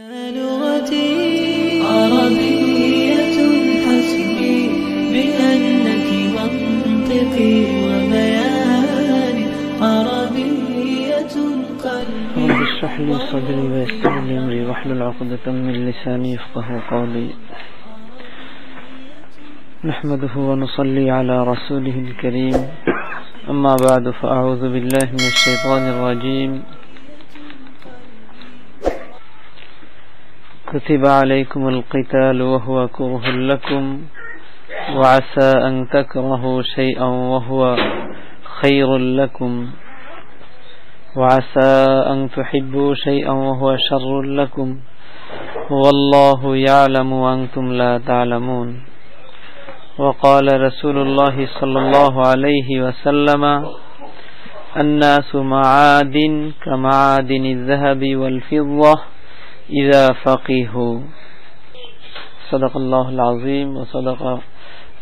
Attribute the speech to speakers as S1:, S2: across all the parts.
S1: لغتي عربية حسبي بأنك منطقي وبياني عربية قلبي.
S2: رب اشرح لي صدري ويسر لي أمري واحلل عقدة من لساني يفقه قولي. نحمده ونصلي على رسوله الكريم. أما بعد فأعوذ بالله من الشيطان الرجيم. كتب عليكم القتال وهو كره لكم وعسى أن تكرهوا شيئا وهو خير لكم وعسى أن تحبوا شيئا وهو شر لكم والله يعلم وأنتم لا تعلمون وقال رسول الله صلى الله عليه وسلم الناس معادن كمعادن الذهب والفضة إذا فقهوا صدق الله العظيم وصدق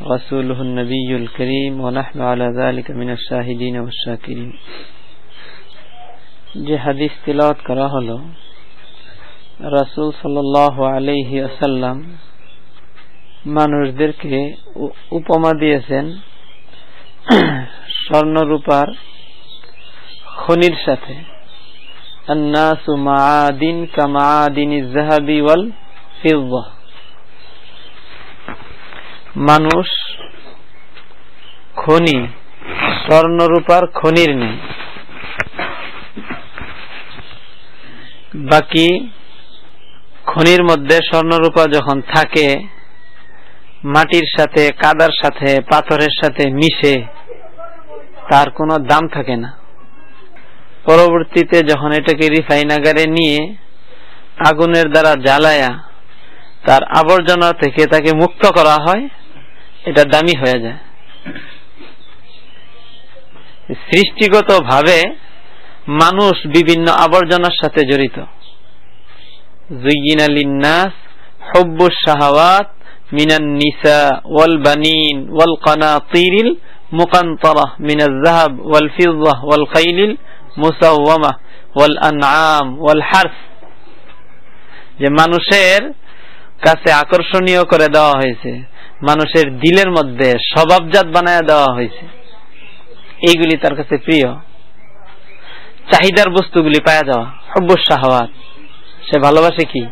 S2: رسوله النبي الكريم ونحن على ذلك من الشاهدين والشاكرين যে হাদিস তিলাওয়াত করা হলো রাসুল সাল্লাহ আলাইহি আসাল্লাম মানুষদেরকে উপমা দিয়েছেন স্বর্ণরূপার খনির সাথে الناس معادن كمعادن الذهب والفضة মানুষ খনি স্বর্ণরূপার খনির নেই বাকি খনির মধ্যে স্বর্ণরূপা যখন থাকে মাটির সাথে কাদার সাথে পাথরের সাথে মিশে তার কোনো দাম থাকে না পরবর্তীতে যখন এটাকে রিফাইনাগারে নিয়ে আগুনের দ্বারা জ্বালায়া তার আবর্জনা থেকে তাকে মুক্ত করা হয়, এটা দামি হয়ে যায়। সৃষ্টিগত ভাবে মানুষ বিভিন্ন আবর্জনার সাথে জড়িত। মিনান নিসা ওয়াল বানিন ওয়াল কানাতিরিল মুকান্তরা মুসাওয়ামা, ওয়াল আনআম, ওয়াল হারস যে মানুষের কাছে আকর্ষণীয় করে দেওয়া হয়েছে, মানুষের দিলের মধ্যে স্বভাবজাত বানায় দেওয়া হয়েছে, এইগুলি তার কাছে প্রিয়। চাহিদার বস্তুগুলি পাওয়া যাওয়া হব্য সে ভালোবাসে কি?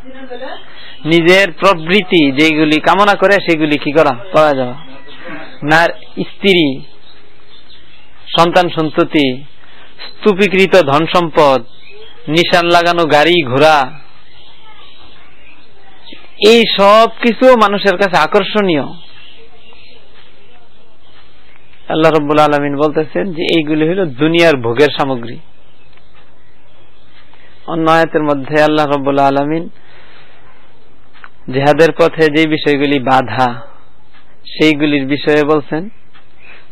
S2: নিজের প্রবৃতি যেগুলি কামনা করে সেগুলি কি করা, পাওয়া যাওয়া। না স্ত্রী, সন্তান সন্ততি স্তূপীকৃত ধন সম্পদ, নিশান লাগানো গাড়ি, ঘোড়া, এই সব কিছু মানুষের কাছে আকর্ষণীয়। আল্লাহ রব্বুল আলমিন বলতেছেন যে এইগুলি হলো দুনিয়ার ভোগের সামগ্রী। অন্য আয়াতের মধ্যে আল্লাহ রব্বুল আলমিন জেহাদের পথে যে বিষয়গুলি বাধা, সেইগুলির বিষয়ে বলছেন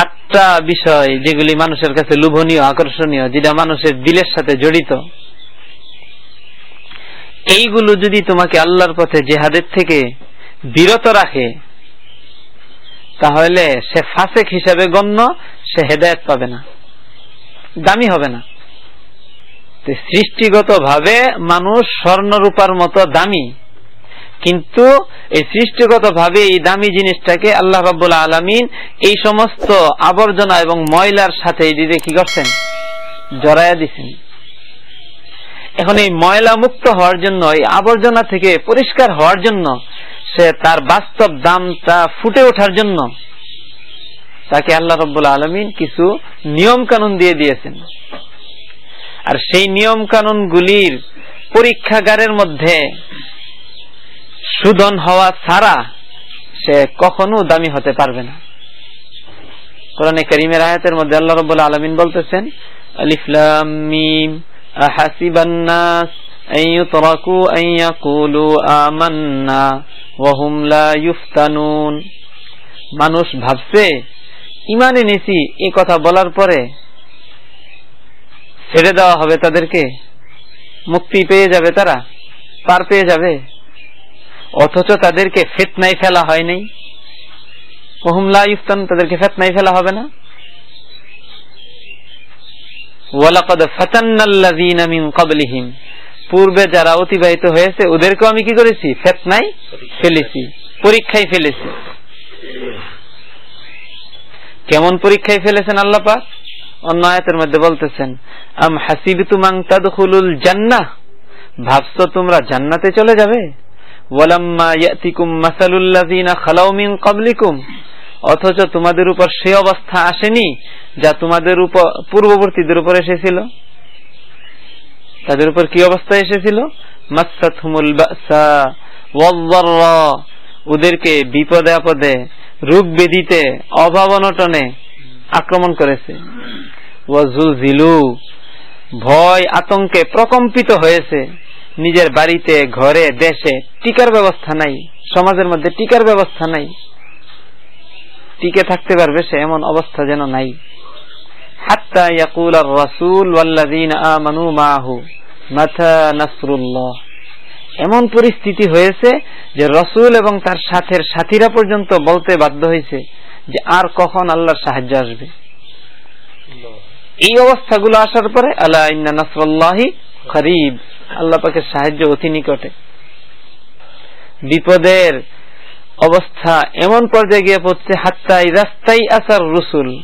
S2: আটটা বিষয় যেগুলি মানুষের কাছে লোভনীয়, আকর্ষণীয়, যেটা মানুষের দিলের সাথে জড়িত, এইগুলো যদি তোমাকে আল্লাহর পথে জেহাদের থেকে বিরত রাখে, তাহলে সে ফাসেক হিসাবে গণ্য, সে হেদায়ত পাবে না, দামি হবে না। সৃষ্টিগত ভাবে মানুষ স্বর্ণরূপার মতো দামি। কিন্তু এই সৃষ্টিগত ভাবে এই দামি জিনিসটাকে আল্লাহ রাবুল আলমিন এই সমস্ত আবর্জনা এবং ময়লার সাথে দিদি কি করছেন? জড়াইয়া দিচ্ছেন এখন এই ময়লা মুক্ত হওয়ার জন্য, এই আবর্জনা থেকে পরিষ্কার হওয়ার জন্য, সে তার বাস্তব দামটা ফুটে ওঠার জন্য তাকে আল্লাহ রব্বুল আলমিন কিছু নিয়ম কানুন দিয়ে দিয়েছেন। আর সেই নিয়ম কানুন গুলির পরীক্ষাগারের মধ্যে সুদন হওয়া ছাড়া সে কখনো দামি হতে পারবে না কোরআনে করিমের আয়াতের মধ্যে আল্লাহ রব্বুল আলমিন বলতেছেন আলিফলাম মিম أحسب الناس أن يتركوا أن يقولوا آمنا وهم لا يفتنون মানুষ ভাবছে ইমানে নিছি এই কথা বলার পরে ছেড়ে দেওয়া হবে তাদেরকে মুক্তি পেয়ে যাবে তারা পার পেয়ে যাবে অথচ তাদেরকে ফেতনাই ফেলা হয় নাই ওহুমলা ইফতান, তাদেরকে ফেতনাই ফেলা হবে না। ওয়ালাকাদ ফাতান্নাল্লাযীনা মিন ক্বাবলিহিম। পূর্বে যারা অতিবাহিত হয়েছে, ওদেরকেও আমি কি করেছি? ফেতনাই ফেলেছি, পরীক্ষায় ফেলেছি। কেমন পরীক্ষায় ফেলেছেন আল্লাহ পাক? অন্য আয়াতের মধ্যে বলতেছেন, আম হাসিবতুম আন তাদখুলুল জান্নাহ? ভাবছ তোমরা জান্নাতে চলে যাবে? অথচ তোমাদের উপর সে অবস্থা আসেনি যা তোমাদের উপর পূর্ববর্তীদের উপর এসেছিল। তাদের উপর কি অবস্থা এসেছিল? মাসাতহুমুল বাসা ওদেরকে বিপদে আপদে, রোগ বেদিতে অভাব অনটনে আক্রমণ করেছে। ওয়াজুজিলু ভয়, আতঙ্কে প্রকম্পিত হয়েছে। নিজের বাড়িতে, ঘরে, দেশে টিকার ব্যবস্থা নাই, সমাজের মধ্যে টিকার ব্যবস্থা নাই। টিকে থাকতে পারবে সে, এমন অবস্থা যেন নাই। এমন পরিস্থিতি হয়েছে যে রসুল এবং তার সাথের সাথীরা পর্যন্ত বলতে বাধ্য হয়েছে যে আর কখন আল্লাহর সাহায্য আসবে। এই অবস্থাগুলো আসার পরে আল্লাহ ইন্না নাসরুল্লাহি করিব আল্লাহ পাকের সাহায্য অতি নিকটে। বিপদের অবস্থা এমন পর্যায়ে গিয়ে পড়ছে হাত্তাই রাস্তাই আসার রসুল।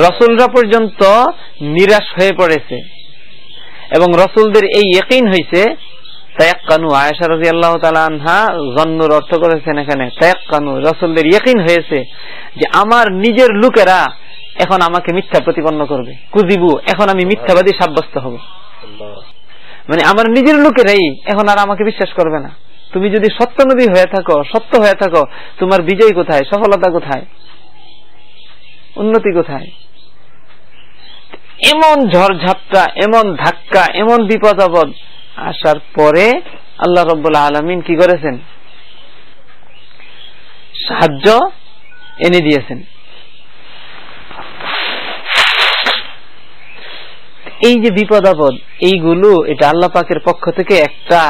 S2: রসুলরা পর্যন্ত নিরাশ হয়ে পড়েছে। এবং রসুলদের এই ইয়কিন হয়েছে আনহা জন্নুর অর্থ করেছেন এখানে হয়েছে যে আমার নিজের লোকেরা এখন আমাকে মিথ্যা প্রতিপন্ন করবে। কুজিবু এখন আমি মিথ্যাবাদী সাব্যস্ত হব। মানে আমার নিজের লোকেরাই এখন আর আমাকে বিশ্বাস করবে না। তুমি যদি সত্য নবী হয়ে থাকো, সত্য হয়ে থাকো, তোমার বিজয় কোথায়, সফলতা কোথায়? উন্নতি কোথায়? এমন ঝড়ঝাপটা, এমন ধাক্কা, এমন বিপদ আপদ আসার পরে আল্লাহ রব্বুল্লাহ আলমিন কি করেছেন? সাহায্য এনে দিয়েছেন। এই যে বিপদ আপদ, এইগুলো এটা আল্লাহ পাকের পক্ষ থেকে একটা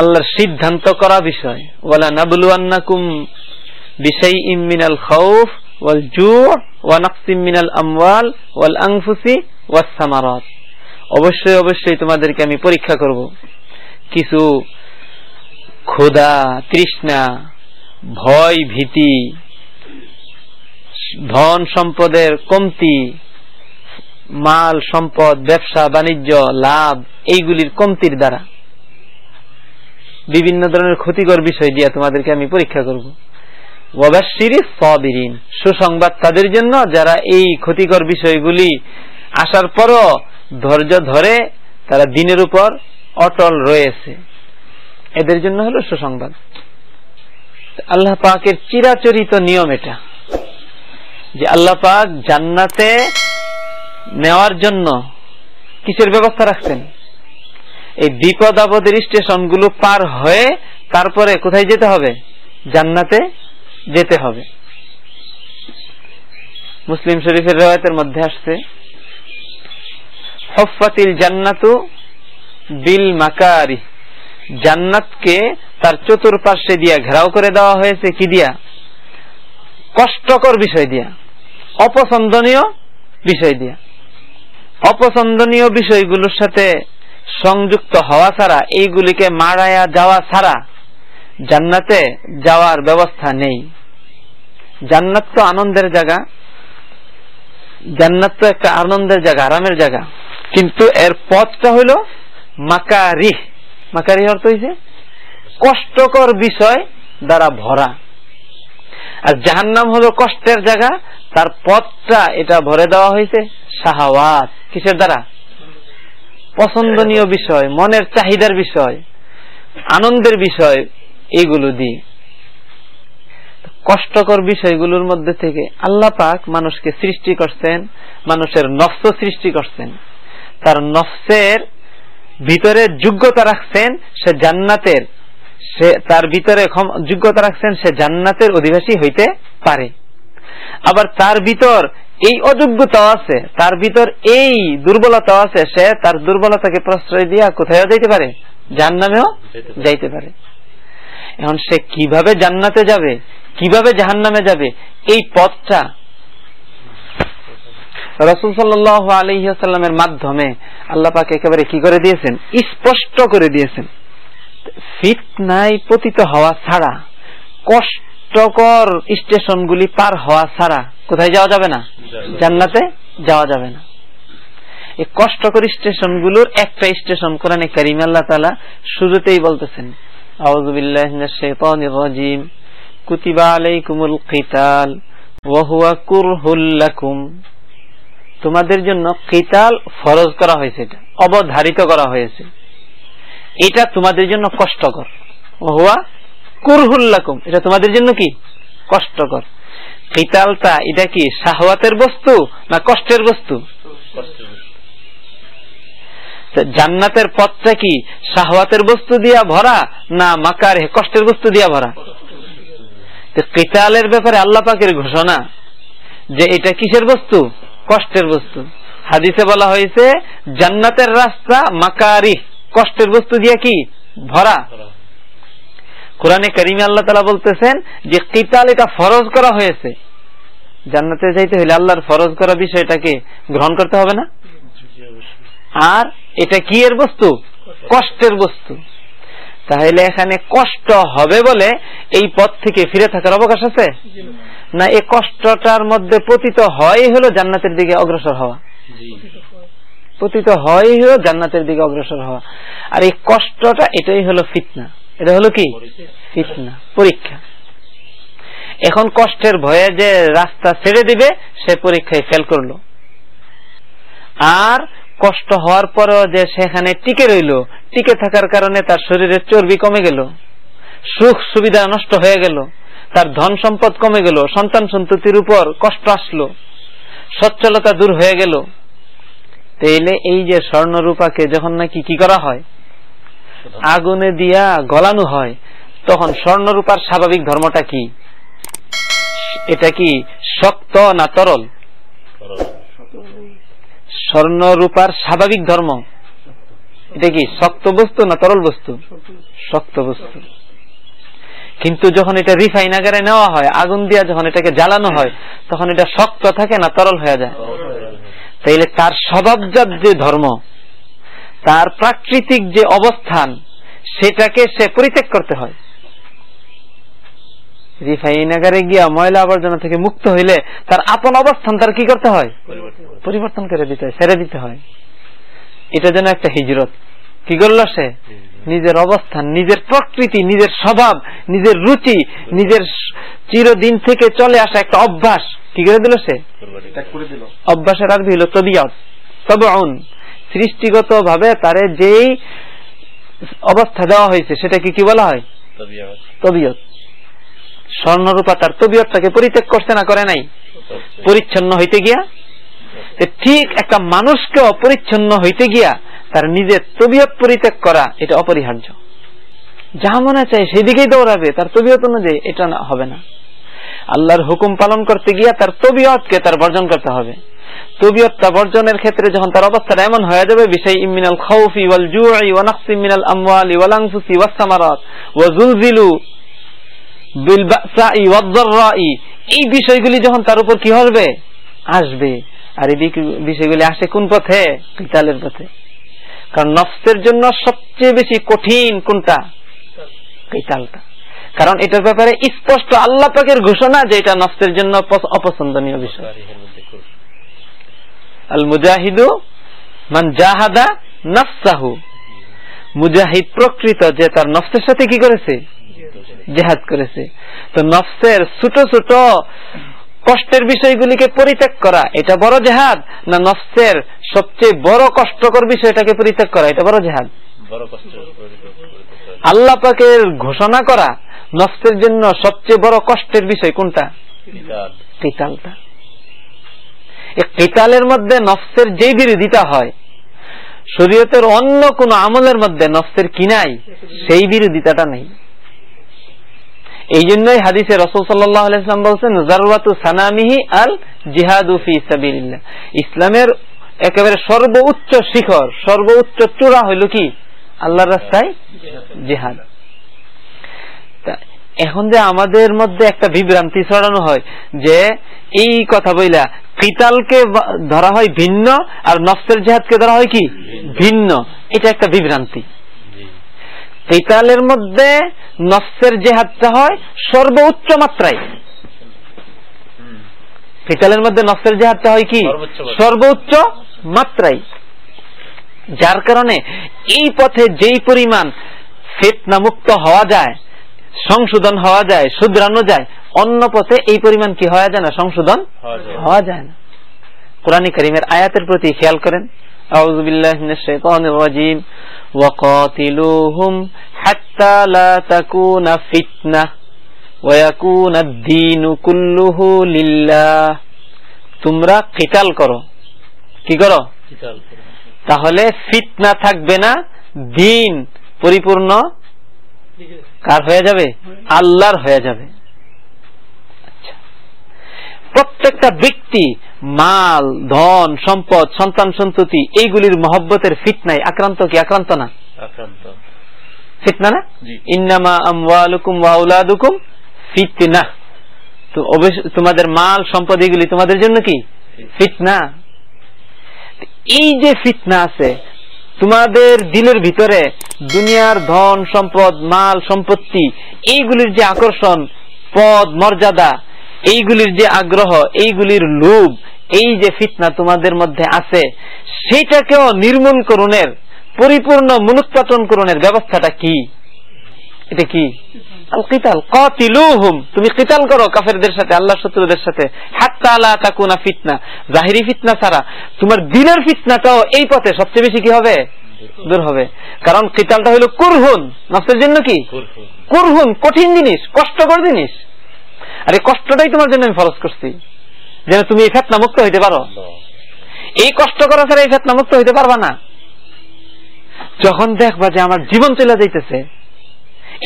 S2: আল্লাহর সিদ্ধান্ত করা বিষয়। ইমিনাল খৌফ আমওয়াল ওয়াল আনফুসি ওয়াস অবশ্যই অবশ্যই তোমাদেরকে আমি পরীক্ষা করব। কিছু ক্ষুধা, তৃষ্ণা, ভয়, ভীতি, ধন সম্পদের কমতি, মাল সম্পদ, ব্যবসা, বাণিজ্য, লাভ, এইগুলির কমতির দ্বারা বিভিন্ন ধরনের ক্ষতিকর বিষয় দিয়ে তোমাদেরকে আমি পরীক্ষা করব। সবিরিন, সুসংবাদ তাদের জন্য যারা এই ক্ষতিকর বিষয়গুলি আসার পরও ধৈর্য ধরে তারা দিনের উপর অটল রয়েছে। এদের জন্য হলো সুসংবাদ। আল্লাহ পাকের চিরাচরিত নিয়ম এটা যে আল্লাহ পাক জান্নাতে নেওয়ার জন্য কিসের ব্যবস্থা রাখছেন? এই বিপদ আপদের স্টেশনগুলো পার হয়ে তারপরে কোথায় যেতে হবে? জান্নাতে যেতে হবে। মুসলিম শরীফের রেওয়ায়তের মধ্যে আসছে হফাতিল জান্নাতু বিল মাকারি। জান্নাতকে তার চতুর্পার্শ্বে দিয়া ঘেরাও করে দেওয়া হয়েছে কি দিয়া? কষ্টকর বিষয় দিয়া। অপছন্দনীয় বিষয় দিয়া। অপছন্দনীয় বিষয়গুলোর সাথে সংযুক্ত হওয়া ছাড়া, এইগুলিকে মারায়া যাওয়া ছাড়া জান্নাতে যাওয়ার ব্যবস্থা নেই। জান্নাত তো আনন্দের জায়গা। জান্নাত তো একটা আনন্দের জায়গা, আরামের জায়গা। কিন্তু এর পথটা হইল মাকারি মাকারি অর্থ হয়েছে কষ্টকর বিষয় দ্বারা ভরা। আর জাহান্নাম হলো কষ্টের জায়গা, তার পথটা এটা ভরে দেওয়া হয়েছে শাহাওয়াত। কিসের দ্বারা? পছন্দনীয় বিষয়, মনের চাহিদার বিষয়, আনন্দের বিষয় এইগুলো দিয়ে। কষ্টকর বিষয়গুলোর মধ্যে থেকে আল্লাহ পাক মানুষকে সৃষ্টি করছেন মানুষের নফস সৃষ্টি করছেন। তার নফসের ভিতরে যোগ্যতা রাখছেন সে জান্নাতের সে তার ভিতরে যোগ্যতা রাখছেন সে জান্নাতের অধিবাসী হইতে পারে। আবার তার ভিতর এই অযোগ্যতা আছে তার ভিতর এই দুর্বলতা আছে সে তার দুর্বলতাকে প্রশ্রয় দিয়া কোথায় যাইতে পারে? জান্নামেও যাইতে পারে। এখন সে কীভাবে জান্নাতে যাবে? কীভাবে জাহান্নামে যাবে? এই পথটা রসুল সাল্লাহ আলহিহাস্লামের মাধ্যমে আল্লাহ পাক একেবারে কি করে দিয়েছেন? স্পষ্ট করে দিয়েছেন। ফিতনায় পতিত হওয়া ছাড়া কষ্টকর স্টেশনগুলি পার হওয়া ছাড়া কোথায় যাওয়া যাবে না? জান্নাতে। যাওয়া যাবে না। এই কষ্টকর স্টেশনগুলোর একটা স্টেশন কোরআনে করিম আল্লাহ তালা শুরুতেই বলতেছেন আউযুবিল্লাহিমিনাশ কুতিবা আলাইকুমুল কিতাল ওয়া হুয়া কুরহুল তোমাদের জন্য কিতাল ফরজ করা হয়েছে এটা, অবধারিত করা হয়েছে। এটা তোমাদের জন্য কষ্টকর। হুয়া কুরহুল্লাকুম এটা তোমাদের জন্য কি? কষ্টকর। কিতালটা এটা কি শাহওয়াতের বস্তু না কষ্টের বস্তু? জান্নাতের পথটা কি শাহওয়াতের বস্তু দিয়া ভরা না মাকার কষ্টের বস্তু দিয়া ভরা? কিতালের ব্যাপারে আল্লাহ পাকের ঘোষণা যে এটা কিসের বস্তু? কষ্টের বস্তু। হাদিসে বলা হয়েছে, জান্নাতের রাস্তা মাকারি। কষ্টের বস্তু দিয়ে কি? ভরা। কোরআনে করিমে আল্লাহ তালা বলতেছেন যে কিতাল এটা ফরজ করা হয়েছে। জান্নাতে যাইতে হলে আল্লাহর ফরজ করা বিষয়টাকে গ্রহণ করতে হবে না? আর এটা কি এর বস্তু? কষ্টের বস্তু। তাহলে এখানে কষ্ট হবে বলে এই পথ থেকে ফিরে থাকার অবকাশ আছে? না এই কষ্টটার মধ্যে পতিত হয় হলো জান্নাতের দিকে অগ্রসর হওয়া। পতিত হয় হলো জান্নাতের দিকে অগ্রসর হওয়া। আর এই কষ্টটা এটাই হলো ফিতনা। এটা হলো কি? ফিতনা পরীক্ষা। এখন কষ্টের ভয়ে যে রাস্তা ছেড়ে দিবে সে পরীক্ষায় ফেল করল। আর কষ্ট হওয়ার পরেও যে সেখানে টিকে রইল, টিকে থাকার কারণে তার শরীরের চর্বি কমে গেল, সুখ সুবিধা নষ্ট হয়ে গেল, তার ধন সম্পদ কমে গেল, সন্তান সন্ততির উপর কষ্ট আসলো, সচ্ছলতা দূর হয়ে গেল। তাইলে এই যে স্বর্ণরূপাকে যখন নাকি কি করা হয়? আগুনে দিয়া গলানো হয়, তখন স্বর্ণরূপার স্বাভাবিক ধর্মটা কি? এটা কি শক্ত না তরল? স্বর্ণ রূপার স্বাভাবিক ধর্ম। এটা কি? শক্ত বস্তু না তরল বস্তু? শক্ত বস্তু। কিন্তু যখন এটা রিফাইন রিফাইনাগারে নেওয়া হয়, আগুন দিয়া যখন এটাকে জ্বালানো হয়, তখন এটা শক্ত থাকে না তরল হয়ে যায়। তাইলে তার স্বভাবজাত যে ধর্ম, তার প্রাকৃতিক যে অবস্থান, সেটাকে সে পরিত্যাগ করতে হয়। রিফাইনাগারে গিয়া ময়লা আবর্জনা থেকে মুক্ত হইলে তার আপন অবস্থান তার কি করতে হয়? পরিবর্তন করে। দিতে হয় ছেড়ে দিতে হয়। এটা যেন একটা হিজরত। কি করল সে? নিজের অবস্থান নিজের প্রকৃতি নিজের স্বভাব নিজের রুচি নিজের চিরদিন থেকে চলে আসা একটা অভ্যাস। কি করে দিল সে? অভ্যাসের আরবি হলো তবিয়ত। তবে সৃষ্টিগত ভাবে তারে যেই অবস্থা দেওয়া হয়েছে সেটাকে কি বলা হয়? তবিয়ত। স্বর্ণরূপা তার তবিয়তটাকে পরিত্যাগ করছে না, করে নাই? পরিচ্ছন্ন হইতে গিয়া? ঠিক একটা মানুষকে অপরিচ্ছন্ন হইতে গিয়া তার নিজের তবিয়ত পরিত্যাগ করা এটা অপরিহার্য। যা মনে চায় সেদিকেই দৌড়াবে, তার তবিয়ত অনুযায়ী এটা হবে না। আল্লাহর হুকুম পালন করতে গিয়া তার তবিয়তকে তার বর্জন করতে হবে। তবিয়তটা বর্জনের ক্ষেত্রে যখন তার অবস্থাটা এমন হয়ে যাবে বিষয় ইমিনাল খাউফি ওয়াল জুই ওয়া নাকসি মিনাল আমওয়ালি এই বিষয়গুলি যখন তার উপর কি হবে? আসবে। আর এই বিষয়গুলি আসে কোন পথে? কিতালের পথে। কারণ নফসের জন্য সবচেয়ে বেশি কঠিন কোনটা? কিতালটা। কারণ এটার ব্যাপারে স্পষ্ট আল্লাহ পাকের ঘোষণা যে এটা নফসের জন্য অপছন্দনীয় বিষয়। আল মুজাহিদু মান জাহাদা নফসাহু। মুজাহিদ প্রকৃত যে তার নফসের সাথে কি করেছে? জেহাদ করেছে। তো নফসের ছোট ছোট কষ্টের বিষয়গুলিকে পরিত্যাগ করা এটা বড় জেহাদ? না নফসের সবচেয়ে বড় কষ্টকর বিষয়টাকে পরিত্যাগ করা এটা বড় জেহাদ? আল্লাহ পাকের ঘোষণা করা নফসের জন্য সবচেয়ে বড় কষ্টের বিষয় কোনটা? কিতালটা। কেতালের মধ্যে নফসের যেই বিরোধিতা হয় শরীয়তের অন্য কোন আমলের মধ্যে নফসের কি নাই? সেই বিরোধিতাটা নেই। এই জন্যই হাদিসে রসুল সাল্লাম বলছেন সানামিহি আল জিহাদু ফি সাবিল্লাহ ইসলামের একেবারে সর্বোচ্চ শিখর, সর্বোচ্চ চূড়া হইল কি? আল্লাহর রাস্তায় জিহাদ। এখন যে আমাদের মধ্যে একটা বিভ্রান্তি ছড়ানো হয় যে এই কথা বইলা কিতালকে ধরা হয় ভিন্ন আর নফসের জেহাদকে ধরা হয় কি? ভিন্ন। এটা একটা বিভ্রান্তি। কিতালের মধ্যে নফসের জেহাদটা হয় সর্বোচ্চ মাত্রায়। কিতালের মধ্যে নফসের জেহাদটা হয় কি?
S3: সর্বোচ্চ মাত্রায়।
S2: যার কারণে এই পথে যেই পরিমাণ ফেতনা মুক্ত হওয়া যায় সংশোধন হওয়া যায় শুধরানো যায় অন্য পথে এই পরিমাণ কি হওয়া যায় না? সংশোধন
S3: হওয়া যায়।
S2: হওয়া যায় না। কোরআনী করিমের আয়াতের প্রতি খেয়াল করেন। أعوذ بالله من الشيطان الرجيم وقاتلوهم حتى لا تكون فتنة ويكون الدين كله لله তোমরা কিতাল করো কি করো
S3: কিতাল করে।
S2: তাহলে ফিতনা থাকবে না দিন পরিপূর্ণ কার হয়ে যাবে আল্লাহর হয়ে যাবে আচ্ছা। প্রত্যেকটা ব্যক্তি মাল ধন সম্পদ সন্তান সন্ততি এইগুলির মহব্বতের ফিতনায় আক্রান্ত কি আক্রান্ত না?
S3: আক্রান্ত।
S2: ফিতনা না? ইন্নামা আমওয়ালুকুম ওয়া আওলাদুকুম ফিতনা। তো তোমাদের মাল সম্পদ এগুলি তোমাদের জন্য কি? ফিতনা। এই যে ফিতনা আছে তোমাদের দিলের ভিতরে দুনিয়ার ধন সম্পদ মাল সম্পত্তি এইগুলির যে আকর্ষণ পদ মর্যাদা এইগুলির যে আগ্রহ এইগুলির লোভ এই যে ফিতনা তোমাদের মধ্যে আছে সেটাকেও নির্মূল করণের পরিপূর্ণ মনুৎপাটন করণের ব্যবস্থাটা কি? এটা কি? আল কিতাল কাতিলুহুম। তুমি কিতাল করো কাফেরদের সাথে আল্লাহ শত্রুদের সাথে। হাত্তা লা তাকুনা ফিতনা। জাহিরি ফিতনা ছাড়া তোমার দিলের ফিতনাটাও এই পথে সবচেয়ে বেশি কি হবে? দূর হবে। কারণ কিতালটা হলো কুরহুন। নফসের জন্য কি। কুরহুন কঠিন জিনিস কষ্টকর জিনিস। আর এই কষ্টটাই তোমার জন্য আমি ফরজ করছি। যেন তুমি এই ফেতনা মুক্ত হইতে পারো। এই কষ্ট করা ছাড়া এই ফেতনা মুক্ত হইতে পারবা না। যখন দেখবা যে আমার জীবন চলে যাইতেছে,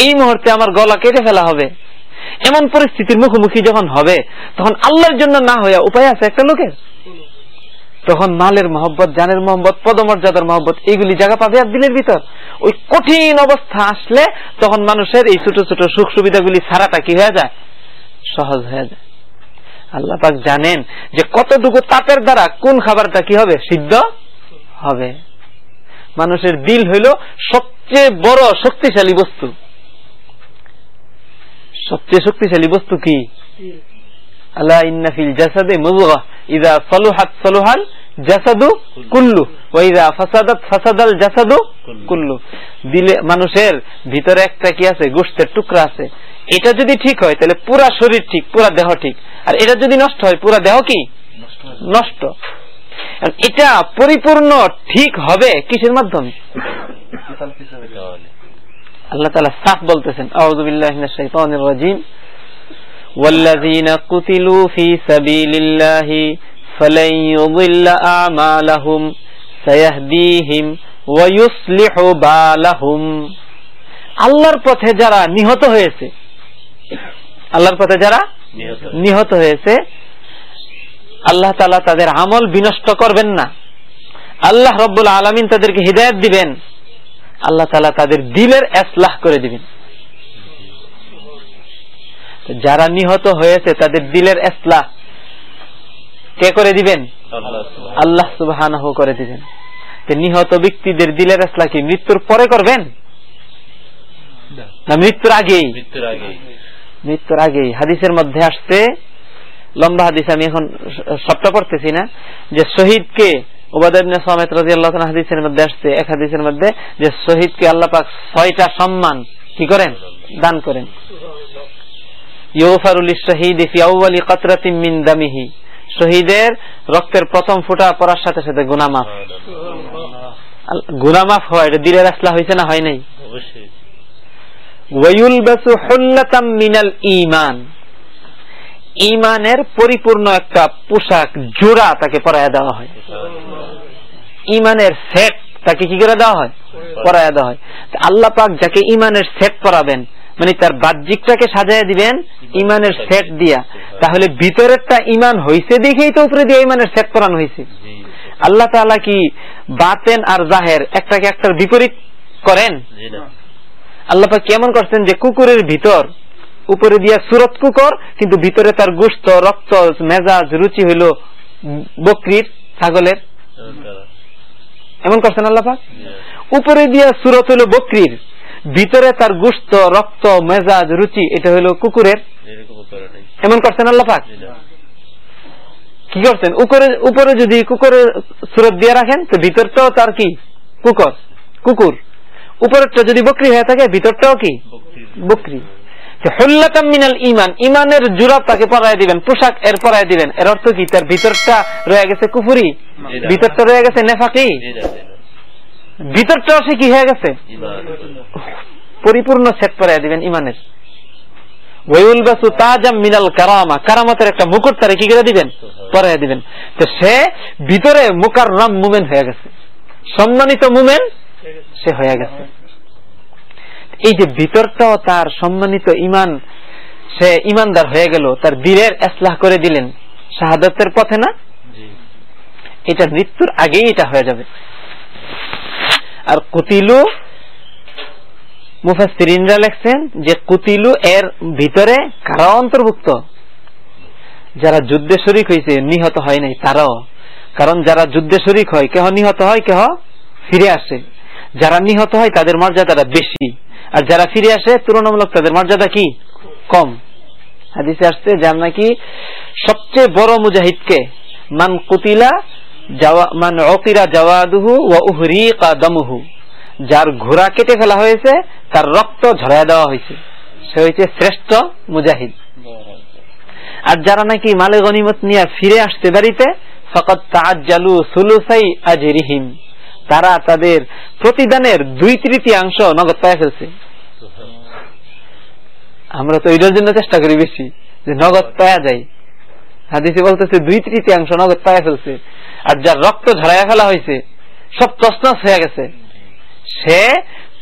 S2: এই মুহূর্তে আমার গলা কেটে ফেলা হবে। এমন পরিস্থিতির মুখোমুখি যখন হবে, তখন আল্লাহর জন্য না হইয়া উপায় আছে একটা লোকের? তখন মালের মহব্বত, জানের মহব্বত, পদমর্যাদার মহব্বত, এইগুলি জায়গা পাবে আর দিলের ভিতর। ওই কঠিন অবস্থা আসলে তখন মানুষের এই ছোট ছোট সুখ সুবিধাগুলি ছাড়াটা কি হয়ে যায়? সহজ হয়ে যায়। আল্লাহ পাক জানেন যে কতটুকু তাপের দ্বারা কোন খাবারটা কি হবে? সিদ্ধ হবে। মানুষের দিল হইল সবচেয়ে বড় শক্তিশালী বস্তু। সবচেয়ে শক্তিশালী বস্তু কি? আল্লাহ ইন্নাফিল জাসাদে মুজগা ইদা সলুহাত সলুহাল জাসাদু কুল্লু। ওয়াইদা ফাসাদাত ফাসাদাল জাসাদু কুল্লু। দিলে মানুষের ভিতরে একটা কি আছে? গোষ্ঠের টুকরা আছে। এটা যদি ঠিক হয় তাহলে পুরা শরীর ঠিক পুরা দেহ ঠিক আর এটা যদি নষ্ট হয় পুরা দেহ কি
S3: নষ্ট হয়ে যায়।
S2: নষ্ট আর এটা পরিপূর্ণ ঠিক হবে কিসের মাধ্যমে
S3: কিতাল কিতাবে দেওয়ালে।
S2: আল্লাহ তালা সাফ বলতেছেন আউযু বিল্লাহি মিনাশ শাইতানির রাজিম والذين قتلوا في سبيل الله فلن يضل أعمالهم سيهديهم ويصلح بالهم আল্লাহর পথে যারা নিহত হয়েছে আল্লাহর পথে যারা
S3: নিহত।
S2: হয়েছে আল্লাহ তালা তাদের আমল বিনষ্ট করবেন না। আল্লাহ রব্বুল আলমিন তাদেরকে হৃদায়ত দিবেন। আল্লাহ তালা তাদের দিলের এসলাহ করে দিবেন। যারা নিহত হয়েছে তাদের দিলের এসলাহ কে করে দিবেন?
S3: আল্লাহ সুবহানাহু
S2: আল্লাহ সুবাহ করে দিবেন। নিহত ব্যক্তিদের দিলের এসলাহ কি মৃত্যুর পরে করবেন? না মৃত্যুর আগেই।
S3: মৃত্যুর আগে
S2: মৃত্যুর আগেই হাদিসের মধ্যে আসছে, লম্বা হাদিস, আমি এখন সবটা পড়তেছি না, যে শহীদকে মধ্যে এক হাদিসের মধ্যে যে ছয়টা সম্মান কি করেন? দান করেন। শহীদের রক্তের প্রথম ফোঁটা পড়ার সাথে সাথে গুনামাফ গুনামাফ হয় এটা আসলা হয়েছে না হয় নাই? ঈমানের পরিপূর্ণ একটা পোশাক, জোড়া তাকে পরায় দেওয়া হয়। ঈমানের সেট তাকে কি করে দেওয়া হয়? পড়ায় দেওয়া হয়। আল্লাহ পাক যাকে ইমানের সেট পড়াবেন মানে তার বাহ্যিকটাকে সাজায় দিবেন ইমানের সেট দিয়া। তাহলে ভিতরেরটা ইমান হইছে দেখেই তো উপরে দিয়ে ইমানের সেট পড়ানো হয়েছে আল্লাহ তাআলা কি বাতেন আর জাহের একটাকে একটার বিপরীত করেন? পাক কেমন করছেন যে কুকুরের ভিতর উপরে দিয়া সুরত কুকুর কিন্তু ভিতরে তার গুস্ত রক্ত মেজাজ রুচি হইল বকরির ছাগলের। এমন করছেন
S3: না।
S2: উপরে দিয়া সুরত হইল বকরির ভিতরে তার গুস্ত রক্ত মেজাজ রুচি এটা হইল কুকুরের। এমন করছেন আল্লাহ পাক?
S3: জি না
S2: কি করছেন? উপরে উপরে যদি কুকুরের সুরত দিয়ে রাখেন তো ভিতরটাও তার কি? কুকুর। কুকুর। উপরেরটা যদি বকরি হয়ে থাকে ভিতরটাও কি? বকরি। মিনাল ইমান ইমানের জুরাব তাকে পরায় দিবেন পোশাক এর পরায় দিবেন। এর অর্থ কি? তার ভিতরটা রয়ে গেছে কুফুরি ভিতরটা রয়ে গেছে নেফাকি।
S3: জি না জি না
S2: ভিতরটাও সে কি হয়ে গেছে? পরিপূর্ণ সেট পরায় দিবেন ইমানের ওয়ুলবাসু তাজাম মিনাল কারামা কারামতের একটা মুকুট তারে কি করে দিবেন? পরায় দিবেন। তো সে ভিতরে মুকাররাম মুমেন হয়ে গেছে। সম্মানিত মুমেন সে হয়ে গেছে। এই যে ভিতরটাও তার সম্মানিত ইমান সে ইমানদার হয়ে গেল তার দিলের এসলাহ করে দিলেন। শাহাদতের পথে না? এটা মৃত্যুর আগেই এটা হয়ে যাবে। আর কুতিলু মুফাসসিরিনরা লেখছেন যে কুতিলু এর ভিতরে কারা অন্তর্ভুক্ত? যারা যুদ্ধে শরিক হয়েছে নিহত হয় নাই তারাও। কারণ যারা যুদ্ধে শরিক হয় কেহ নিহত হয় কেহ ফিরে আসে। যারা নিহত হয়, তাদের মর্যাদাটা বেশি। আর যারা ফিরে আসে, তুলনামূলক তাদের মর্যাদা কি? কম। হাদিসে আসছে যার নাকি সবচেয়ে বড় মুজাহিদকে, মান কুতিলা মান অকিরা জাওয়াদুহু ওয়া উহরিকা দামুহু, যার ঘোড়া কেটে ফেলা হয়েছে, তার রক্ত ঝরায় দেওয়া হয়েছে। সে হয়েছে শ্রেষ্ঠ মুজাহিদ। আর যারা নাকি মালে গনিমত নিয়ে ফিরে আসতে বাড়িতে ফকত তাজ্জালু সুলুসাই আজরিহিম। তারা তাদের প্রতিদানের দুই তৃতীয়াংশ নগদ পায় ফেলছে। আমরা তো এটার জন্য চেষ্টা করি বেশি, যে নগদ পাওয়া যায় হাদিসে বলতেছে, দুই তৃতীয়াংশ নগদ পাওয়া ফেলছে। আর যার রক্ত ঝরাইয়া ফেলা হয়েছে, সব তসনস হয়ে গেছে। সে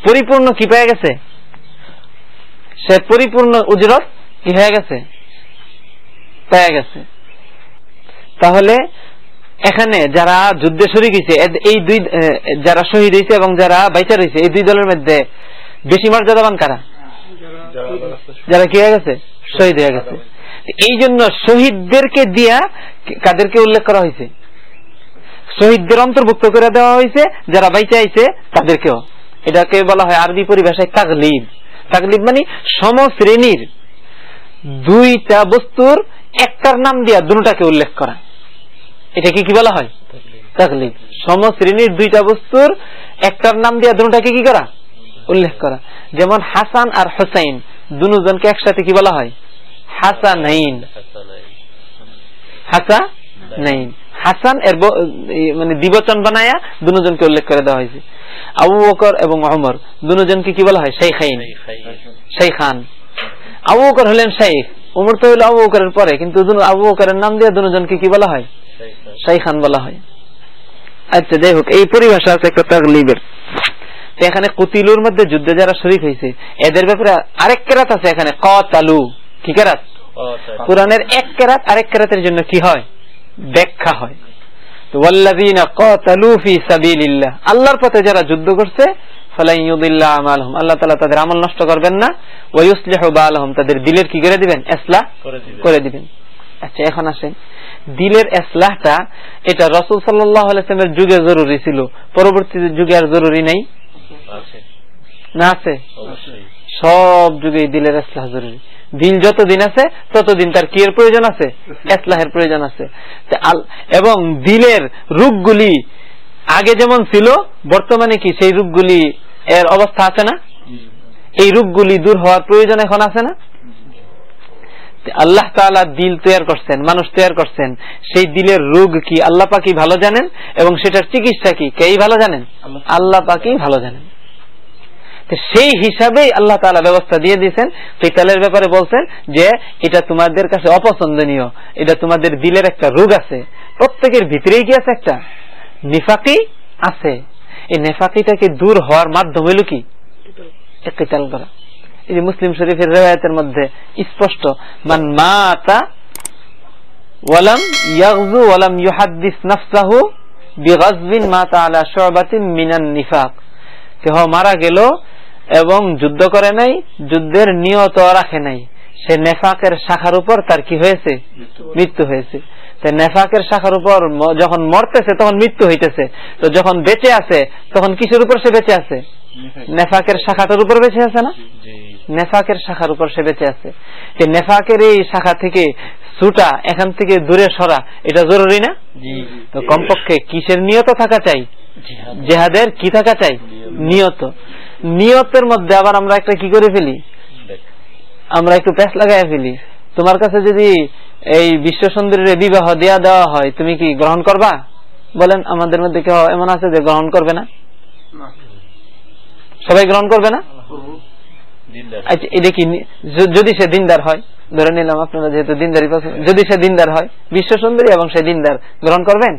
S2: পরিপূর্ণ কি পেয়ে গেছে? সে পরিপূর্ণ উজরত কি হয়ে গেছে? পেয়ে গেছে। তাহলে এখানে যারা যুদ্ধে শরিক হয়েছে এই দুই যারা শহীদ হয়েছে এবং যারা বাইচা রয়েছে এই দুই দলের মধ্যে বেশি মর্যাদাবান কারা? যারা কি হয়ে গেছে? শহীদ হয়ে গেছে। এই জন্য শহীদদেরকে দিয়া কাদেরকে উল্লেখ করা হয়েছে? শহীদদের অন্তর্ভুক্ত করে দেওয়া হয়েছে, যারা বাইচে আইছে তাদেরকেও। এটাকে বলা হয় আরবি পরিভাষায় তাগলিব। তাগলিব মানে সমশ্রেণীর দুইটা বস্তুর একটার নাম দিয়া দুটাকে উল্লেখ করা। এটাকে কি বলা হয়? তাকলিফ সমশ্রেণীর দুইটা বস্তুর একটার নাম দিয়া দুটাকে কি করা? উল্লেখ করা। যেমন হাসান আর হোসাইন, দুজনকে একসাথে কি বলা হয়? হাসা হাসান এর মানে দ্বিবচন বানায়া দুজনকে উল্লেখ করে দেওয়া হয়েছে। আবু বকর এবং অমর দুজনকে কি বলা হয়? শেখাইন
S3: খাই খাই
S2: শেখান আবু বকর হলেন শেখ উমর তো হলো আবু বকরের পরে, কিন্তু আবু বকরের নাম দিয়ে দুজনকে কি বলা হয়? শাইখান বলা হয়। আচ্ছা যাই হোক এই পরিভাষা আছে একটা তাগলিবের। তো এখানে কুতিলুর মধ্যে যুদ্ধে যারা শরীক হয়েছে এদের ব্যাপারে আরেক কেরাত আছে এখানে কতালু। কি কেরাত? কোরআনের এক কেরাত আরেক কেরাতের জন্য কি হয়? ব্যাখ্যা হয়। আল্লাহর পথে যারা যুদ্ধ করছে আল্লাহ তাআলা তাদের আমল নষ্ট করবেন না। তাদের দিলের কি করে দিবেন?
S3: দিবেন।
S2: করে দিবেন। আচ্ছা এখন আসেন। দিলের এসলাহটা এটা রসুল আলাইসলামের যুগে জরুরি ছিল। পরবর্তী যুগে আর জরুরি নেই? না আছে? সব যুগে দিলের এসলাহ জরুরি। দিল যতদিন আছে ততদিন তার কি এর প্রয়োজন আছে? এসলাহের প্রয়োজন আছে। এবং দিলের রূপগুলি আগে যেমন ছিল বর্তমানে কি সেই রূপগুলি এর অবস্থা আছে না? এই রূপগুলি দূর হওয়ার প্রয়োজন এখন আছে না? আল্লাহ তাআলা দিল তৈরি করছেন মানুষ তৈরি করছেন। সেই দিলের রোগ কি আল্লাহ পাকি ভালো জানেন? এবং সেটার চিকিৎসা কি? কেই ভালো জানেন? আল্লাহ পাকি ভালো জানেন। সেই হিসাবেই আল্লাহ তাআলা ব্যবস্থা দিয়ে দিয়েছেন। কেতালের ব্যাপারে বলছেন যে এটা তোমাদের কাছে অপছন্দনীয়। এটা তোমাদের দিলের একটা রোগ আছে। প্রত্যেকের ভিতরেই কি আছে একটা? নিফাকি আছে। এই নেফাকিটাকে দূর হওয়ার মাধ্যম হইল কি? কেতাল করা যে মুসলিম শরীফের রেওয়ায়তের মধ্যে স্পষ্ট মান মাতা ওয়ালাম ইয়াগজু ওয়ালাম ইউহাদ্দিস নাফসাহু বিগাজবিন মাতা আলা শুবাতিন মিনান নিফাক। কেহ মারা গেল এবং যুদ্ধ করে নাই যুদ্ধের নিয়ত রাখে নাই। সে নেফাকের শাখার উপর তার কি হয়েছে? মৃত্যু হয়েছে। নেফাকের শাখার উপর যখন মরতেছে তখন মৃত্যু হইতেছে। তো যখন বেঁচে আছে তখন কিসের উপর সে বেঁচে আছে? নেফাকের শাখাটার উপর বেঁচে আছে না? নেফাকের শাখার উপর সে বেঁচে আছে। যে নেফাকের এই শাখা থেকে ছুটা এখান থেকে দূরে সরা এটা জরুরি না? তো কমপক্ষে কিসের নিয়ত থাকা চাই? জেহাদের কি থাকা চাই? নিয়ত। নিয়তের মধ্যে আবার আমরা একটা কি করে ফেলি? আমরা একটু প্যাস লাগাই ফেলি। তোমার কাছে যদি এই বিশ্ব সুন্দরীর বিবাহ দেয়া দেওয়া হয় তুমি কি গ্রহণ করবা? বলেন আমাদের মধ্যে কেউ এমন আছে যে গ্রহণ করবে না? সবাই গ্রহণ করবে না? আচ্ছা এটা কি যদি সে দিনদার হয় ধরে নিলাম আপনারা যেহেতু দিনদারি পছন্দ যদি সে দিনদার হয় বিশ্ব সুন্দরী এবং সে দিনদার গ্রহণ করবেন?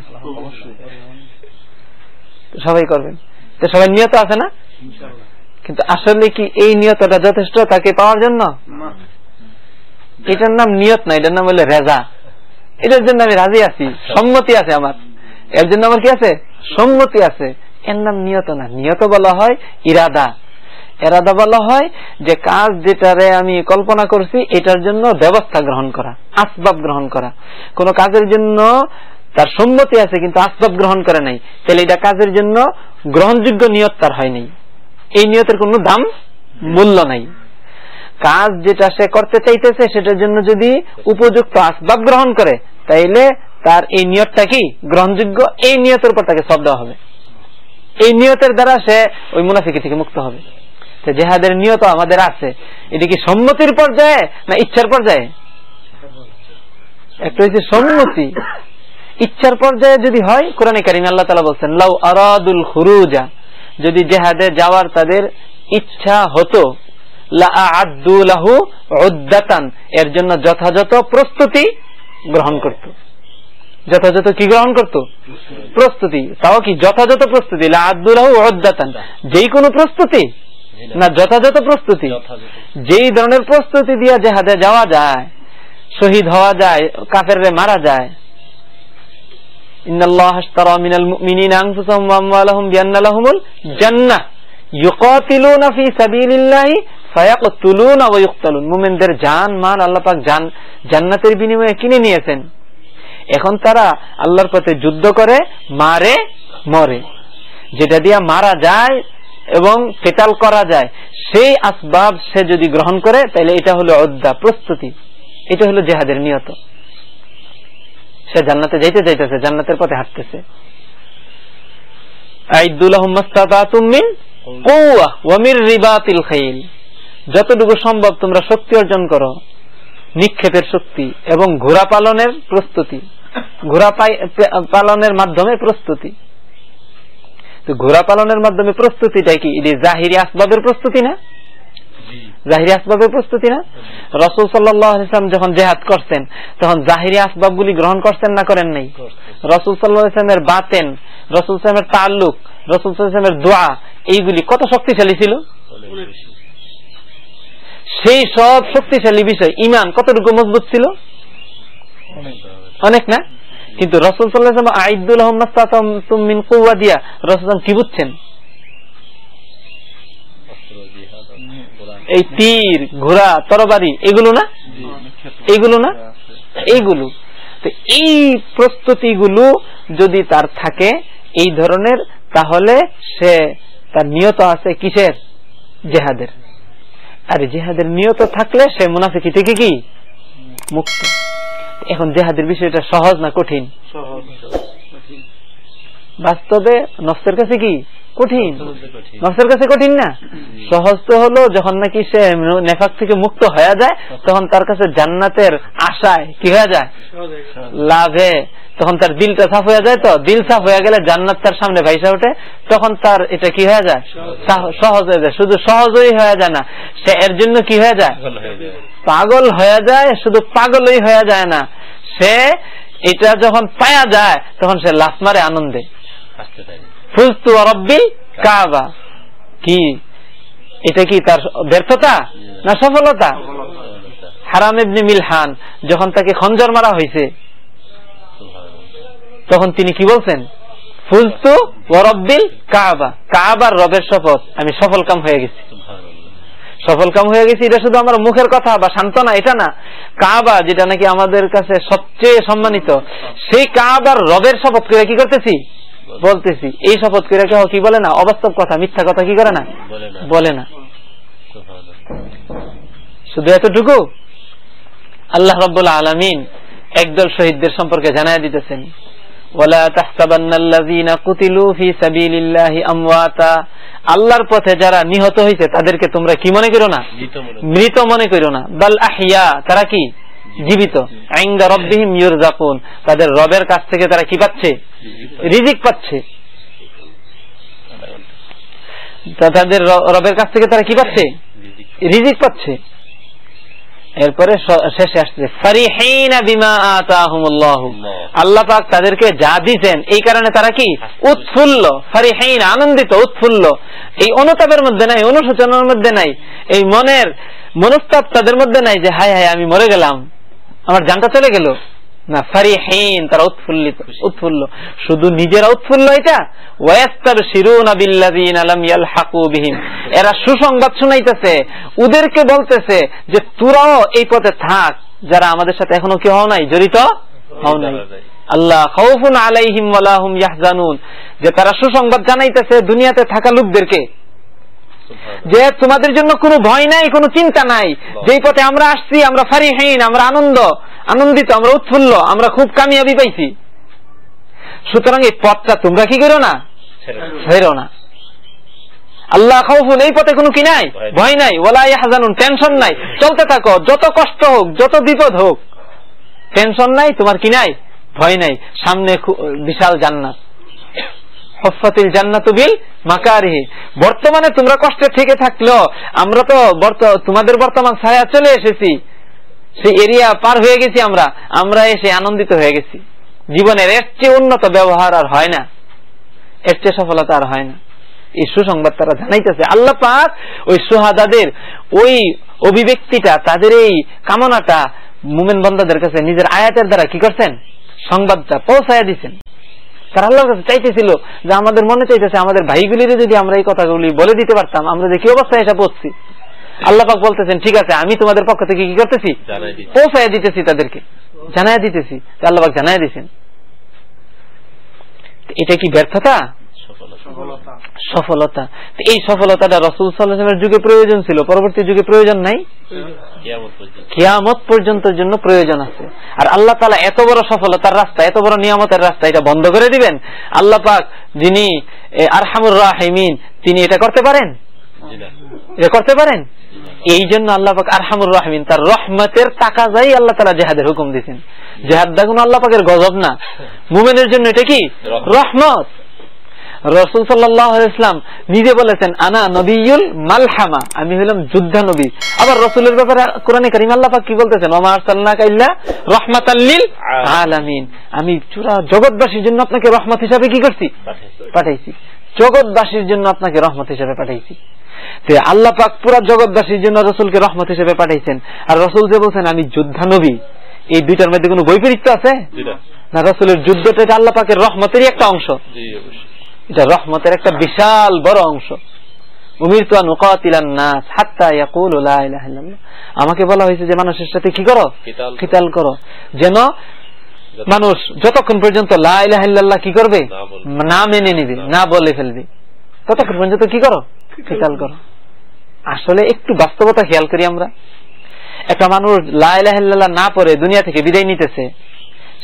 S2: সবাই করবেন। তো সবাই নিয়ত আছে না? কিন্তু আসলে কি এই নিয়তটা যথেষ্ট তাকে পাওয়ার জন্য? এটার নাম নিয়ত না এটার নাম হলো রেজা। এটার জন্য আমি রাজি আছি সম্মতি আছে আমার। এর জন্য আমার কি আছে? সম্মতি আছে। এর নাম নিয়ত না। নিয়ত বলা হয় ইরাদা। এরাদা বলা হয় যে কাজ যেটারে আমি কল্পনা করছি, এটার জন্য ব্যবস্থা গ্রহণ করা, আসবাব গ্রহণ করা। কোন কাজের জন্য তার সম্মতি আছে, কিন্তু আসবাব গ্রহণ করে নাই। তাহলে এটা কাজের জন্য গ্রহণযোগ্য নিয়ত তার হয় নাই। এই নিয়তের কোনো দাম, মূল্য নাই। কাজ যেটা সে করতে চাইতেছে, সেটার জন্য যদি উপযুক্ত আসবাব গ্রহণ করে, তাইলে তার এই নিয়তটা কি গ্রহণযোগ্য? এই নিয়তের উপর তাকে সব দেওয়া হবে। এই নিয়তের দ্বারা সে ওই মুনাফিকি থেকে মুক্ত হবে। জেহাদের নিয়ত আমাদের আছে। এটা কি সম্মতির পর্যায়ে না ইচ্ছার পর্যায়ে? একটা হচ্ছে সম্মতি। ইচ্ছার পর্যায়ে যদি হয়, কোরআনে কারিম আল্লাহ তালা বলছেন, লাউ আরাদুল খুরুজা যদি জেহাদে যাওয়ার তাদের ইচ্ছা হতো এর জন্য যথাযথ প্রস্তুতি গ্রহণ করত। যথাযথ কি গ্রহণ করত? প্রস্তুতি। তাও কি যথাযথ প্রস্তুতি? লাহু উদ্দাতান যেই কোনো প্রস্তুতি। না যথাযথ প্রস্তুতি। যেই ধরনের প্রস্তুতি দিয়ে জেহাদে যাওয়া যায় শহীদ হওয়া যায় কাফের মারা যায় মুমিনদের জান মাল আল্লাহ পাক জান জান্নাতের বিনিময়ে কিনে নিয়েছেন। এখন তারা আল্লাহর পথে যুদ্ধ করে মারে মরে। যেটা দিয়া মারা যায় এবং কেতাল করা যায়। সেই আসবাব সে যদি গ্রহণ করে তাহলে এটা হলো অদ্যা প্রস্তুতি। এটা হলো জেহাদের নিয়ত। সে জান্নাতে যাইতে যাইতেছে, জান্নাতের পথে হাঁটতেছে। যতটুকু সম্ভব তোমরা শক্তি অর্জন করো। নিক্ষেপের শক্তি এবং ঘোড়া পালনের প্রস্তুতি। ঘোড়া পালনের মাধ্যমে প্রস্তুতি। তো ঘোড়া পালনের মাধ্যমে প্রস্তুতিটা কি? এটি জাহিরি আসবাবের প্রস্তুতি না? জাহিরি আসবাবের প্রস্তুতি না? রসুল সাল্লাম যখন জেহাদ করছেন তখন জাহিরি আসবাবগুলি গ্রহণ করছেন না করেন নাই? রসুল সাল্লাহ ইসলামের বাতেন রসুল সালামের তাল্লুক রসুল সাল্লামের দোয়া এইগুলি কত শক্তিশালী ছিল? সেই সব শক্তিশালী বিষয় ইমান কতটুকু মজবুত ছিল?
S3: অনেক
S2: না? কিন্তু রসুল সাল্লাহ আইদুল মিন রসুল কি বুঝছেন? এই তীর, ঘোড়া, তরবারি, এগুলো না? এইগুলো না? এইগুলো তো এই প্রস্তুতিগুলো যদি তার থাকে, এই ধরনের, তাহলে সে তার নিয়ত আছে কিসের? জেহাদের। আর জেহাদের নিয়ত থাকলে সে মুনাফিকি থেকে কি? মুক্ত। এখন জেহাদের বিষয়টা সহজ না কঠিন? বাস্তবে নফসের কাছে কি? কঠিন। নফসের কাছে কঠিন না? সহজ তো হলো যখন নাকি সে নেফাক থেকে মুক্ত হয়ে যায় তখন তার কাছে জান্নাতের আশায় কি হয়ে যায়? লাভে। তখন তার দিলটা সাফ হয়ে যায় তো? দিল সাফ হয়ে গেলে জান্নাত তার সামনে ভাইসা ওঠে। তখন তার এটা কি হয়ে যায়? সহজ। হয়ে যায়। শুধু সহজই হয়ে যায় না সে এর জন্য কি হয়ে যায়?
S3: পাগল হয়ে যায়।
S2: শুধু পাগলই হয়ে যায় না। সে এটা যখন পায়া যায় তখন সে লাফ মারে আনন্দে।
S3: থাকে
S2: ফুজতু রব্বিল কাবা। কি? এটা কি তার ব্যর্থতা না সফলতা? হারাম মিলহান যখন তাকে খঞ্জর মারা হয়েছে, তখন তিনি কি বলছেন? ফুলতু ওরব্বিল কাবা। কাবার রবের শপথ। আমি সফল কাম হয়ে গেছি। সফল কাম হয়ে গেছি, এটা শুধু আমার মুখের কথা বা সান্ত্বনা, এটা না। কাবা, যেটা নাকি আমাদের কাছে সবচেয়ে সম্মানিত, সেই কাবার রবের শপথ কি করতেছি? বলতেছি এই শপথ করে কেউ কি বলে না? অবাস্তব কথা মিথ্যা কথা কি করে না?
S3: বলে না।
S2: শুধু এতটুকু? আল্লাহ রব্বুল আলমিন একদল শহীদদের সম্পর্কে জানাই দিতেছেন। আল্লাহর পথে যারা নিহত হয়েছে তাদেরকে তোমরা কি মনে করো না?
S3: মৃত মনে করো।
S2: না। বাল আহিয়া তারা কি? জীবিত। আইন্দা রব্বিহিম ইউরজাকুন তাদের রবের কাছ থেকে তারা কি পাচ্ছে? রিজিক পাচ্ছে। তাদের রবের কাছ থেকে তারা কি পাচ্ছে? রিজিক পাচ্ছে। এরপরে শেষে আসছে আল্লাহ পাক তাদেরকে যা দিয়েছেন, এই কারণে তারা কি? উৎফুল্ল, ফারিহিন, আনন্দিত, উৎফুল্ল। এই অনুতাপের মধ্যে নাই, অনুশোচনার মধ্যে নাই, এই মনের মনস্তাপ তাদের মধ্যে নাই যে, হায় হায়, আমি মরে গেলাম। আমার জানটা চলে গেল? না, ফারিহিন, তারা উৎফুল্লিত, উৎফুল্ল। শুধু নিজেরা উৎফুল্ল এটা? ওয়াস্তার শিরুন বিল্লাযিন আলাম ইয়ালহাকু বিহিম। এরা সুসংবাদ শুনাইতেছে, ওদেরকে বলতেছে যে তোরাও এই পথে থাক, যারা আমাদের সাথে এখনও কি হও নাই, জড়িত হও নাই। আল্লাহ খাউফুন আলাইহিম ওয়ালা ইয়াহজানুন। যে তারা সুসংবাদ জানাইতেছে দুনিয়াতে থাকা লোকদেরকে। যে তোমাদের জন্য কোনো ভয় নাই কোনো চিন্তা নাই। যেই পথে আমরা আসছি আমরা ফারিহীন আমরা আনন্দ আনন্দিত আমরা উৎফুল্ল আমরা খুব কামিয়াবি পাইছি। সুতরাং এই পথটা তোমরা কি করো না? ছেড়ো না। আল্লাহ খাউফুন এই পথে কোনো কি নাই? ভয় নাই। ওলা ইয়াহজানুন টেনশন নাই। চলতে থাকো যত কষ্ট হোক যত বিপদ হোক টেনশন নাই তোমার কি নাই? ভয় নাই। সামনে বিশাল জান্নাত। হফাতিল জান্নাত বিল মাকারিহি। বর্তমানে তোমরা কষ্টে থেকে থাকলেও, আমরা তো তোমাদের বর্তমান ছায়া চলে এসেছি। সেই এরিয়া পার হয়ে গেছি আমরা। আমরা এসে আনন্দিত হয়ে গেছি। জীবনের এর চেয়ে উন্নত ব্যবহার আর হয় না। এর চেয়ে সফলতা আর হয় না। এই সুসংবাদ তারা জানাইতেছে। আল্লাহ পাক ওই সুহাদাদের, ওই অভিব্যক্তিটা, তাদের এই কামনাটা মুমেন বন্দাদের কাছে নিজের আয়াতের দ্বারা কি করছেন? সংবাদটা পৌঁছায় দিচ্ছেন তারা আল্লাহর কাছে চাইতেছিল যে আমাদের মনে চাইতেছে আমাদের ভাইগুলিরে যদি আমরা এই কথাগুলি বলে দিতে পারতাম আমরা যে কি অবস্থায় এসে পড়ছি আল্লাহ পাক বলতেছেন ঠিক আছে আমি তোমাদের পক্ষ থেকে কি করতেছি। পৌঁছায় দিতেছি তাদেরকে। জানাই দিতেছি। আল্লাপাক জানাই দিছেন। এটা কি ব্যর্থতা?
S3: সফলতা।
S2: সফলতা। এই সফলতাটা রসুল সাল্লামের যুগে প্রয়োজন ছিল। পরবর্তী যুগে প্রয়োজন নাই?
S3: কিয়ামত পর্যন্ত।
S2: পর্যন্তর জন্য প্রয়োজন আছে। আর আল্লাহ তালা এত বড় সফলতার রাস্তা এত বড় নিয়ামতের রাস্তা এটা বন্ধ করে দিবেন? আল্লাহ পাক যিনি আরহামুর রাহিমিন তিনি এটা করতে পারেন? এটা করতে পারেন? এই জন্য আল্লাহ পাক আরহামুর রাহমিন তার রহমতের টাকা যাই আল্লাহ তালা জেহাদের হুকুম দিয়েছেন জেহাদ দেখুন আল্লাহ পাকের গজব না। মুমেনের জন্য এটা কি?
S3: রহমত।
S2: রহমত রসুল সাল্লাহ ইসলাম নিজে বলেছেন আনা নবীল মালহামা। আমি হলাম যুদ্ধা নবী। আবার রসুলের ব্যাপারে কোরআনে কারিম আল্লাহ কি বলতেছেন? ওমা আরসালনাকা ইল্লা রাহমাতাল্লিল আলামিন। আমি চূড়া জগৎবাসীর জন্য আপনাকে রহমত হিসাবে কি করছি?
S3: পাঠাইছি।
S2: জগৎবাসীর জন্য আপনাকে রহমত হিসেবে পাঠাইছি। তো আল্লাহ পাক পুরা জগৎবাসীর জন্য রসুলকে রহমত হিসেবে পাঠাইছেন। আর রসুল যে বলছেন আমি যোদ্ধা নবী। এই দুইটার মধ্যে কোনো বৈপরীত্য আছে?
S3: না
S2: রসুলের যুদ্ধটা আল্লাহ পাকের রহমতেরই একটা অংশ।
S3: জি অবশ্যই।
S2: এটা রহমতের একটা বিশাল বড় অংশ। আমাকে বলা হয়েছে যে মানুষের সাথে কি করো?
S3: কিতাল
S2: করো। যেন মানুষ যতক্ষণ পর্যন্ত লা ইলাহা ইল্লাল্লাহ কি করবে?
S3: না
S2: মেনে নিবে না। বলে ফেলবে। ততক্ষণ পর্যন্ত কি করো? কিতাল করো। আসলে একটু বাস্তবতা খেয়াল করি আমরা। একটা মানুষ লা ইলাহা ইল্লাল্লাহ না পড়ে দুনিয়া থেকে বিদায় নিতেছে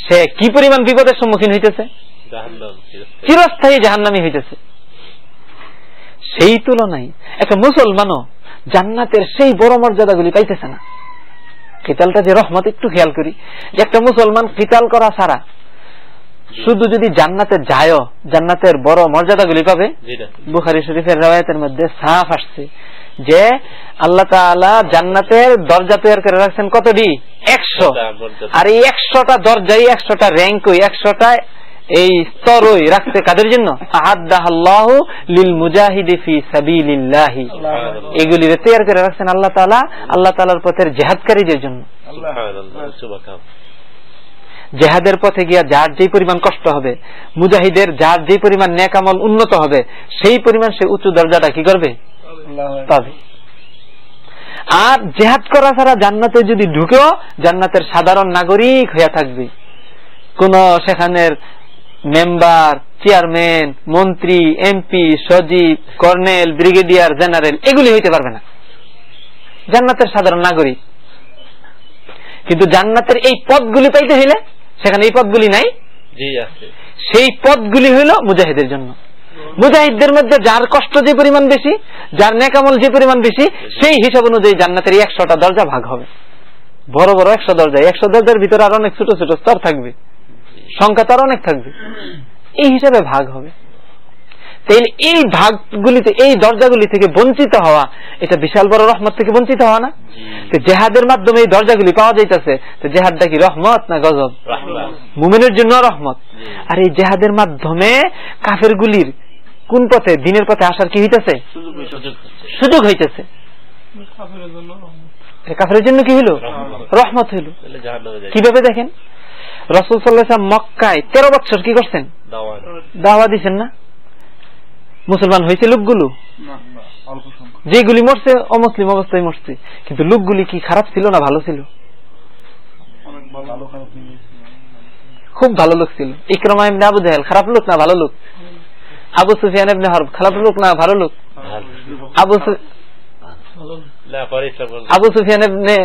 S2: সে কি পরিমাণ বিপদের সম্মুখীন হইতেছে?
S3: চিরস্থায়ী।
S2: জাহান্নামি হইতেছে। সেই তুলনায় একটা মুসলমানও জান্নাতের সেই বড় মর্যাদাগুলি পাইতেছে না। কিতালটা যে রহমত একটু খেয়াল করি। যে একটা মুসলমান কিতাল করা ছাড়া শুধু যদি জান্নাতে যায়ও জান্নাতের বড় মর্যাদাগুলি পাবে? বুখারি শরীফের রেওয়ায়তের মধ্যে সাফ আসছে যে আল্লাহ তাআলা জান্নাতের দরজা তৈরি করে রাখছেন কতটি? একশো। আর এই একশোটা দরজাই একশোটা র্যাঙ্ক ওই একশোটা এই স্তরই রাখছে কাদের জন্য? লিল মুজাহিদি ফি সাবিলিল্লাহি। এগুলি তৈরি করে রাখছেন আল্লাহ তাআলা আল্লাহ তাআলার পথের জিহাদকারীদের জন্য। জেহাদের পথে গিয়া যার যেই পরিমাণ কষ্ট হবে মুজাহিদের যার যেই পরিমাণ নেকামল উন্নত হবে সেই পরিমাণ সে উচ্চ দরজাটা কি করবে? পাবে। আর জেহাদ করা ছাড়া জান্নাতে যদি ঢুকেও জান্নাতের সাধারণ নাগরিক হইয়া থাকবে। কোন সেখানের মেম্বার চেয়ারম্যান মন্ত্রী এমপি সচিব কর্নেল ব্রিগেডিয়ার জেনারেল এগুলি হইতে পারবে না। জান্নাতের সাধারণ নাগরিক। কিন্তু জান্নাতের এই পদগুলি পাইতে হইলে সেখানে এই পদগুলি নাই। সেই পদগুলি হইল মুজাহিদের জন্য। মুজাহিদদের মধ্যে যার কষ্ট যে পরিমাণ বেশি যার নেকামল যে পরিমাণ বেশি সেই হিসাব অনুযায়ী জান্নাতের একশোটা দরজা ভাগ হবে। বড় বড় একশো দরজা একশো দরজার ভিতরে আর অনেক ছোট ছোট স্তর থাকবে। সংখ্যা তার অনেক থাকবে। এই হিসাবে ভাগ হবে। তাইলে এই ভাগগুলিতে এই দরজাগুলি থেকে বঞ্চিত হওয়া এটা বিশাল বড় রহমত থেকে বঞ্চিত হওয়া না? তো জেহাদের মাধ্যমে এই দরজাগুলি পাওয়া যাইতেছে। তো জেহাদটা কি রহমত না গজব? মুমিনের জন্য রহমত। আর এই জেহাদের মাধ্যমে কাফের গুলির কোন পথে দিনের পথে আসার কি হইতেছে?
S3: সুযোগ
S2: হইতেছে। কাফের জন্য কি হইল? রহমত। হইল।
S3: তাহলে জাহান্নামে যায়
S2: কীভাবে দেখেন? রসুল সাল্লাহ মক্কায় তেরো বছর কি করছেন? দাওয়া দিছেন না? মুসলমান হয়েছে লোকগুলো? যেগুলি মরছে অমুসলিম অবস্থায় মরছে। কিন্তু লোকগুলি কি খারাপ ছিল না ভালো ছিল? খুব ভালো লোক ছিল। ইকরমা ইবনে আবু জাহেল খারাপ লোক না ভালো লোক? আবু সুফিয়ান ইবনে হরব খারাপ লোক না ভালো লোক? আবু সু-
S3: না পরে ইসলাম গ্রহণ
S2: আবু সুফিয়ান ইবনে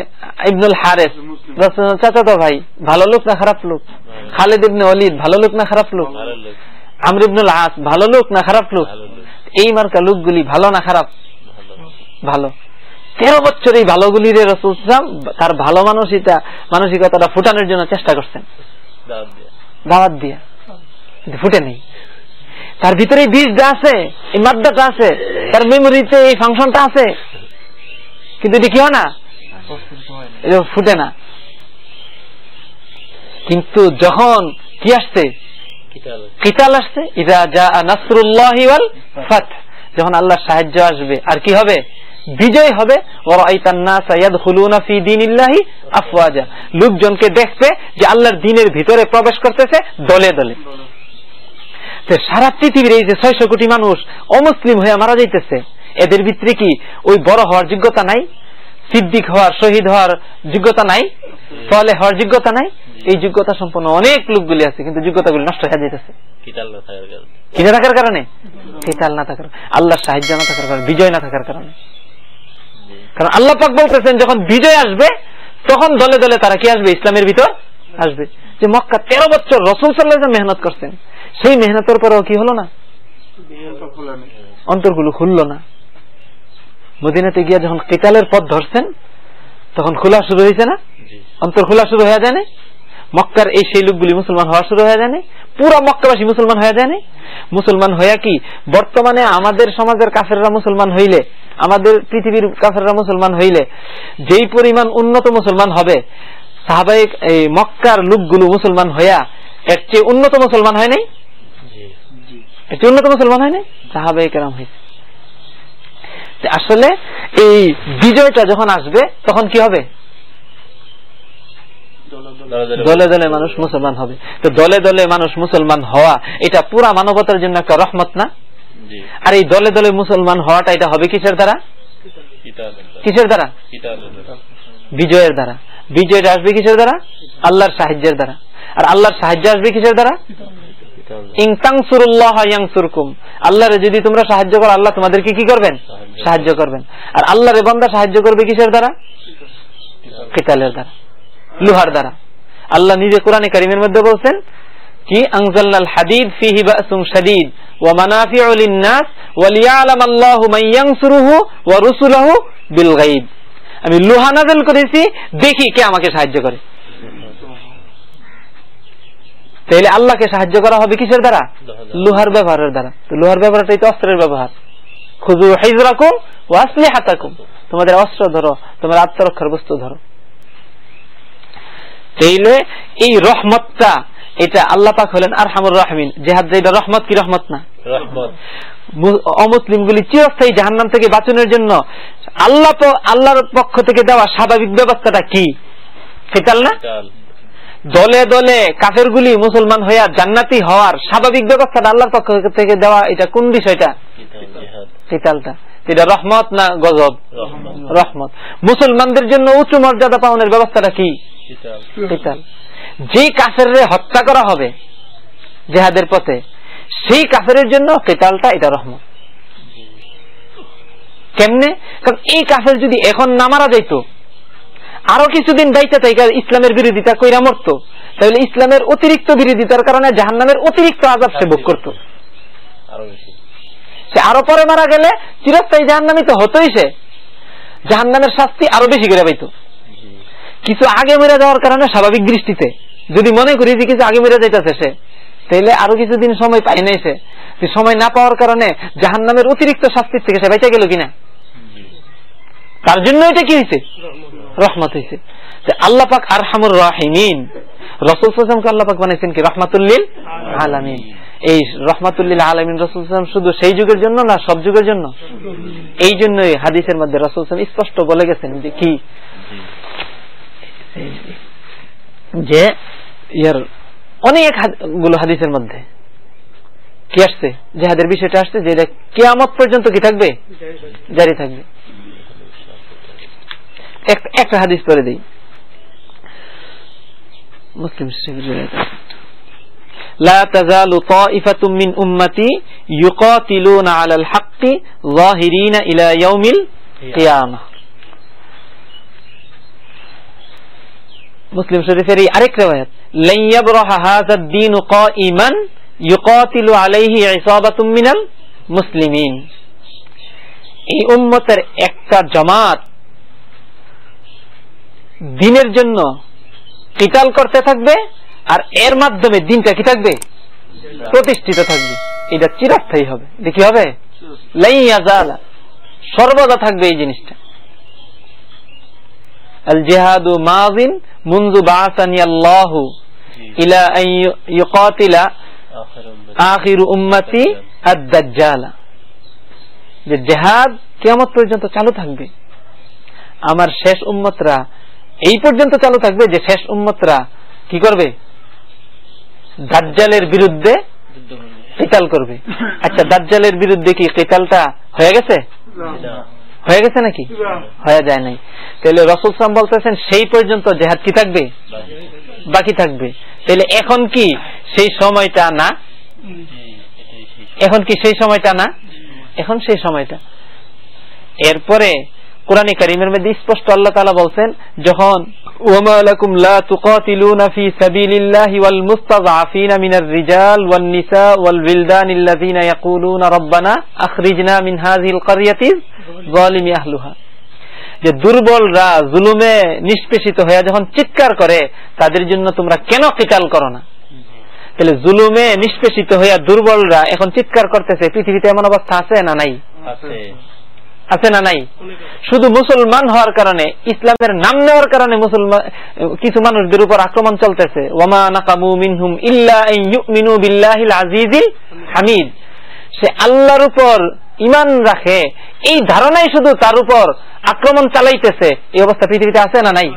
S2: ইবনুল হারেস রাসূলের চাচাতো ভাই ভালো লোক না খারাপ লোক? খালিদ ইবনে ওয়ালিদ ভালো লোক না খারাপ লোক? আমর ইবনুল আস ভালো লোক না খারাপ লোক? এই মার্কা লোকগুলি ভালো না খারাপ?
S3: ভালো।
S2: তেরো বছর এই ভালোগুলির রসুল ইসলাম তার ভালো মানসিকতা মানসিকতাটা ফুটানোর জন্য চেষ্টা করছেন।
S3: দাওয়াত দিয়ে।
S2: কিন্তু ফুটে নেই। তার ভিতরে বীজটা আছে এই মাদ্দাটা আছে তার মেমোরিতে এই ফাংশনটা আছে। কিন্তু এটি কি হয় না? এটা ফুটে না। কিন্তু যখন কি আসছে? কিতাল। আসছে ইদা যা নাসরুল্লাহ ওয়াল ফাত। যখন আল্লাহর সাহায্য আসবে আর কি হবে? বিজয় হবে। লোকজনকে দেখবে যে আল্লাহর দিনের ভিতরে প্রবেশ করতেছে দলে দলে। তো সারা পৃথিবীর এই যে ছয়শো কোটি মানুষ অমুসলিম হয়ে মারা যাইতেছে। এদের ভিতরে কি ওই বড় হওয়ার যোগ্যতা নাই? সিদ্দিক হওয়ার শহীদ হওয়ার যোগ্যতা নাই? ফলে হওয়ার যোগ্যতা নাই? এই যোগ্যতা সম্পন্ন অনেক লোকগুলি আছে কিন্তু যোগ্যতাগুলি নষ্ট হয়ে
S3: কারণে।
S2: কিনে থাকার কারণে? কেতাল না থাকার আল্লাহর সাহায্য না থাকার কারণে বিজয় না থাকার কারণে। কারণ আল্লাহ পাক বলতেছেন যখন বিজয় আসবে তখন দলে দলে তারা কি আসবে? ইসলামের ভিতর আসবে। যে মক্কা তেরো বছর রসুল সাল্লাহ মেহনত করছেন। সেই মেহনতের পরেও কি হলো না। অন্তরগুলো খুললো না। মদিনাতে গিয়া যখন কেতালের পথ ধরছেন তখন খোলা শুরু হয়েছে না? অন্তর খোলা শুরু হয়ে যায় মক্কার এই সেই লোকগুলি মুসলমান হওয়া শুরু হয়ে যায়? পুরো মক্কাবাসী মুসলমান হয়ে যায় মুসলমান হইয়া কি বর্তমানে আমাদের সমাজের কাফেররা মুসলমান হইলে আমাদের পৃথিবীর কাফেররা মুসলমান হইলে যেই পরিমাণ উন্নত মুসলমান হবে সাহাবাহিক এই মক্কার লোকগুলো মুসলমান হইয়া এর চেয়ে উন্নত মুসলমান হয় নাই? এর চেয়ে উন্নত মুসলমান হয় নাই? সাহাবাহিক এরাম হয়েছে আসলে এই বিজয়টা যখন আসবে তখন কি হবে? দলে দলে মানুষ মুসলমান হবে। তো দলে দলে মানুষ মুসলমান হওয়া এটা পুরা মানবতার জন্য একটা রহমত না? আর এই দলে দলে মুসলমান হওয়াটা এটা হবে কিসের দ্বারা? কিসের দ্বারা। বিজয়ের দ্বারা। বিজয়টা আসবে কিসের দ্বারা? আল্লাহর সাহায্যের দ্বারা। আর আল্লাহর সাহায্য আসবে কিসের দ্বারা? আল্লাহরে যদি তোমরা সাহায্য করো আল্লাহ তোমাদেরকে কি করবেন?
S3: সাহায্য।
S2: করবেন। আর আল্লাহরে বান্দা সাহায্য করবে কিসের দ্বারা? কেতালের। দ্বারা। লোহার দ্বারা। আল্লাহ নিজে কোরআনে কারিমের মধ্যে বলছেন কি? আনজালনাল হাদিদ ফিহি বাসুম শাদীদ। ওয়া মানাফিউ লিন-নাস। ওয়া লিয়ালাম মান ইয়ানসুরুহু ওয়া রুসুলুহু বিল গায়ব। আমি লোহা নাযিল করেছি দেখি কে আমাকে সাহায্য করে। তাহলে আল্লাহকে সাহায্য করা হবে কিসের দ্বারা? লোহার ব্যবহারের দ্বারা। তো লোহার ব্যবহারটাই তো অস্ত্রের ব্যবহার। খুজু হিজরাকুম ও আসলি হাতাকুম তোমাদের অস্ত্র ধরো তোমার আত্মরক্ষার বস্তু ধরো। তাইলে এই রহমতটা এটা আল্লাহ পাক হলেন আর হামুর রাহমিন। জেহাদ যেটা রহমত কি রহমত না? অমুসলিমগুলি চিরস্থায়ী জাহান্নাম থেকে বাঁচানোর জন্য আল্লাহ আল্লাহর পক্ষ থেকে দেওয়া স্বাভাবিক ব্যবস্থাটা কি? ফিতাল না? দলে দলে কাফেরগুলি মুসলমান হইয়া জান্নাতি হওয়ার স্বাভাবিক ব্যবস্থাটা আল্লাহর পক্ষ থেকে দেওয়া এটা কোন বিষয়টা?
S3: কিতাব
S2: এটা রহমত না গজব?
S3: রহমত।
S2: মুসলমানদের জন্য উচ্চ মর্যাদা পাওয়ানোর ব্যবস্থাটা কি? কিতাল যেই কাফেররে হত্যা করা হবে জেহাদের পথে সেই কাফেরের জন্য কেতালটা এটা রহমত। কেমনে? কারণ এই কাফের যদি এখন না মারা যাইতো আরও কিছুদিন বাইতে থাকা ইসলামের বিরোধিতা কইরা মরত। তাহলে ইসলামের অতিরিক্ত বিরোধিতার কারণে জাহান্নামের অতিরিক্ত আজাব সে ভোগ করত। সে আরও পরে মারা গেলে চিরস্থায়ী জাহান্নামি তো হতোই সে। জাহান্নামের শাস্তি আরও বেশি করে পাইতো। কিছু আগে মেরে যাওয়ার কারণে স্বাভাবিক দৃষ্টিতে। যদি মনে করি যে কিছু আগে মেরে যাইতেছে সে তাইলে আরও কিছুদিন সময় পাই নাই সে। সময় না পাওয়ার কারণে জাহান নামের অতিরিক্ত শাস্তির থেকে সে বেঁচে গেল কিনা? তার জন্য এটা কি হয়েছে রহমত হয়েছে। যে আল্লাহ পাক আর হামুর রাহিমিন। রসুল সাল্লামকে আল্লাহ পাক বানাইছেন কি? রহমাতুল্লিল আলামিন। এই রহমাতুল্লিল আলামিন রসুল সাল্লাম শুধু সেই যুগের জন্য না, সব যুগের জন্য? এই জন্যই হাদিসের মধ্যে রসুল সাল্লাম স্পষ্ট বলে গেছেন যে কি? যে ইয়ার অনেকগুলো হাদিসের মধ্যে। কি আসছে? জেহাদের বিষয়টা আসছে যে কেয়ামত পর্যন্ত কি থাকবে? জারি থাকবে। একটা হাদিস পরে দিই মুসলিম শরীফের riwayat আছে। لا تزال طائفة من أمتي يقاتلون على الحق ظاهرين إلى يوم القيامة মুসলিম শরীফের এই আরেক রেওয়ায়াত لن يبرح هذا الدين قائما يقاتل عليه عصابة من المسلمين এই উম্মতের একটা জামাত দিনের জন্য কিতাল করতে থাকবে, আর এর মাধ্যমে দিনটা কি থাকবে? প্রতিষ্ঠিত থাকবে। এটা চিরস্থায়ী হবে। দেখি হবে? সর্বদা থাকবে এই জিনিসটা। পর্যন্ত চালু থাকবে। আমার শেষ উম্মতরা এই পর্যন্ত চালু থাকবে যে শেষ উম্মতরা কি করবে? দাজ্জালের বিরুদ্ধে
S3: যুদ্ধ করবে।
S2: আচ্ছা দাজ্জালের বিরুদ্ধে কি কিতালটা হয়ে গেছে? হয়ে গেছে নাকি? হয়ে যায় নাই। তাহলে রসুল সাম বলতেছেন, সেই পর্যন্ত জেহাদ কি থাকবে?
S3: বাকি
S2: থাকবে। তাহলে এখন কি সেই সময়টা না? এখন কি সেই সময়টা না? এখন সেই সময়টা। এরপরে কোরআনে কারিমের মধ্যে স্পষ্ট আল্লাহ তাআলা বলছেন যখন ওয়ামা লাকুম লা তুকাতিলুনা ফি সাবিলিল্লাহি ওয়াল মুস্তাযআফিনা মিনার রিজাল ওয়ান নিসা ওয়াল বিলদান আল্লাযিনা ইয়াকুলুনা রাব্বানা আখরিজনা মিন হাযিহিল ক্বরিয়াতি যে দুর্বলরা জুলুমে নিষ্পেষিত হয়ে যখন চিৎকার করে তাদের জন্য তোমরা কেন কিতাল করো না? তাহলে জুলুমে নিষ্পেষিত হইয়া দুর্বলরা এখন চিৎকার করতেছে পৃথিবীতে এমন অবস্থা আছে না নাই?
S3: আছে
S2: না নাই? শুধু মুসলমান হওয়ার কারণে ইসলামের নাম নেওয়ার কারণে মুসলমান কিছু মানুষদের উপর আক্রমণ চলতেছে। ওয়ামা নাকামু মিনহুম ইল্লা ইউমিনু বিল্লাহিল আজিজিল হামিদ। সে আল্লাহর উপর ইমান রাখে এই ধারণাই শুধু তার উপর আক্রমণ চালাইতেছে। এই অবস্থা পৃথিবীতে আছে না নাই?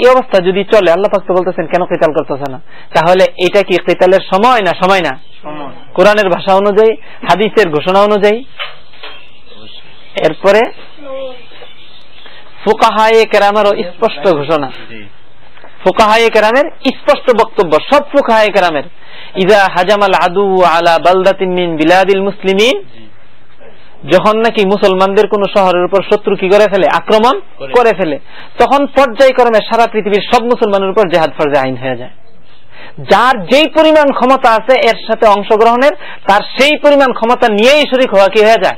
S2: এই অবস্থা যদি চলে আল্লাহ পাক বলতেছেন কেন কেতাল করতেছে না? তাহলে এটা কি কেতালের সময় না সময় না? কোরআনের ভাষা অনুযায়ী হাদিসের ঘোষণা অনুযায়ী এরপরে ফুকাহায়ে কেরামেরও স্পষ্ট ঘোষণা। ফুকাহায়ে কেরামের স্পষ্ট বক্তব্য সব ফুকাহায়ে কেরামের। ইদা হাজামাল আদু আলা বালদাতিন মিন বিলাদিল মুসলিমিন। যখন নাকি মুসলমানদের কোন শহরের উপর শত্রু কি করে ফেলে? আক্রমণ
S3: করে।
S2: করে ফেলে। তখন পর্যায়ক্রমে সারা পৃথিবীর সব মুসলমানের উপর জেহাদ ফরজে আইন হয়ে যায়। যার যেই পরিমাণ ক্ষমতা আছে এর সাথে অংশগ্রহণের তার সেই পরিমাণ ক্ষমতা নিয়েই শরিক হওয়া কি হয়ে যায়?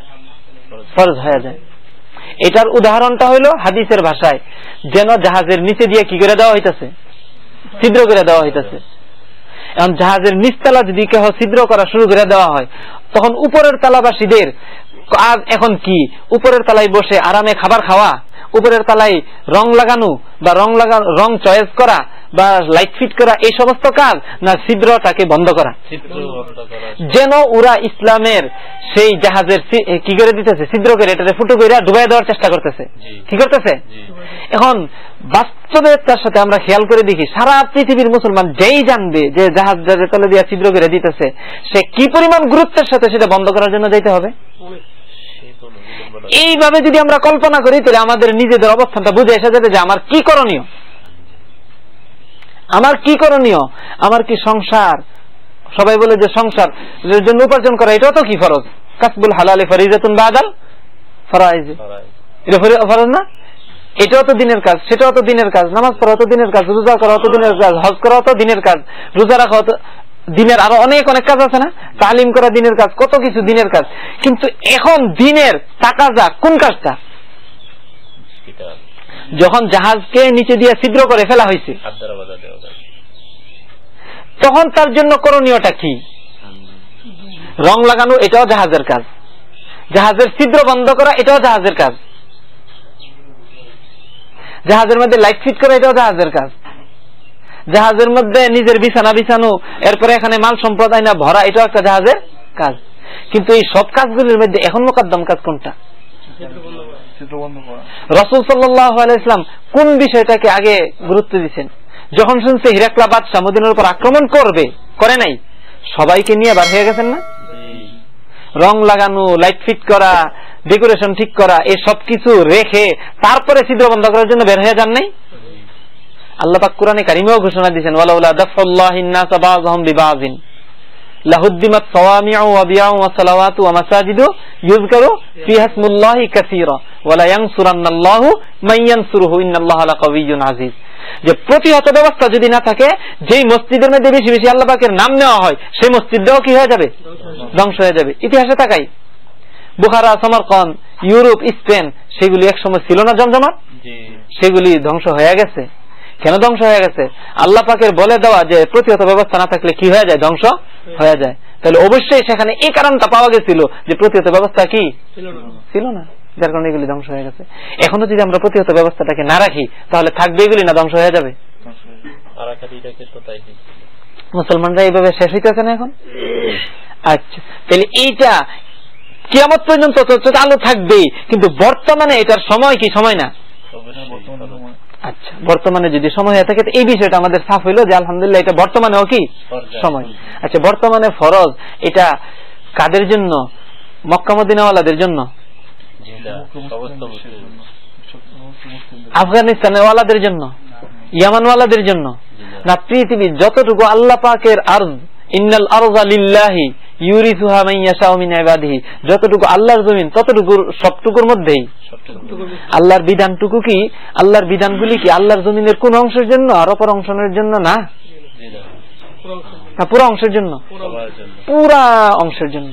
S2: ফরজ হয়ে যায়। এটার উদাহরণটা হইল হাদিসের ভাষায়, যেন জাহাজের নিচে দিয়ে কি করে দেওয়া হইতেছে? ছিদ্র করে দেওয়া হইতেছে। এখন জাহাজের নিচতলা যদি কেহ ছিদ্র করা শুরু করে দেওয়া হয়, তখন উপরের তালাবাসীদের কাজ এখন কি? উপরের তলায় বসে আরামে খাবার খাওয়া? উপরের তালাই রং লাগানো বা রং লাগানো রং চয়েস করা বা লাইট ফিট করা এই সমস্ত কাজ না ছিদ্রটাকে বন্ধ করা?
S3: বন্ধ করা।
S2: যেন ওরা ইসলামের সেই জাহাজের কি করে দিতেছে? ছিদ্র করে এটাতে ফুটো করে ডুবাই দেওয়ার চেষ্টা করতেছে। কি করতেছে? এখন বাস্তবে তার সাথে আমরা খেয়াল করে দেখি সারা পৃথিবীর মুসলমান যেই জানবে যে জাহাজ তলে দিয়া ছিদ্র করে দিতেছে সে কি পরিমাণ গুরুত্বের সাথে সেটা বন্ধ করার জন্য যাইতে হবে। এইভাবে যদি আমরা কল্পনা করি তাহলে আমাদের নিজেদের অবস্থানটা বুঝে এসে যাবে যে আমার কি করণীয়? আমার কি করণীয়? আমার কি সংসার? সবাই বলে যে সংসার জন্য উপার্জন করা এটাও তো কি ফরজ? কাসবুল হালালে ফরিজাতুন বাদাল ফরাইজ। এটা ফরজ না? এটাও তো দিনের কাজ সেটাও তো দিনের কাজ নামাজ পড়া তো দিনের কাজ রোজা করা তো দিনের কাজ হজ করা তো দিনের কাজ রোজা রাখা দিনের আরও অনেক অনেক কাজ আছে না? তালিম করা দিনের কাজ কত কিছু দিনের কাজ। কিন্তু এখন দিনের টাকা যা কোন কাজটা? যখন জাহাজকে নিচে দিয়ে ছিদ্র করে ফেলা হয়েছে। তখন তার জন্য করণীয়টা কি? রং লাগানো এটাও জাহাজের কাজ। জাহাজের ছিদ্র বন্ধ করা এটাও জাহাজের কাজ। জাহাজের মধ্যে লাইট ফিট করা এটাও জাহাজের কাজ। জাহাজের মধ্যে নিজের বিছানা বিছানো, এরপরে এখানে মাল সম্পদ আইনা ভরা, এটাও একটা জাহাজের কাজ। কিন্তু এই সব কাজগুলির মধ্যে এখন মোকাদ্দম কাজ কোনটা? রসুল আলাইসলাম কোন বিষয়টাকে আগে গুরুত্ব দিচ্ছেন যখন শুনছে হিরাকলা বাদশাহ মদিনের উপর আক্রমণ করবে, করে নাই, সবাইকে নিয়ে বার হয়ে গেছেন না? রং লাগানো, লাইট ফিট করা, ডেকোরেশন ঠিক করা এই সব কিছু রেখে তারপরে ছিদ্র বন্ধ করার জন্য বের হয়ে যান নাই? আল্লাহ পাক কোরআনে কারিমেও ঘোষণা দিয়েছেন ওয়ালাউলা দাফাল্লাহিন নাস বাযহুম বিবাযিন লাহুদ্দিমাত সাওয়ামিউ ওয়া বিয়াউ ওয়া সালাওয়াতু ওয়া মাসাজিদু ইউযকারু ফিহা ইসমুল্লাহি কাসীরা ওয়া লা ইয়ানসুরান্নাল্লাহু মান ইয়ানসুরুহু। ইন্নাল্লাহা লাকাবিয়্যুন আজিজ যে প্রতিহত ব্যবস্থা যদি না থাকে যেই মসজিদের মধ্যে বেশি বেশি আল্লাহ পাকের নাম নেওয়া হয় সেই মসজিদটাও কি হয়ে যাবে? ধ্বংস হয়ে যাবে। ইতিহাসে তাকাই। বুখারা সমরকন ইউরোপ স্পেন সেগুলি একসময় ছিল না জমজমাট? সেগুলি ধ্বংস হয়ে গেছে। কেন ধ্বংস হয়ে গেছে? আল্লাহ পাকের বলে দেওয়া যে প্রতিহত ব্যবস্থা না থাকলে কি হয়ে যায়? ধ্বংস হয়ে যায়। তাহলে অবশ্যই সেখানে এই কারণটা পাওয়া গেছিল যে প্রতিহত ব্যবস্থা কি? ছিল না। যার কারণে এগুলি ধ্বংস হয়ে গেছে। এখনও যদি আমরা প্রতিহত ব্যবস্থাটাকে না রাখি তাহলে থাকবে এগুলি না ধ্বংস হয়ে যাবে? মুসলমানরা এইভাবে শেষ হইতেছে না এখন? আচ্ছা। তাহলে এইটা কিয়ামত পর্যন্ত চালু থাকবেই কিন্তু বর্তমানে এটার সময় কি? সময় না। আচ্ছা। বর্তমানে যদি সময় হয়ে থাকে এই বিষয়টা আমাদের সাফ হইল যে আলহামদুলিল্লাহ এটা বর্তমানেও কি। সময়। আচ্ছা বর্তমানে ফরজ এটা কাদের জন্য? মক্কা মদিনাওয়ালাদের জন্য? আফগানিস্তানের ওয়ালাদের জন্য? ইয়ামানওয়ালাদের জন্য? না পৃথিবীর যতটুকু আল্লাহ পাকের আর্জ ইন্নাল আরজা লিল্লাহি ইউরিসুহা মিন ইবাদিহি। যতটুকু আল্লাহর জমিন ততটুকুর সবটুকুর মধ্যেই। আল্লাহর বিধানটুকু কি? আল্লাহর বিধানগুলি কি আল্লাহর জমিনের কোন অংশের জন্য আর অপর অংশের জন্য না? পুরো অংশের জন্য। পুরা অংশের জন্য।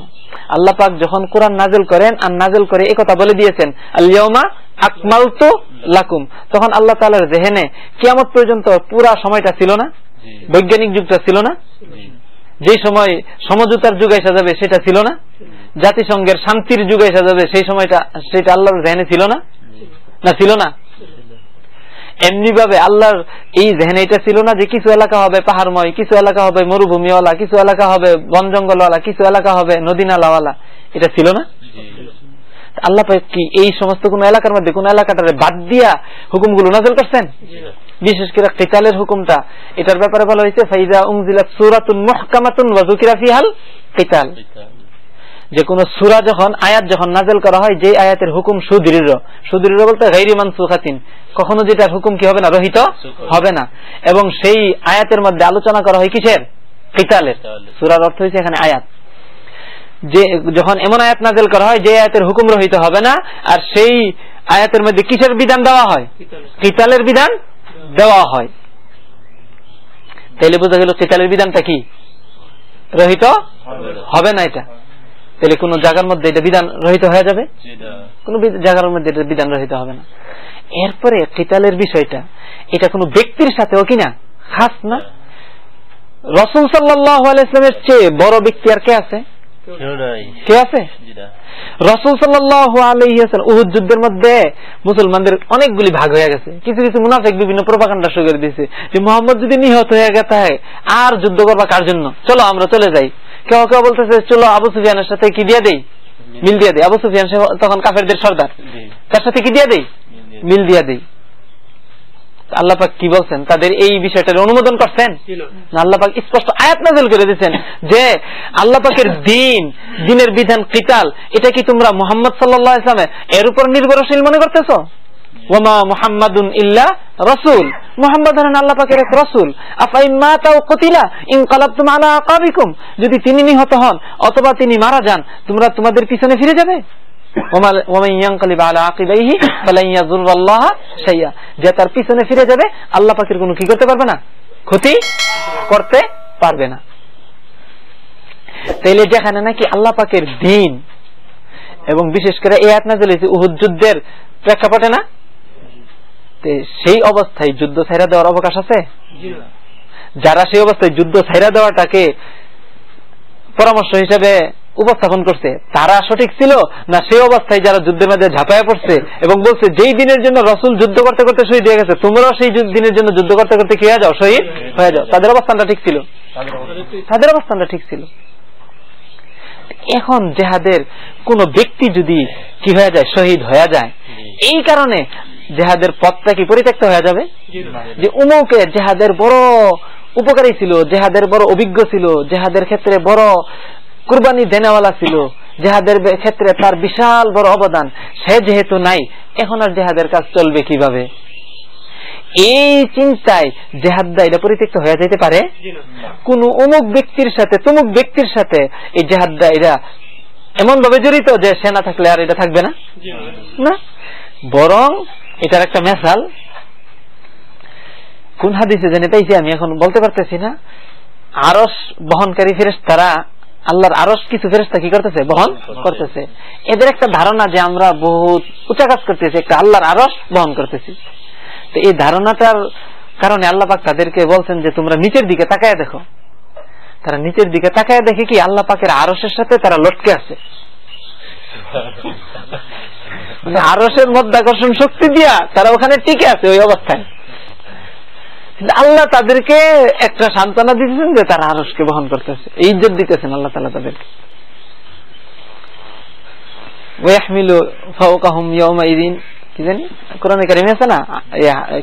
S2: আল্লাহ পাক যখন কোরআন নাজেল করেন আর নাজেল করে একথা বলে দিয়েছেন আল্লিয়মা আকমালতু লাকুম। তখন আল্লাহ তাআলার জেহেনে কিয়ামত পর্যন্ত পুরা সময়টা ছিল না? বৈজ্ঞানিক যুগটা ছিল না? যে সময় সমঝোতার যুগ এসে যাবে, সেটা ছিল না। জাতিসংঘের শান্তির যুগ এসে যাবে, সেই সময়টা, সেটা আল্লাহর জেহেনে ছিল না? না, ছিল না? এমনি ভাবে আল্লাহর এই জেহেনে এটা ছিল না যে কিছু এলাকা হবে পাহাড়ময়, কিছু এলাকা হবে মরুভূমিওয়ালা, কিছু এলাকা হবে বন জঙ্গলওয়ালা, কিছু এলাকা হবে নদী নালাওয়ালা এটা ছিল না? আল্লাহ কি এই সমস্ত কোন এলাকার মধ্যে, কোন এলাকাটারে বাদ দিয়া হুকুমগুলো নাজল করছেন? বিশেষ করে কিতালের হুকুমটা। এটার ব্যাপারে বলা হয়েছে, ফাইজা উনজিলাত সূরাতুন মুহকামাতুন ওয়া যুকিরা ফিহাল কিতাল। যে কোন সূরা যখন, আয়াত যখন নাজেল করা হয় যে আয়াতের হুকুম সুদৃঢ়। সুদৃঢ় বলতে গাইরি মানসুখাতিন। কখনো যেটার হুকুম কি হবে না, রহিত হবে না। এবং সেই আয়াতের মধ্যে আলোচনা করা হয় কিসের? কিতালের। সূরার অর্থ হয়েছে এখানে আয়াত। যে যখন এমন আয়াত নাজেল করা হয় যে আয়াতের হুকুম রহিত হবে না, আর সেই আয়াতের মধ্যে কিসের বিধান দেওয়া হয়? কিতালের বিধান দেওয়া হয়। তাহলে বোঝা গেল কিতালের বিধানটা কি? রহিত
S3: হবে না।
S2: এটা। তাহলে কোন জায়গার মধ্যে এটা বিধান রহিত হয়ে যাবে? কোন জায়গার মধ্যে এটা বিধান রহিত হবে না। এরপরে কিতালের বিষয়টা এটা কোনো ব্যক্তির সাথেও কিনা খাস না। রসুল সাল্লাহ আলাইসলামের চেয়ে বড় ব্যক্তি আর কে আছে? কে আছে রসুল সাল্লাল্লাহু আলাইহি ওয়াসাল্লাম উহুদ যুদ্ধের মধ্যে মুসলমানদের অনেকগুলি ভাগ হয়ে গেছে। কিছু কিছু মুনাফিক বিভিন্ন প্রপাগান্ডা শুরু করে দিয়েছে যে মোহাম্মদ যদি নিহত হয়ে গেছে আর যুদ্ধ করবা কার জন্য? চলো আমরা চলে যাই। কেউ কেউ বলতেছে চলো আবু সুফিয়ানের সাথে কি দিয়ে দেই? মিল দিয়ে দেই। আবু সুফিয়ান তখন কাফেরদের সর্দার। তার সাথে কি দিয়ে দেই?
S3: মিল দিয়ে
S2: মিল দিয়ে দেই। আল্লাহ পাক কি বলছেন? তাদের এই বিষয়টার অনুমোদন করছেন? না আল্লাহ পাক স্পষ্ট আয়াত নাজল করে দিয়েছেন যে আল্লাহ পাকের দিন দিনের বিধান কিতাল এটা কি তোমরা মোহাম্মদ সাল্লাহ ইসলামে এর উপর নির্ভরশীল মনে করতেছ? ওমা মুহাম্মাদুন ইল্লা রসুল। মোহাম্মদ হলেন আল্লাহ পাকের এক রসুল। যদি তিনি নিহত হন অথবা তিনি মারা যান তোমরা তোমাদের পিছনে ফিরে যাবে? যে তার পিছনে ফিরে যাবে, আল্লাহ পাকের কোনো কি করতে পারবে না? ক্ষতি করতে পারবে না। তাইলে যেখানে নাকি আল্লাহ পাকের দিন, এবং বিশেষ করে এই নাযিল হয়েছে উহুদ যুদ্ধের প্রেক্ষাপটে না? সেই অবস্থায় যুদ্ধ ছাইরা দেওয়ার অবকাশ আছে? যারা সেই অবস্থায় যুদ্ধ ছাইরা দেওয়াটাকে পরামর্শ হিসেবে উপস্থাপন করছে, তারা সঠিক ছিল না সেই অবস্থায় যারা যুদ্ধের মধ্যে ঝাঁপায় পড়ছে এবং বলছে, যেই দিনের জন্য রসুল যুদ্ধ করতে করতে শহীদ হয়ে গেছে, তোমরাও সেই দিনের জন্য যুদ্ধ করতে করতে কি যাও? শহীদ হয়ে যাও। তাদের অবস্থানটা ঠিক ছিল। তাদের অবস্থানটা ঠিক ছিল। এখন জেহাদের কোন ব্যক্তি যদি কি হয়ে যায়, শহীদ হয়ে যায়, এই কারণে জেহাদের পথটা কি পরিত্যক্ত হয়ে যাবে? যে উমুকে জেহাদের বড় উপকারী ছিল, জেহাদের বড় অভিজ্ঞ ছিল, জেহাদের ক্ষেত্রে বড় কুরবানি দেনেওয়ালা ছিল জেহাদের ক্ষেত্রে তার বিশাল বড় অবদান। সে যেহেতু নাই এখন আর জেহাদের কাজ চলবে কীভাবে? এই চিন্তায় জেহাদা এটা পরিত্যক্ত হয়ে যেতে পারে? কোন অমুক ব্যক্তির সাথে তমুক ব্যক্তির সাথে এই জেহাদা এটা এমন ভাবে জড়িত যে সে না থাকলে আর এটা থাকবে না? না। বরং এটার একটা মেসাল কোন হাদিসে জেনে পাইছি আমি এখন বলতে পারতেছি না। আরস বহনকারী ফেরেস তারা আল্লাহর আরস কিছু ফেরেস্তা কি করতেছে? বহন করতেছে। এদের একটা ধারণা যে আমরা বহুত উঁচা কাজ করতেছি একটা আল্লাহর আরস বহন করতেছি। তো এই ধারণাটার কারণে আল্লাহ পাক তাদেরকে বলছেন যে তোমরা নিচের দিকে তাকায় দেখো। তারা নিচের দিকে তাকায় দেখে কি আল্লাহ পাকের আরসের সাথে তারা লটকে আছে? আরসের মধ্যাকর্ষণ শক্তি দিয়া তারা ওখানে টিকে আছে ওই অবস্থায়। আল্লাহ তাদেরকে একটা সান্ত্বনা দিতেছেন যে তারা আরসকে বহন করতেছে। ইজ্জত দিতেছেন আল্লাহ তালা তাদেরকে।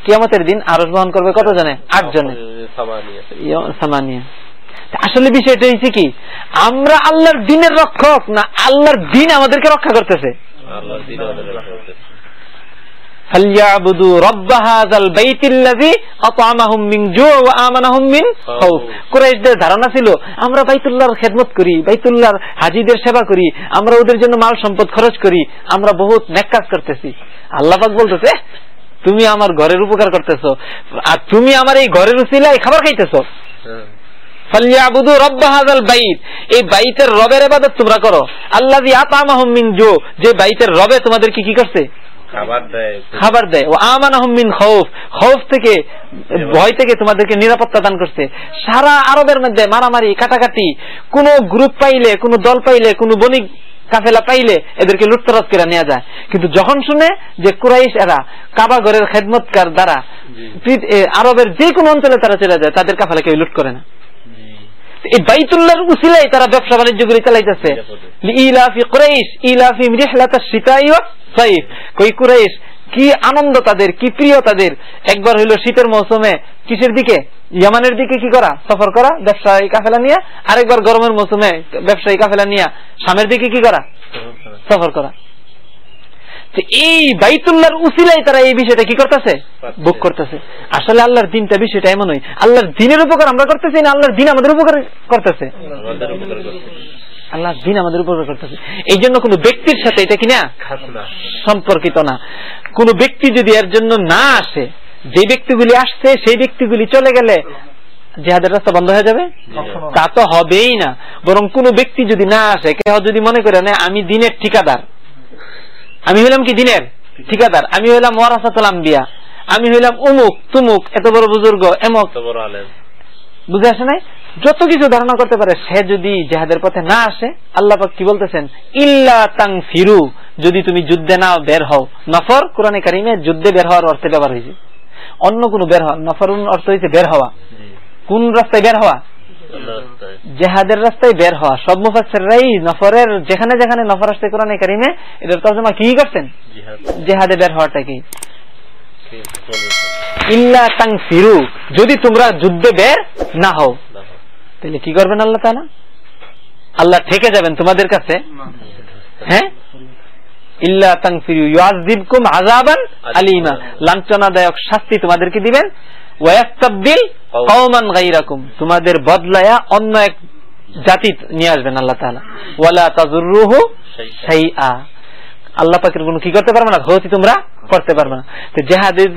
S2: কিয়ামতের দিন আরস বহন করবে কত জনে? আট জনে।
S3: সামানিয়া।
S2: আসলে বিষয়টা হয়েছে কি, আমরা আল্লাহর দিনের রক্ষক না, আল্লাহর দিন আমাদেরকে রক্ষা করতেছে।
S3: রক্ষা করতেছে।
S2: ধারণা ছিল আমরা বাইতুল্লাহর খেদমত করি বাইতুল্লাহর হাজিদের সেবা করি আমরা ওদের জন্য মাল সম্পদ খরচ করি আমরা বহুত নেক কাজ করতেছি। আল্লাহ পাক বলতেছে তুমি আমার ঘরের উপকার করতেছো আর তুমি আমার এই ঘরের উসিলায় খাবার খাইতেছো।
S3: হ্যাঁ।
S2: এই বাইতের রবের ইবাদত তোমরা করো। মিন জু যে বাইতের রবে তোমাদেরকে কি করছে?
S3: খাবার দেয়।
S2: ও আমানাহুম মিন খৌফ। খৌফ থেকে ভয় থেকে তোমাদেরকে নিরাপত্তা দান করছে। সারা আরবের মধ্যে মারামারি কাটাকাটি কোন গ্রুপ পাইলে কোন দল পাইলে কোন বণিক কাফেলা পাইলে এদেরকে লুটতরাজ করে নেওয়া যায়। কিন্তু যখন শুনে যে কুরাইশ এরা কাবা ঘরের খেদমতকার দ্বারা আরবের যে কোনো অঞ্চলে তারা চলে যায় তাদের কাফেলা কেউ লুট করে না। এই বাইতুল্লাহর উসিলাই তারা ব্যবসা বাণিজ্য গুলি চালাইতেছে। ইলাফি কুরাইশ ইলাফি রিহলাতা শীতাই সাইফ। কই কুরাইশ কি আনন্দ তাদের কি প্রিয় তাদের? একবার হইল শীতের মৌসুমে কিসের দিকে? ইয়ামানের দিকে কি করা? সফর করা ব্যবসায়ী কাফেলা নিয়ে? আরেকবার গরমের মৌসুমে ব্যবসায়ী কাফেলা নিয়ে সামের দিকে কি করা। সফর করা। এই বাইতুল্লাহর উসিলাই তারা এই বিষয়টা কি করতেছে? বুক করতেছে। আসলে আল্লাহর দিনটা বিষয়টা এমনই আল্লাহর দিনের উপকার আমরা করতেছি না আল্লাহর দিন আমাদের উপকার করতেছে। আল্লাহর দিন আমাদের উপকার করতেছে। এই জন্য কোনো ব্যক্তির সাথে এটা কিনা
S3: না?
S2: সম্পর্কিত না। কোন ব্যক্তি যদি এর জন্য না আসে যে ব্যক্তিগুলি আসছে সেই ব্যক্তিগুলি চলে গেলে জেহাদের রাস্তা বন্ধ হয়ে যাবে? তা তো হবেই না। বরং কোন ব্যক্তি যদি না আসে কেউ যদি মনে করে না আমি দিনের ঠিকাদার। আমি হইলাম কি দিনের? ঠিকাদার। আমি হইলাম ওয়ারাসাতুল আম্বিয়া। আমি হইলাম উমুক তুমুক এত বড় বুজুর্গ এমক। বুঝে আসে নাই? যত কিছু ধারণা করতে পারে সে যদি জেহাদের পথে না আসে আল্লাহ পাক কি বলতেছেন? ইল্লা তাং ফিরু যদি তুমি যুদ্ধে না বের হও। নফর কোরআনে কারিমে যুদ্ধে বের হওয়ার অর্থে ব্যবহার হয়েছে। অন্য কোন বের হওয়া নফর অর্থ হয়েছে বের হওয়া। কোন রাস্তায় বের হওয়া? জেহাদের রাস্তায় বের হওয়া। সব মুফাসসিররাই নফরের যেখানে যেখানে নফর আসছে কোরআনে কারিমে এটার তর্জমা কি করছেন?
S3: জেহাদে।
S2: বের হওয়াটা কি? ইল্লা তাং ফিরু যদি তোমরা যুদ্ধে বের না হও। তাহলে কি করবেন আল্লাহ তাআলা? আল্লাহ ঠেকে যাবেন তোমাদের কাছে? হ্যাঁ? ইল্লা তাং ফিরু ইউআযিবকুম আযাবান আলিমা। লাঞ্ছনাদায়ক শাস্তি তোমাদেরকে দিবেন। ওয়ায়াস্তাবদিল কওমান গায়রাকুম। তোমাদের বদলায়া অন্য এক জাতি নিয়ে আসবেন আল্লাহ তাআলা। ওয়ালা তাজুরুহু শাইআ। আল্লাহ পাকের কোনো কি করতে পারবে না? ক্ষতি তোমরা করতে পারবে না। তো জেহাদের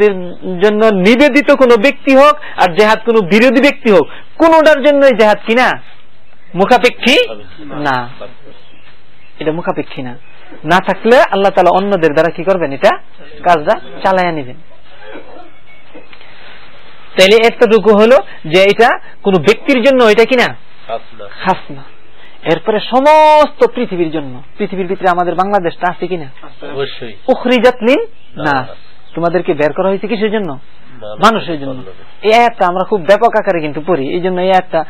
S2: জন্য নিবেদিত কোনো ব্যক্তি হোক আর জেহাদ কোনো বিরোধী ব্যক্তি হোক কোনোটার জন্য জেহাদ কিনা মুখাপেক্ষী না। এটা মুখাপেক্ষী না। না থাকলে আল্লাহ তালা অন্যদের দ্বারা কি করবেন? এটা কাজটা চালাইয়া নিবেন। তাইলে এতটুকু হলো যে এটা কোন ব্যক্তির জন্য এটা কিনা? খাস না এরপরে সমস্ত পৃথিবীর জন্য পৃথিবীর ভিতরে আমাদের বাংলাদেশটা আছে কিনা?
S3: অবশ্যই।
S2: উখরিজাত না। তোমাদেরকে বের করা হয়েছে কিসের জন্য? মানুষের জন্য। এই আয়াতটা আমরা খুব ব্যাপক আকারে কিন্তু পড়ি এই জন্য এই আয়াতটা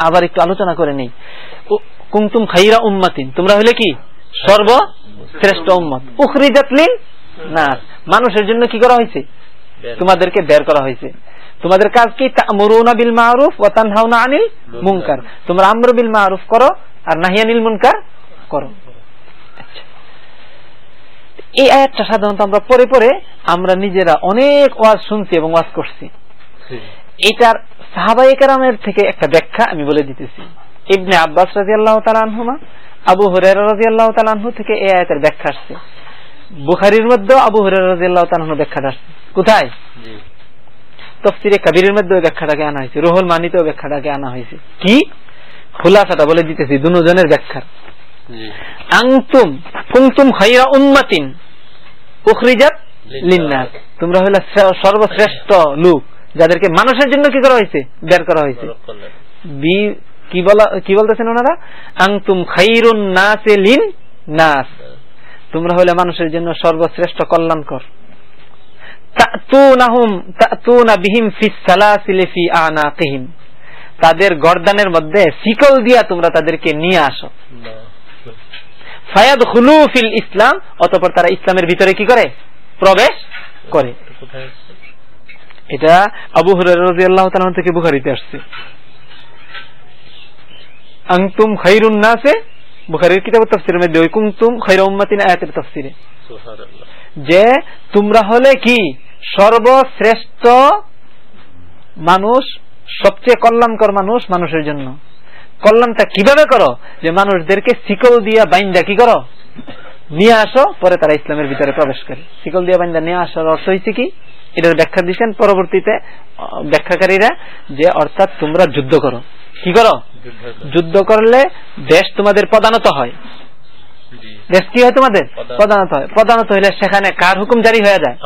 S2: আবার একটু আলোচনা করে নেই। কুমতুম খাইরা উম্মাতিন। তোমরা হলে কি? সর্ব সর্বশ্রেষ্ঠ উম্মত। উখরিজাত লিন? না। মানুষের জন্য কি করা হয়েছে? তোমাদেরকে বের করা হয়েছে। তোমাদের কাজ কি? তা'মুরুনা বিল মারুফ ওয়া তানহাউনা আনিল মুনকার। তোমরা আমর বিল মারুফ করো আর নাহিয়ানিল মুনকার করো। আচ্ছা। এই আয়াতটা সাধারণত আমরা পরে পরে আমরা নিজেরা অনেক ওয়াজ শুনছি এবং ওয়াজ করছি। এটার সাহাবাই কেরামের থেকে একটা ব্যাখ্যা আমি বলে দিতেছি। ইবনে আব্বাস রাজি আল্লাহ তালানহুমা আবু হরের রাজি আল্লাহ তালানহু থেকে এই আয়াতের ব্যাখ্যা আসছে। বুখারির মধ্যে আবু হরের রাজি আল্লাহ তালানহু ব্যাখ্যাটা আসছে। কোথায়? তফসিরে কাবিরের মধ্যে ব্যাখ্যাটাকে আনা হয়েছে রোহল মানিতে ব্যাখ্যাটাকে আনা হয়েছে। কি? খুলাসাটা বলে দিতেছি দুজনের ব্যাখ্যার আংতুম কুমতুম খাইরা উম্মাতিন উখরিজাত লিন্নাস। তোমরা হইলা সর্বশ্রেষ্ঠ লোক যাদেরকে মানুষের জন্য কি করা হয়েছে? বের করা হয়েছে। বি কি বলা কি বলতেছেন ওনারা? আংতুম খাইরুন নাসে লিন নাস তোমরা হইলে মানুষের জন্য সর্বশ্রেষ্ঠ কল্যাণকর তাতুনাহুম তাতুনা বিহিম ফিস সালাসিলি ফি আনাকিহিম তাদের গর্দানের মধ্যে শিকল দিয়া তোমরা তাদেরকে নিয়ে আসো। ফায়াদ হুলু ইসলাম অতঃপর তারা ইসলামের ভিতরে কি করে? প্রবেশ করে।
S3: এটা
S2: আবু হুরাল্লাহ তাআলা থেকে বুখারিতে আসছে। আংতুম খাইরুন নাসে বুখারীর কিতাব তাফসীরের মধ্যে ওই কুনতুম খাইরা উম্মাতিন আয়াতের তাফসীরে। যে তোমরা হলে কি? সর্বশ্রেষ্ঠ মানুষ সবচেয়ে কল্যাণকর মানুষ মানুষের জন্য। কল্যাণটা কীভাবে করো? যে মানুষদেরকে শিকল দিয়া বাইন্দা কি করো? নিয়ে আসো পরে তারা ইসলামের ভিতরে প্রবেশ করে। শিকল দিয়া বাইন্দা নিয়ে আসার অর্থ হয়েছে কি? এটার ব্যাখ্যা দিচ্ছেন পরবর্তীতে ব্যাখ্যাকারীরা যে অর্থাৎ তোমরা যুদ্ধ করো। কি করো?
S3: যুদ্ধ
S2: করলে দেশ তোমাদের প্রধানত হয়। দেশ কি হয় তোমাদের?
S3: প্রধানত।
S2: হয়। প্রধানত হইলে সেখানে কার হুকুম জারি হয়ে যায়?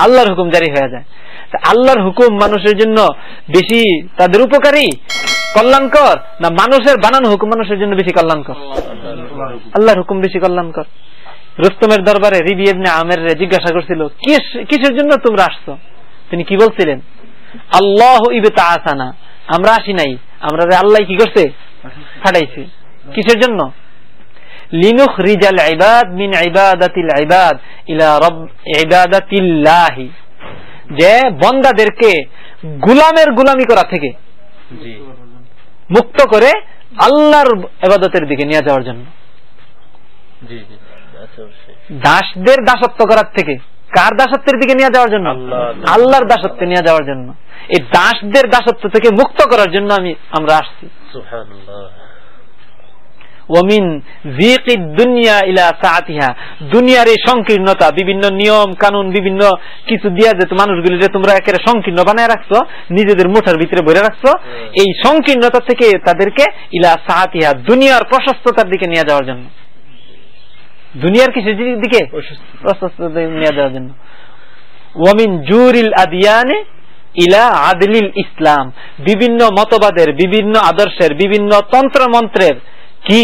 S2: আল্লাহর হুকুম। জারি হয়ে যায়। আল্লাহর হুকুম মানুষের জন্য বেশি তাদের উপকারী? কল্যাণকর? না মানুষের বানানো হুকুম মানুষের জন্য বেশি কল্যাণকর? আল্লাহর হুকুম বেশি কল্যাণকর। রুস্তমের দরবারে রিবি ইবনে আমের জিজ্ঞাসা করছিল "কিস- কিসের জন্য তোমরা আসছো? তিনি কি বলছিলেন? আল্লাহ ইবে তা আসানা আমরা আসি নাই। আমরা আল্লাহ কি করছে? ফাটাইছে কিসের জন্য? লিনুখ রিজাল ইবাদ মিন ইবাদাতিল ইবাদ ইলা রব ইবাদাতিল্লাহি। যে বন্দাদেরকে গুলামের গুলামি করা থেকে মুক্ত করে আল্লাহর দিকে নিয়ে যাওয়ার জন্য। দাসদের দাসত্ব করার থেকে কার দাসত্বের দিকে নিয়ে যাওয়ার জন্য?
S3: আল্লাহর।
S2: দাসত্বে। নিয়ে যাওয়ার জন্য। এই দাসদের দাসত্ব থেকে মুক্ত করার জন্য আমি আমরা আসছি। ওমিন জিকি দুনিয়া ইলা সাআতিহা। দুনিয়ার এই সংকীর্ণতা বিভিন্ন নিয়ম কানুন বিভিন্ন কিছু দিয়া যে মানুষগুলি যে তোমরা একেবারে সংকীর্ণ বানায় রাখছো নিজেদের মুঠার ভিতরে ভরে রাখছো এই সংকীর্ণতা থেকে তাদেরকে ইলা সাআতিহা দুনিয়ার প্রশস্ততার দিকে নিয়ে যাওয়ার জন্য। দুনিয়ার কিসের দিকে নিয়ে যাওয়ার জন্য। ওমিন জুরিল আদিয়ানে ইলা আদলিল ইসলাম। বিভিন্ন মতবাদের বিভিন্ন আদর্শের বিভিন্ন তন্ত্র মন্ত্রের কি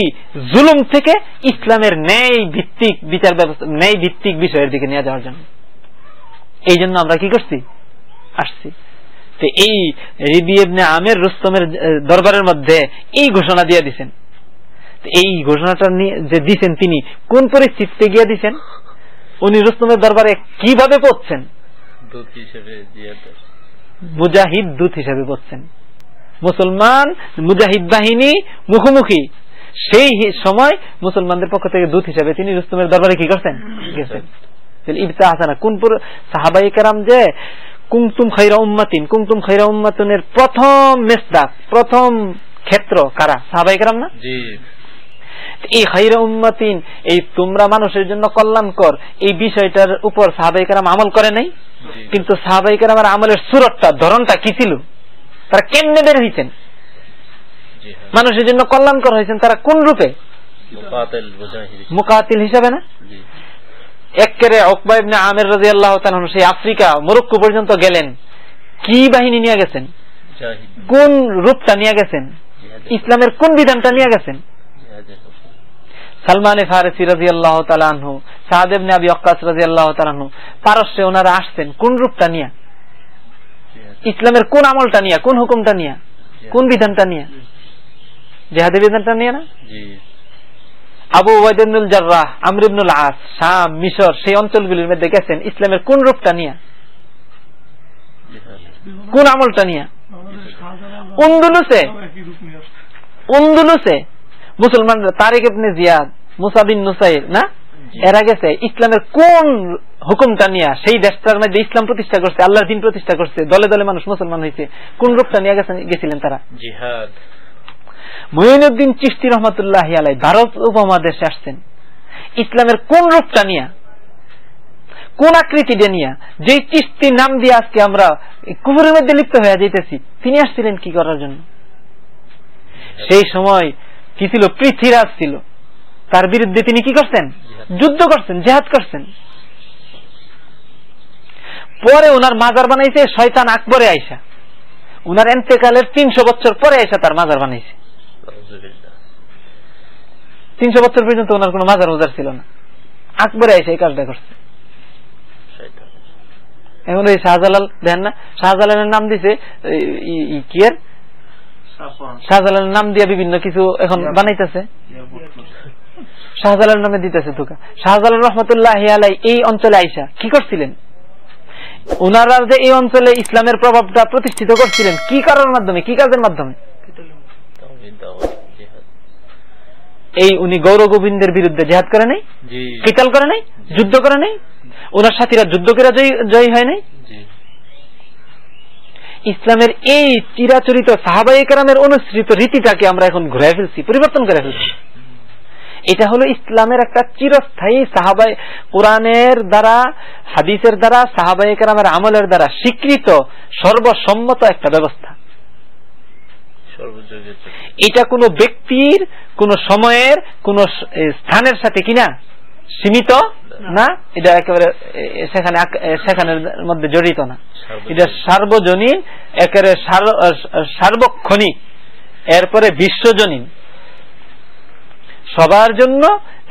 S2: জুলুম থেকে ইসলামের ন্যায় ভিত্তিক বিচার ব্যবস্থা ন্যায় ভিত্তিক বিষয়ের দিকে নিয়ে যাওয়ার জন্য। এই জন্য আমরা কি করছি? আসছি। তো এই রিবিএবনে আমের রুস্তমের দরবারের মধ্যে এই ঘোষণা দিয়ে দিছেন। এই ঘোষণাটা যে দিছেন তিনি কোন পরিস্থিতিতে গিয়ে দিছেন? উনি রুস্তমের দরবারে কীভাবে পড়ছেন? মুজাহিদ দূত হিসেবে পড়ছেন। মুসলমান মুজাহিদ বাহিনী মুখোমুখি। সেই সময় মুসলমানদের পক্ষ থেকে দূত হিসেবে তিনি রুস্তমের দরবারে কি করছেন? গেছেন ইবতা হাসানা কোন পুর- সাহাবাই কারাম যে কুমতুম খৈরা উম্মাতিন কুমতুম খৈরা উম্মাতুনের প্রথম মেসদাক প্রথম ক্ষেত্র কারা? সাহাবাই কারাম না? এই খৈরা উম্মাতিন এই তোমরা মানুষের জন্য কল্যাণকর এই বিষয়টার উপর সাহাবাই কারাম আমল করে নাই? কিন্তু সাহাবাই কারামের আমলের সুরতটা ধরনটা কি ছিল? তারা কেমনে বের
S3: হ্যাঁ
S2: মানুষের জন্য কল্যাণকর হয়েছেন। তারা কোন রূপে?
S3: মুকাতিল
S2: হিসাবে না?
S3: জি।
S2: একেরে অকবা ইবনে আমের রাজি আল্লাহ সেই আফ্রিকা মরক্কো পর্যন্ত গেলেন। কি বাহিনী নিয়ে গেছেন? কোন রূপটা নিয়ে গেছেন? ইসলামের কোন বিধানটা নিয়ে গেছেন। সালমানে ফারেসি রাজি আল্লাহ তালানহু সাহাদেবনে আবি অক্কাস রাজি আল্লাহ তালানহু পারস্যে ওনারা আসছেন। কোন রূপটা নিয়ে? ইসলামের কোন আমলটা নিয়ে? কোন হুকুমটা নিয়ে? কোন বিধানটা নিয়ে? জেহাদি বিধানটা নিয়ে না? আবু ওয়াইদুল জার্রাহ আমর ইবনুল আস শাম মিশর সেই অঞ্চলগুলির মধ্যে গেছেন ইসলামের কোন রূপটা নিয়ে? কোন আমলটা নিয়ে? উন্দুলুসে। উন্দুলুসে। মুসলমানরা তারেক ইবনে জিয়াদ মুসাবিন নুসাইর না? এরা গেছে ইসলামের কোন হুকুমটা নিয়ে? সেই দেশটার মধ্যে ইসলাম প্রতিষ্ঠা করছে আল্লাহর দিন প্রতিষ্ঠা করছে দলে দলে মানুষ মুসলমান হয়েছে কোন রূপটা নিয়ে গেছিলেন তারা?
S3: জিহাদ।
S2: মঈনুদ্দিন চিস্তি রহমতুল্লাহ আলাই ভারত উপমহাদেশে আসছেন। ইসলামের কোন রূপটা নিয়ে? কোন আকৃতিটা নিয়ে? যে চিস্তি নাম দিয়ে আজকে আমরা কুকুরের মধ্যে লিপ্ত হয়ে যাইতেছি, তিনি আসছিলেন কি করার জন্য? সেই সময় কি ছিল? পৃথ্বীরাজ ছিল। তার বিরুদ্ধে তিনি কি করছেন? যুদ্ধ করছেন, জেহাদ করছেন। পরে ওনার মাজার বানাইছে, শয়তান আকবরে আইসা। উনার এন্তেকালের তিনশো বছর পরে আইসা তার মাজার বানাইছে। তিনশো বছর পর্যন্ত ওনার কোনো মাজার উজার ছিল না। আকবরে এসে এই কাজটা করছে। এখন ওই শাহজালাল দেখেন না শাহজালালের নাম দিছে এই- ই- ই- কি এর? শাহজালালের নাম দিয়ে বিভিন্ন কিছু এখন বানাইতেছে। শাহজালাল নামে দিতেছে ধোকা শাহজালাল রহমতুল্লাহ আলাই এই অঞ্চলে আইসা কি করছিলেন? ওনারা যে এই অঞ্চলে ইসলামের প্রভাবটা প্রতিষ্ঠিত করছিলেন কি কারণের মাধ্যমে কি কাজের মাধ্যমে
S3: তাওহীদ দাওয়াত জিহাদ
S2: এই উনি গৌর গোবিন্দের বিরুদ্ধে জেহাদ করে নাই? কিতাল করে নাই? যুদ্ধ করে নাই? ওনার সাথীরা যুদ্ধ করে জয়ী হয় নাই? ইসলামের এই চিরাচরিত সাহাবাই কেরামের অনুসৃত রীতিটাকে আমরা এখন ঘুরে ফেলছি পরিবর্তন করে ফেলছি। এটা হলো ইসলামের একটা চিরস্থায়ী সাহাবাই কোরআনের দ্বারা হাদিসের দ্বারা সাহাবাই কেরামের আমলের দ্বারা স্বীকৃত সর্বসম্মত একটা ব্যবস্থা। এটা কোনো ব্যক্তির কোন সময়ের কোন স্থানের সাথে কিনা সীমিত না? এটা একেবারে সেখানে সেখানের মধ্যে জড়িত না। এটা সার্বজনীন একেবারে সার্বক্ষণিক এরপরে বিশ্বজনীন। সবার জন্য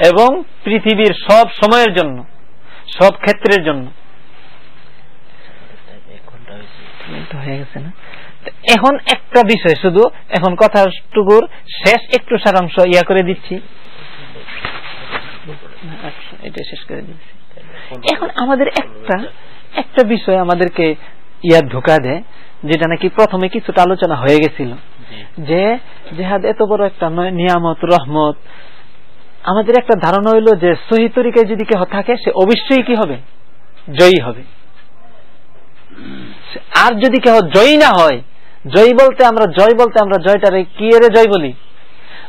S2: এবং পৃথিবীর সব সময়ের জন্য সব ক্ষেত্রের জন্য। হয়ে গেছে না? এখন একটা বিষয়, শুধু এখন কথাটুকুর শেষ একটু সারাংশ ইয়া করে দিচ্ছি। এখন আমাদের একটা একটা বিষয় আমাদেরকে ইয়া ধোকা দেয়, যেটা নাকি প্রথমে কিছুটা আলোচনা হয়ে গেছিল। যে জেহাদ এত বড় একটা নয়- নিয়ামত, রহমত, আমাদের একটা ধারণা হইল যে সহি তরিকায় যদি কেহ থাকে, সে অবশ্যই কি হবে? জয়ী হবে। আর যদি কেহ জয়ী না হয় জয়ী বলতে আমরা জয় বলতে আমরা জয়টারে কি এর জয় বলি?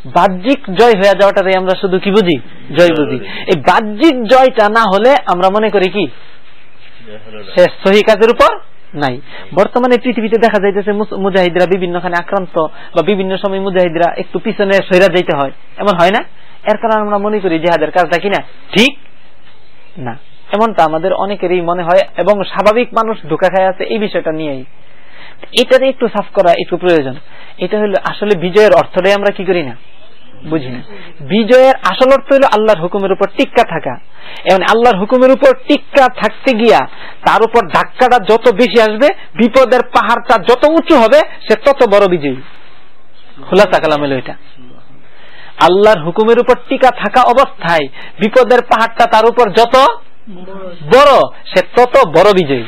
S2: বাহ্যিক জয় হয়ে যাওয়াটারে আমরা শুধু কি বুঝি? জয় বুঝি। এই বাহ্যিক জয়টা না হলে আমরা মনে করি কি? সহি কাজের উপর নাই। বর্তমানে পৃথিবীতে দেখা যাইতেছে মুজাহিদরা বিভিন্নখানে আক্রান্ত বা বিভিন্ন সময় মুজাহিদরা একটু পিছনে সৈরা যাইতে হয়। এমন হয় না? এর কারণে আমরা মনে করি জেহাদের কাজটা কিনা ঠিক না। এমনটা আমাদের অনেকেরই মনে হয় এবং স্বাভাবিক মানুষ ধোকা খায় আছে এই বিষয়টা নিয়েই। এটাতে একটু সাফ করা একটু প্রয়োজন। এটা হলো আসলে বিজয়ের অর্থটাই আমরা কি করি না? বুঝি না। বিজয়ের আসল অর্থ হলো আল্লাহর হুকুমের উপর টিক্কা থাকা। এবং আল্লাহর হুকুমের উপর টিক্কা থাকতে গিয়া তার উপর ধাক্কাটা যত বেশি আসবে, বিপদের পাহাড়টা যত উঁচু হবে, সে তত বড় বিজয়ী। খোলা কালাম এলো এটা। আল্লাহর হুকুমের উপর টিকা থাকা অবস্থায় বিপদের পাহাড়টা তার উপর যত বড়, সে তত বড় বিজয়ী।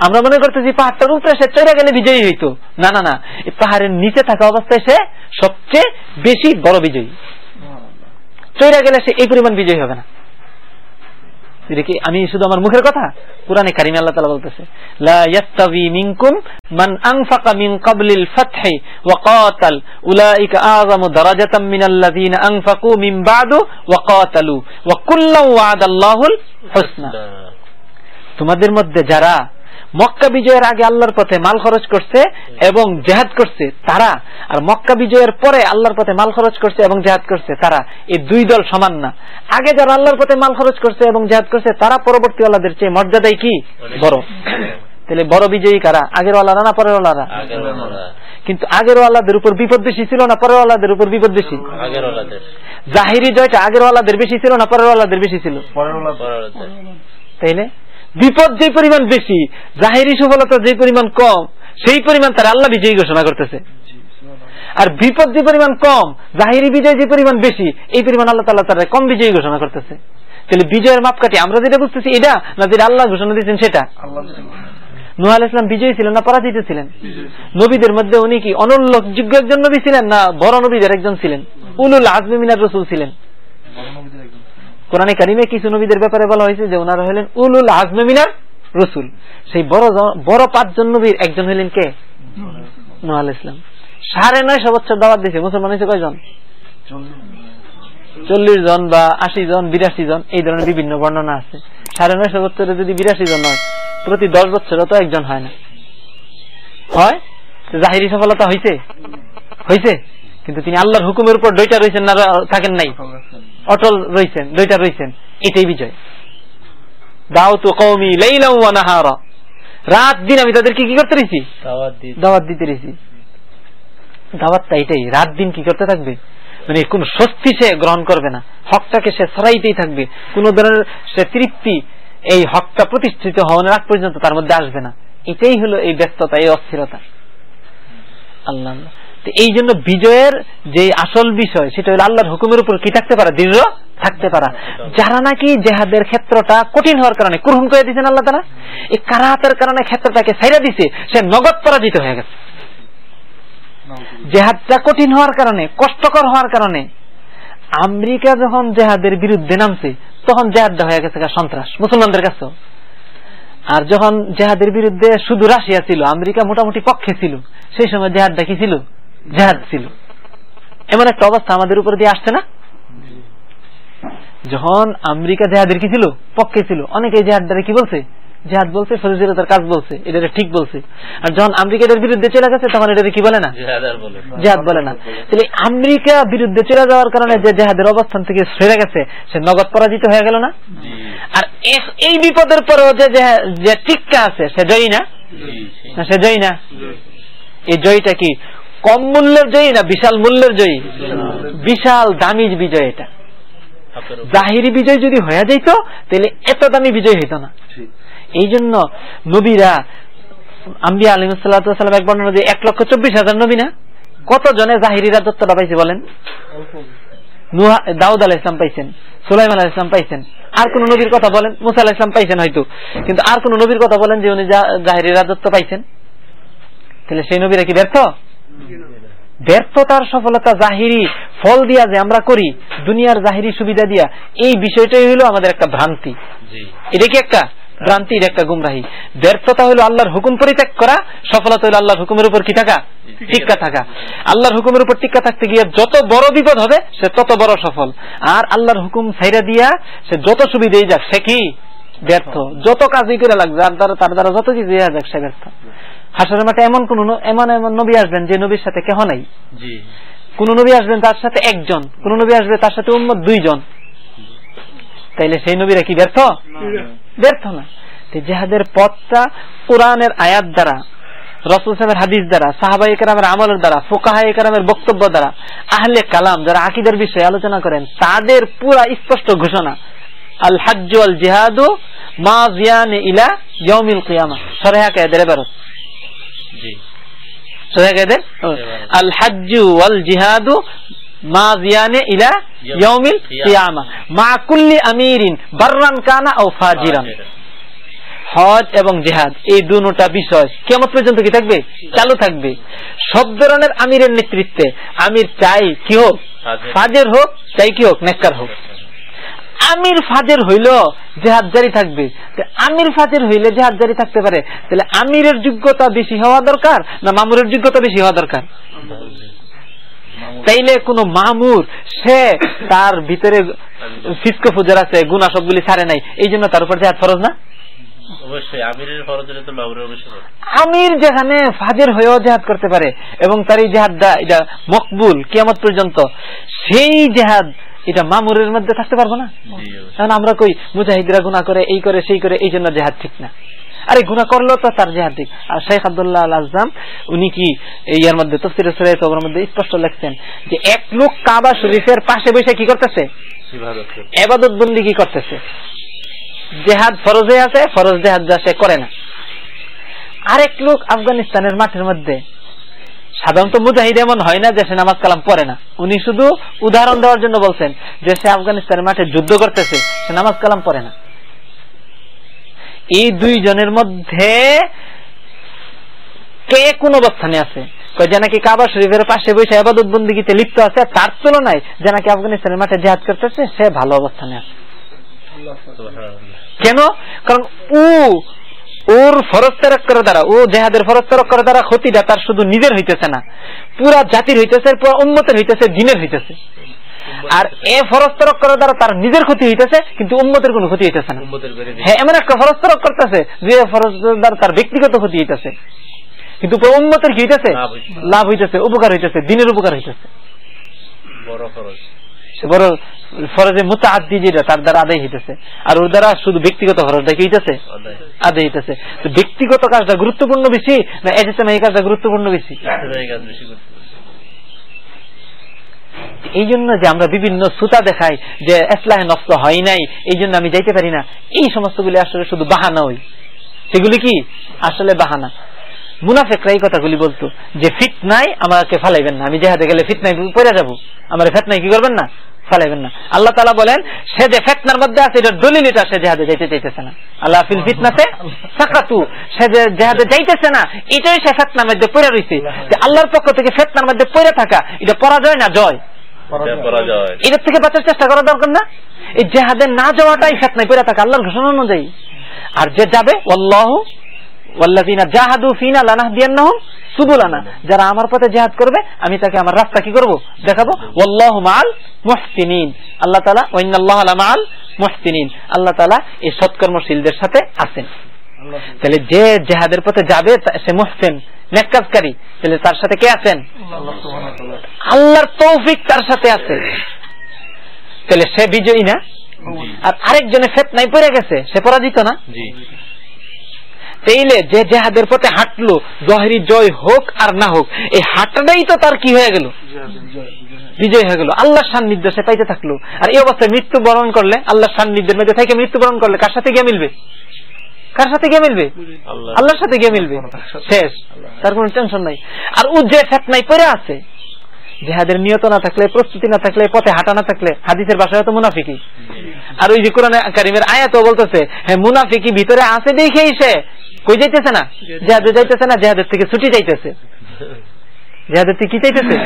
S2: আমরা মনে করতেছি পাহাড়টার উপরে সে চড়ে গেলে বিজয়ী হইতো। না না না। পাহাড়ের নিচে থাকা অবস্থায় সে সবচেয়ে বেশি বড় বিজয়ী। চড়ে গেলে সে এই পরিমাণ বিজয়ী হবে না। আমি শুধু আমার মুখের কথা? কোরআনে কারিমে আল্লাহ তাআলা বলতেছে হুসনা। তোমাদের মধ্যে যারা মক্কা বিজয়ের আগে আল্লাহর পথে মাল খরচ করছে এবং জেহাদ করছে তারা আর মক্কা বিজয়ের পরে আল্লাহর পথে মাল খরচ করছে এবং জেহাদ করছে তারা এই দুই দল সমান না। আগে যারা আল্লাহর পথে মাল খরচ করছে এবং জেহাদ করছে তারা পরবর্তী আল্লাহদের চেয়ে মর্যাদাই কি? বড়। তাহলে বড় বিজয়ী কারা? আগের আল্লাহরা না পরের আল্লাহরা
S3: ওলারা
S2: কিন্তু আগের আল্লাহদের উপর বিপদ বেশি ছিল না পরের আল্লাহদের উপর বিপদ বেশি?
S3: আগের
S2: জাহিরি জয়টা আগের আল্লাহদের বেশি ছিল না পরের আল্লাহদের বেশি ছিল? তাইলে? বিপদ যে পরিমাণ বেশি জাহেরি সফলতা যে পরিমাণ কম সেই পরিমাণ তার আল্লাহ বিজয়ী ঘোষণা করতেছে। আর বিপদ যে পরিমাণ কম জাহিরি বিজয় যে পরিমাণ বেশি এই পরিমাণ আল্লাহ তাল্লাহ তারা কম বিজয়ী ঘোষণা করতেছে। তাহলে বিজয়ের মাপকাঠি আমরা যেটা বুঝতেছি এটা না যেটা আল্লাহ ঘোষণা দিয়েছেন সেটা? নুহ আল ইসলাম বিজয়ী ছিলেন না পরাজিত ছিলেন? নবীদের মধ্যে উনি কি অনুল্লেখযোগ্য একজন নবী ছিলেন না বড় নবীদের একজন ছিলেন? উলুল আজমি মিনার রসুল ছিলেন। কোরআনে কারিমে কিছু নবীদের ব্যাপারে বলা হয়েছে যে ওনারা হলেন উলুল আজমে মিনার রসুল। সেই বড় বড় পাঁচজন নবীর একজন হলেন কে? নোহ ইসলাম। সাড়ে নয়শো বছর দাওয়াত দিয়েছে। মুসলমান হয়েছে কয়জন? চল্লিশ জন বা আশি জন, বিরাশি জন, এই ধরনের বিভিন্ন বর্ণনা আছে। সাড়ে নয়শো বছরে যদি বিরাশি জন হয়, প্রতি দশ বছরে তো একজন হয় না। হয়? জাহিরি সফলতা হয়েছে হয়েছে কিন্তু তিনি আল্লাহর হুকুমের উপর দইটা রয়েছেন না থাকেন নাই? অটল রয়েছেন দুইটা রয়েছেন এটাই বিজয়। দাওতু কওমি লাইলা ওয়া নাহারা। রাত দিন আমি তাদেরকে কি করতে রয়েছি
S3: দাওয়াত
S2: দিতে। রয়েছি দাওয়াতটা এটাই রাত দিন কি করতে থাকবে? মানে কোন স্বস্তি সে গ্রহণ করবে না। হকটাকে সে সরাইতেই থাকবে। কোন ধরনের সে তৃপ্তি এই হকটা প্রতিষ্ঠিত হওয়ার আগ পর্যন্ত তার মধ্যে আসবে না। এটাই হলো এই ব্যস্ততা এই অস্থিরতা। আল্লাহ। তো এই জন্য বিজয়ের যে আসল বিষয়, সেটা হলো আল্লাহর হুকুমের উপর কি থাকতে পারা? দৃঢ় থাকতে পারা। যারা নাকি জেহাদের ক্ষেত্রটা কঠিন হওয়ার কারণে গ্রহণ করে দিয়েছেন আল্লাহ তারা এই কারাতের কারণে ক্ষেত্রটাকে ছাইরা দিছে, সে নগদ পরাজিত হয়ে গেছে। জেহাদটা কঠিন হওয়ার কারণে, কষ্টকর হওয়ার কারণে, আমেরিকা যখন জেহাদের বিরুদ্ধে নামছে, তখন জেহাদটা হয়ে গেছে সন্ত্রাস, মুসলমানদের কাছেও। আর যখন জেহাদের বিরুদ্ধে শুধু রাশিয়া ছিল, আমেরিকা মোটামুটি পক্ষে ছিল, সেই সময় জেহাদটা কি ছিল? জেহাদ ছিল। এমন একটা অবস্থা আমাদের উপর দিয়ে আসছে না? যখন আমেরিকা জেহাদের কি ছিল? পক্ষে ছিল। অনেকে জেহাদটারে কি বলছে? জেহাদ বলছে ফজিলতার কাজ বলছে। এটা ঠিক বলছে। আর যখন আমেরিকা এটার বিরুদ্ধে চলে গেছে তখন এটা কি বলে না? জেহাদ বলে না। তাহলে আমেরিকা বিরুদ্ধে চলে যাওয়ার কারণে যে জেহাদের অবস্থান থেকে সরে গেছে সে নগদ পরাজিত হয়ে গেল না? আর এই বিপদের পরেও যে টিক্কা আছে সে জয়ী। না? সে জয়ী না? এই জয়ীটা কি? কম মূল্যের জয়ী না বিশাল মূল্যের জয়ী? বিশাল দামি বিজয় এটা। জাহিরি বিজয় যদি হয়ে যাইত তাহলে এত দামি বিজয় হইত না। এই জন্য নবীরা আম্বিয়া আলিম সাল্লাম এক বর্ণনা যে এক লক্ষ চব্বিশ হাজার নবী না? কত জনে জাহিরি রাজত্বটা পাইছে বলেন? দাউদ আলাহ ইসলাম পাইছেন সুলাইম আলাহ ইসলাম পাইছেন। আর কোন নবীর কথা বলেন মুসা আলাহ ইসলাম পাইছেন হয়তো। কিন্তু আর কোন নবীর কথা বলেন যে উনি জাহিরি রাজত্ব পাইছেন। তাহলে সেই নবীরা কি ব্যর্থ? ব্যর্থতার সফলতা জাহিরি ফল দিয়া যে আমরা করি দুনিয়ার জাহিরি সুবিধা দিয়া এই বিষয়টাই হলো আমাদের একটা ভ্রান্তি। এটা কি একটা ভ্রান্তি? এটা একটা গুমরাহি। ব্যর্থতা হলো আল্লাহর হুকুম পরিত্যাগ করা সফলতা হলো আল্লাহর হুকুমের উপর কি থাকা? টিক্কা থাকা। আল্লাহর হুকুমের উপর টিক্কা থাকতে গিয়ে যত বড় বিপদ হবে সে তত বড় সফল। আর আল্লাহর হুকুম ছাইরা দিয়া সে যত সুবিধেই যাক সে কি? ব্যর্থ। যত কাজই করে লাগবে আর দ্বারা তার দ্বারা যত কিছু দেওয়া যাক সে ব্যর্থ। হাসরের মাঠে এমন কোন এমন এমন নবী আসবেন যে নবীর সাথে কেহ নাই। কোন নবী আসবেন তার সাথে একজন কোন নবী আসবে তার সাথে উম্মত দুইজন। তাইলে সেই নবীরা কি ব্যর্থ? ব্যর্থ না। জেহাদের পথটা কোরআনের আয়াত দ্বারা রসুল সাহেবের হাদিস দ্বারা সাহাবাই একরামের আমলের দ্বারা ফোকাহা একরামের বক্তব্য দ্বারা আহলে কালাম যারা আকিদের বিষয়ে আলোচনা করেন তাদের পুরা স্পষ্ট ঘোষণা আল হাজ্জ আল জেহাদু মা জিয়ান ইলা ইয়মিল কিয়ামা সরেহা কায়দের এবারত।
S3: জি।
S2: সরেহা কায়দের আল হাজ্জু ওয়াল জিহাদু মা জিয়ানে ইলা ইয়মিল কিয়ামা। মা কুল্লি আমিরিন বাররান কানা ও ফাজিরান। হজ এবং জেহাদ এই দুটা বিষয় কেমন পর্যন্ত কি থাকবে? চালু থাকবে। সব ধরনের আমিরের নেতৃত্বে আমির চাই কি হোক।
S3: ফাজের।
S2: হোক চাই কি হোক? নেককার হোক। আমির ফাজের হইল জেহাদ জারি থাকবে আমির ফাজের হইলে জেহাদ জারি থাকতে পারে। তাহলে আমিরের যোগ্যতা বেশি হওয়া দরকার না মামুরের যোগ্যতা বেশি হওয়া দরকার? তাইলে কোন মামুর সে তার ভিতরে ফিস্কো ফুজার আছে গুণা সবগুলি ছাড়ে নাই এই জন্য তার উপর জেহাদ ফরজ না। আমির যেখানে ফাজের হয়েও জেহাদ করতে পারে এবং তার এই জেহাদটা এটা মকবুল কিয়ামত পর্যন্ত সেই জেহাদ এটা মামুরের মধ্যে থাকতে পারব না? কারণ আমরা কই মুজাহিদরা গুণা করে এই করে সেই করে এই জন্য জেহাদ ঠিক না। আরে গুণা করল তো তার জেহাদ ঠিক। আর শেখ আব্দুল্লাহ আল আজম উনি কি ইয়ার মধ্যে তফসির সরের মধ্যে স্পষ্ট লেখছেন যে এক লোক কাবা শরীফের পাশে বসে কি করতেছে? এবাদত বন্দি কি করতেছে? জেহাদ ফরজে আছে ফরজ জেহাদ যা সে করে না। আরেক লোক আফগানিস্তানের মাঠের মধ্যে সাধারণত মুজাহিদ এমন হয় না যে সে নামাজ কালাম পড়ে না। উনি শুধু উদাহরণ দেওয়ার জন্য বলছেন যে সে আফগানিস্তানের মাঠে যুদ্ধ করতেছে সে নামাজ কালাম পড়ে না। এই দুইজনের মধ্যে কে কোন অবস্থানে আছে? যে নাকি কাবা শরীফের পাশে বসে আবাদত বন্দিগিতে লিপ্ত আছে তার তুলনায় যে নাকি আফগানিস্তানের মাঠে জেহাদ করতেছে সে ভালো অবস্থানে আছে। কেন? কারণ ও ওর ফরজ তেরক করার দ্বারা ও জেহাদের ফরজ তেরক করার দ্বারা ক্ষতিটা তার শুধু নিজের হইতেছে না। পুরা জাতির হইতেছে পুরা উন্মতের হইতেছে দিনের হইতেছে। আর এ ফরজ তেরক করার দ্বারা তার নিজের ক্ষতি হইতেছে কিন্তু উন্মতের কোনো ক্ষতি হইতেছে না। হ্যাঁ এমন একটা ফরজ তরক করতেছে যে ফরজ দ্বারা তার ব্যক্তিগত ক্ষতি হইতেছে। কিন্তু পুরো উন্মতের কি হইতেছে?
S3: লাভ হইতেছে।
S2: উপকার হইতেছে দিনের উপকার হইতেছে।
S3: বড়
S2: সে বড় ফরজে যেটা, তার দ্বারা আদায় হইতেছে। আর ওর দ্বারা শুধু ব্যক্তিগত ফরজটা কি হইতেছে?
S3: আদায়
S2: হইতেছে। তো ব্যক্তিগত কাজটা গুরুত্বপূর্ণ বেশি, না কাজটা গুরুত্বপূর্ণ বেশি?
S3: এই
S2: জন্য যে আমরা বিভিন্ন সুতা দেখাই যে এসলাহে নষ্ট হয় নাই এই জন্য আমি যাইতে পারি না। এই সমস্তগুলি আসলে শুধু বাহানা হই সেগুলি কি? আসলে বাহানা। মুনাফেকরা এই কথাগুলি বলতো যে ফিট নাই আমাকে ফালাইবেন না আমি জেহাদে গেলে ফিট নাই পড়ে যাব। আমার ফেট নাই কি করবেন না? ফালাইবেন না। আল্লাহ তালা বলেন সে যে ফেতনার মধ্যে আছে এটার দলিল এটা সে জেহাদে যাইতে চাইতেছে না। আল্লাহ ফিল ফিতনাতে সাকাতু সে যে জেহাদে যাইতেছে না এটাই সে ফেতনার মধ্যে পড়ে রয়েছে যে আল্লাহর পক্ষ থেকে ফেতনার মধ্যে পড়ে থাকা এটা পরাজয় না জয়?
S3: এটা
S2: এটার থেকে বাঁচার চেষ্টা করা দরকার না? এই জেহাদে না যাওয়াটাই ফেতনায় পড়ে থাকা আল্লাহর ঘোষণা অনুযায়ী। আর যে যাবে ওয়াল্লাহ যারা আমার পথে করবে, আমি তাকে আমার রাস্তা কি দেখাবো। আল্লাহ আল্লাহ এই সৎকর্মশীলদের সাথে আছেন। তাহলে যে জেহাদের পথে যাবে সে মুহসিন নেককাজকারী তাহলে তার সাথে কে আছেন? আল্লাহর তৌফিক তার সাথে আছে। তাহলে সে বিজয়ী না? আর আরেকজনে ফেতনায় পড়ে গেছে, সে পরাজিত না?
S3: জি
S2: যে জেহাদের পথে হাঁটলো জহেরি জয় হোক আর না হোক এই হাঁটাটাই তো তার কি হয়ে গেল? বিজয় হয়ে গেল। আল্লাহর সান্নিধ্য সে পাইতে থাকল। আর এই অবস্থায় মৃত্যু বরণ করলে আল্লাহর সান্নিধ্যের মধ্যে থেকে মৃত্যু বরণ করলে কার সাথে গিয়ে মিলবে? কার সাথে গিয়ে মিলবে? আল্লাহর সাথে গিয়ে মিলবে। শেষ। তার কোনো টেনশন নাই। আর ও যে ফেতনাই পড়ে আছে জেহাদের নিয়ত না থাকলে, প্রস্তুতি না থাকলে, পথে হাঁটা না থাকলে, হাদিসের বাসায় তো মুনাফিকি। আর ওই যে কোরআন কারিমের আয়াতও বলতেছে হ্যাঁ মুনাফিকি, ভিতরে আছে দেখেই সে। কই যাইতেছে না? জেহাদে যাইতেছে না? জেহাদের থেকে ছুটি চাইতেছে। জেহাদের থেকে কি চাইতেছে?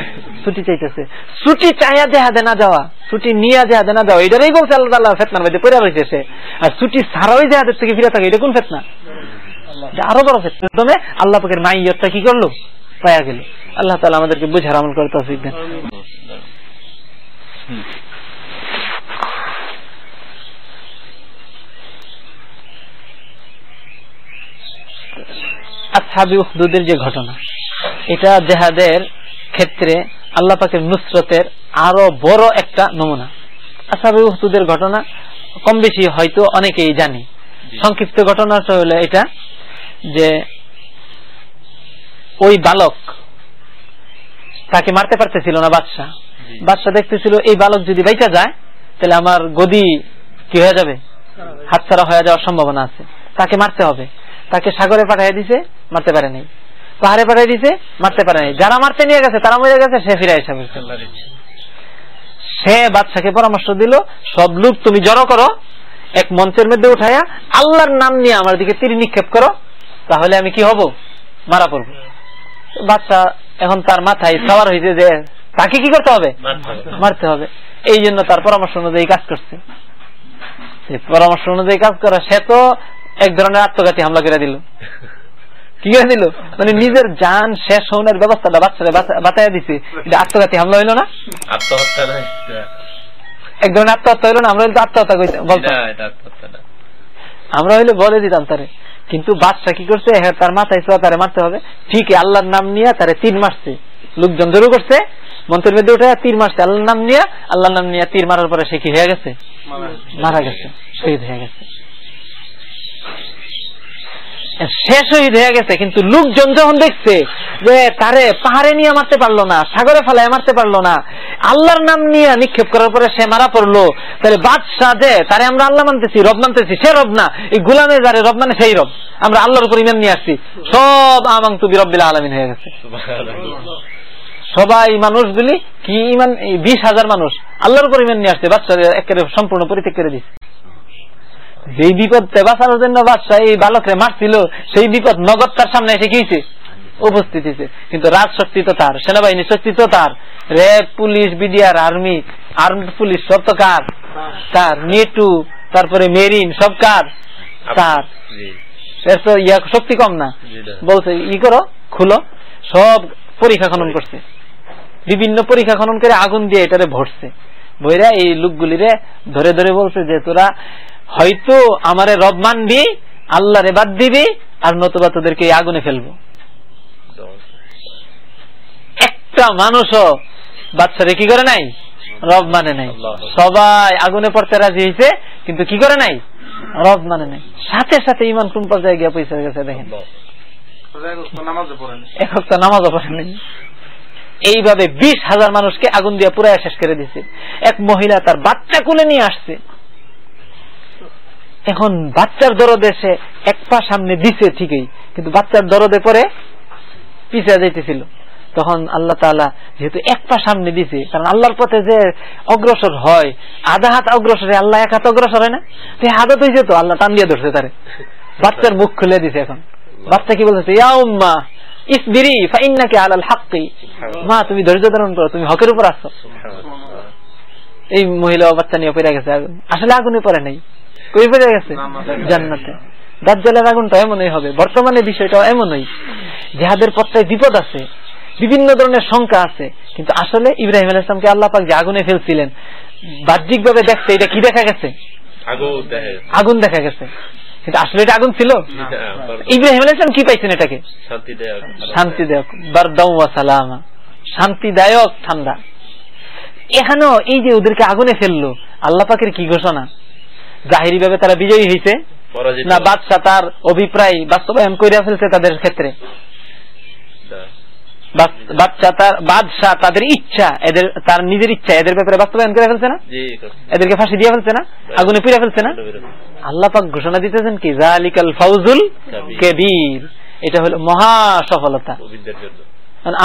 S2: ছুটি চাইতেছে। ছুটি চাইয়া জেহাদে না যাওয়া, ছুটি নিয়ে জেহাদে না যাওয়া এটারই বলছে আল্লাহ তাল্লাহ ফেতনার মধ্যে রয়েছে সে। আর ছুটি ছাড়াই জেহাদের থেকে ফিরে থাকে, এটা কোন ফেতনা? আরও বড় ফেতনা। আল্লাহ পাকের কি করল? পায়া গেল। আল্লাহ তালা আমাদেরকে বুঝার আমল করে তৌফিক দেন। আসহাবি যে ঘটনা এটা জেহাদের ক্ষেত্রে আল্লাহ পাকের নুসরতের আরও বড় একটা নমুনা। আসহাবি উহদুদের ঘটনা কম বেশি হয়তো অনেকেই জানে। সংক্ষিপ্ত ঘটনাটা হলো এটা যে ওই বালক তাকে মারতে পারতেছিল না বাদশাহ। বাদশাহ দেখতেছিল এই বালক যদি বাইচা যায় তাহলে আমার গদি কি হয়ে যাবে? হাতছাড়া হয়ে যাওয়ার সম্ভাবনা আছে। তাকে মারতে হবে। তাকে সাগরে পাঠিয়ে দিছে মারতে পারে নাই। পাহাড়ে পাঠিয়ে দিছে মারতে পারে নাই। যারা মারতে নিয়ে গেছে তারা মরে গেছে সে ফিরে এসে। সে বাদশাকে পরামর্শ দিল সব লোক তুমি জড়ো করো এক মঞ্চের মধ্যে উঠাইয়া আল্লাহর নাম নিয়ে আমার দিকে তীর নিক্ষেপ করো তাহলে আমি কি হব? মারা পড়ব। বাদশাহ এখন তার মাথায় সবার হয়েছে যে তাকে কি করতে হবে?
S3: মারতে হবে।
S2: এই জন্য তার পরামর্শ অনুযায়ী কাজ করছে। পরামর্শ অনুযায়ী কাজ করা সে তো এক ধরনের আত্মঘাতী হামলা করে দিল। কি করে দিল? মানে নিজের যান শেষ হওয়ার ব্যবস্থাটা বাচ্চারা বাতায় দিছে। এটা আত্মঘাতী হামলা হইল না?
S3: আত্মহত্যা
S2: এক ধরনের আত্মহত্যা হইল না? আমরা হইলে আত্মহত্যা বলতাম। আমরা হইলে বলে দিতাম তারে। কিন্তু বাদশাহ কি করছে? হ্যাঁ তার মাথায় ছোঁয়া তারে মারতে হবে। ঠিক আল্লাহর নাম নিয়ে তারে তিন মারছে। লোকজন জড়ো করছে মন্ত্রের মধ্যে উঠে তীর মারছে। আল্লাহর নাম নিয়ে আল্লাহর নাম নিয়ে তীর মারার পরে সে কি হয়ে গেছে। মারা গেছে শহীদ হয়ে গেছে। সে শহীদ হয়ে গেছে, কিন্তু লোকজন যখন দেখছে যে তারে পাহাড়ে নিয়ে মারতে পারল না, সাগরে ফেলায় মারতে পারল না, আল্লাহর নাম নিয়ে নিক্ষেপ করার পরে সে মারা পড়ল, তাহলে বাদশাহ যে, তারে আমরা আল্লাহ মানতেছি, রব মানতেছি, সে রব না, এই গুলামে যারে রব মানে সেই রব, আমরা আল্লাহর উপর ইমান নিয়ে আসছি, সব আমাং তুবি রব্বিল আলমিন হয়ে গেছে। সবাই মানুষগুলি কি ইমান বিশ হাজার মানুষ, আল্লাহর উপর ইমান নিয়ে আসছে বাচ্চা একেবারে সম্পূর্ণ পরিত্যাগ করে দিচ্ছে যেই বিপদ বাঁচানোর জন্য বাদশাহ এই বালকরে মারছিল সেই বিপদ নগদ তার সামনে এসে গিয়েছে উপস্থিত হয়েছে কিন্তু রাজ শক্তি তো তার সেনাবাহিনী শক্তি তো তার। RAB police BDR army armed police সব তো কার? তার। নেটু তারপরে মেরিন সব কার? তার। শক্তি কম না।
S3: না।
S2: বলছে ই করো খুলো। সব পরীক্ষা খনন করছে। বিভিন্ন পরীক্ষা খনন করে আগুন দিয়ে এটারে ভরছে। বইরা এই লোকগুলিরে ধরে ধরে বলছে যে তোরা হয়তো আমারে রব মানবি আল্লাহ রে বাদ দিবি, আর নতুবা তোদেরকে আগুনে ফেলব। একটা মানুষও বাচ্চারে কি করে নাই? রব মানে নাই। সবাই আগুনে পড়তে রাজি হয়েছে, কিন্তু কি করে নাই? রব মানে নাই। সাথে সাথে ইমান কোন পর্যায়ে গিয়ে পয়সা গেছে, দেখেন।
S4: নামাজে
S2: এক তো নামাজও পড়ে এইভাবে বিশ হাজার মানুষকে আগুন দিয়ে পুরাই শেষ করে দিছে। এক মহিলা তার বাচ্চা কোলে নিয়ে আসছে। এখন বাচ্চার দরদে সে এক পা সামনে দিছে ঠিকই কিন্তু বাচ্চার দরদে পরে পিছিয়ে যাইতেছিল। তখন আল্লাহ তাআলা যেহেতু এক পা সামনে দিছে কারণ আল্লাহর পথে যে অগ্রসর হয় আধা হাত অগ্রসর আল্লাহ এক হাত অগ্রসর হয় না? সে হাতত হয়েছে তো আল্লাহ টান দিয়ে ধরছে তারে। বাচ্চার মুখ খুলে দিছে এখন। বাচ্চা কি বলতেছে? ইয়া উম্মা ইসবিরি ফাইন্নাকি আলাল হাক্কি। মা তুমি ধৈর্য ধারণ করো তুমি হকের উপর আসছো এই মহিলা বাচ্চা নিয়ে পড়ে গেছে। আসলে আগুনে পড়ে নাই। কই পড়ে গেছে? জান্নাতে। দাজ্জালের আগুনটা এমনই হবে। বর্তমানে বিষয়টা এমনই। যাহাদের পথটায় বিপদ আছে। বিভিন্ন ধরনের শঙ্কা আছে। কিন্তু আসলে ইব্রাহিম আল ইসলামকে আল্লাহ পাক যে আগুনে ফেলছিলেন বাহ্যিক ভাবে দেখছে এটা কি দেখা গেছে?
S3: আগুন দেখা
S2: গেছে। কিন্তু আসলে এটা আগুন ছিল? ইব্রাহিম আল ইসলাম কি পাইছেন এটাকে?
S3: শান্তি দেয়
S2: শান্তিদায়ক বারদাউ ওয়া সালামা। শান্তিদায়ক ঠান্ডা। এখানেও এই যে ওদেরকে আগুনে ফেলল আল্লাহ পাকের কি ঘোষণা? জাহিরি ভাবে তারা বিজয়ী হয়েছে না বাদশাহ তার অভিপ্রায় বাস্তবায়ন করিয়া ফেলছে তাদের ক্ষেত্রে। বাদশাহ তার বাদশাহ তাদের ইচ্ছা এদের তার নিজের ইচ্ছা এদের ব্যাপারে বাস্তবায়ন করে ফেলছে না? এদেরকে ফাঁসি দিয়ে ফেলছে না? আগুনে পুড়ে ফেলছে না? আল্লাহ পাক ঘোষণা দিতেছেন কি জালিকাল ফাউজুল কেবির। এটা হলো মহা সফলতা।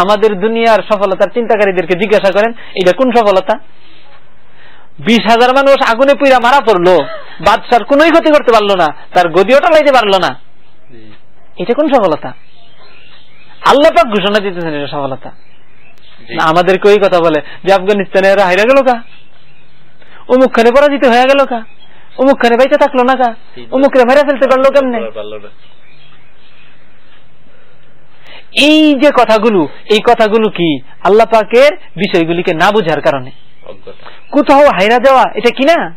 S2: আমাদের দুনিয়ার সফলতার চিন্তাকারীদেরকে জিজ্ঞাসা করেন এটা কোন সফলতা? বিশ হাজার মানুষ আগুনে পুইরা মারা পড়ল। বাদশার কোনোই ক্ষতি করতে পারল না। তার গদিও টালাইতে পারল না। এটা কোন সফলতা? আল্লাহ পাক ঘোষণা দিতেছেন এটা সফলতা। আমাদেরকে ওই কথা বলে যে আফগানিস্তানে এরা হাইরা গেল কা? অমুক খানে পরাজিত হয়ে গেল কা? অমুক খানে বাইতে থাকল না কা? অমুক রে মেরে ফেলতে পারল কেমনে? এই যে কথাগুলো এই কথাগুলো কি আল্লাহ পাকের বিষয়গুলিকে না বুঝার কারণে? কোথাও হাইরা দেওয়া এটা কি না?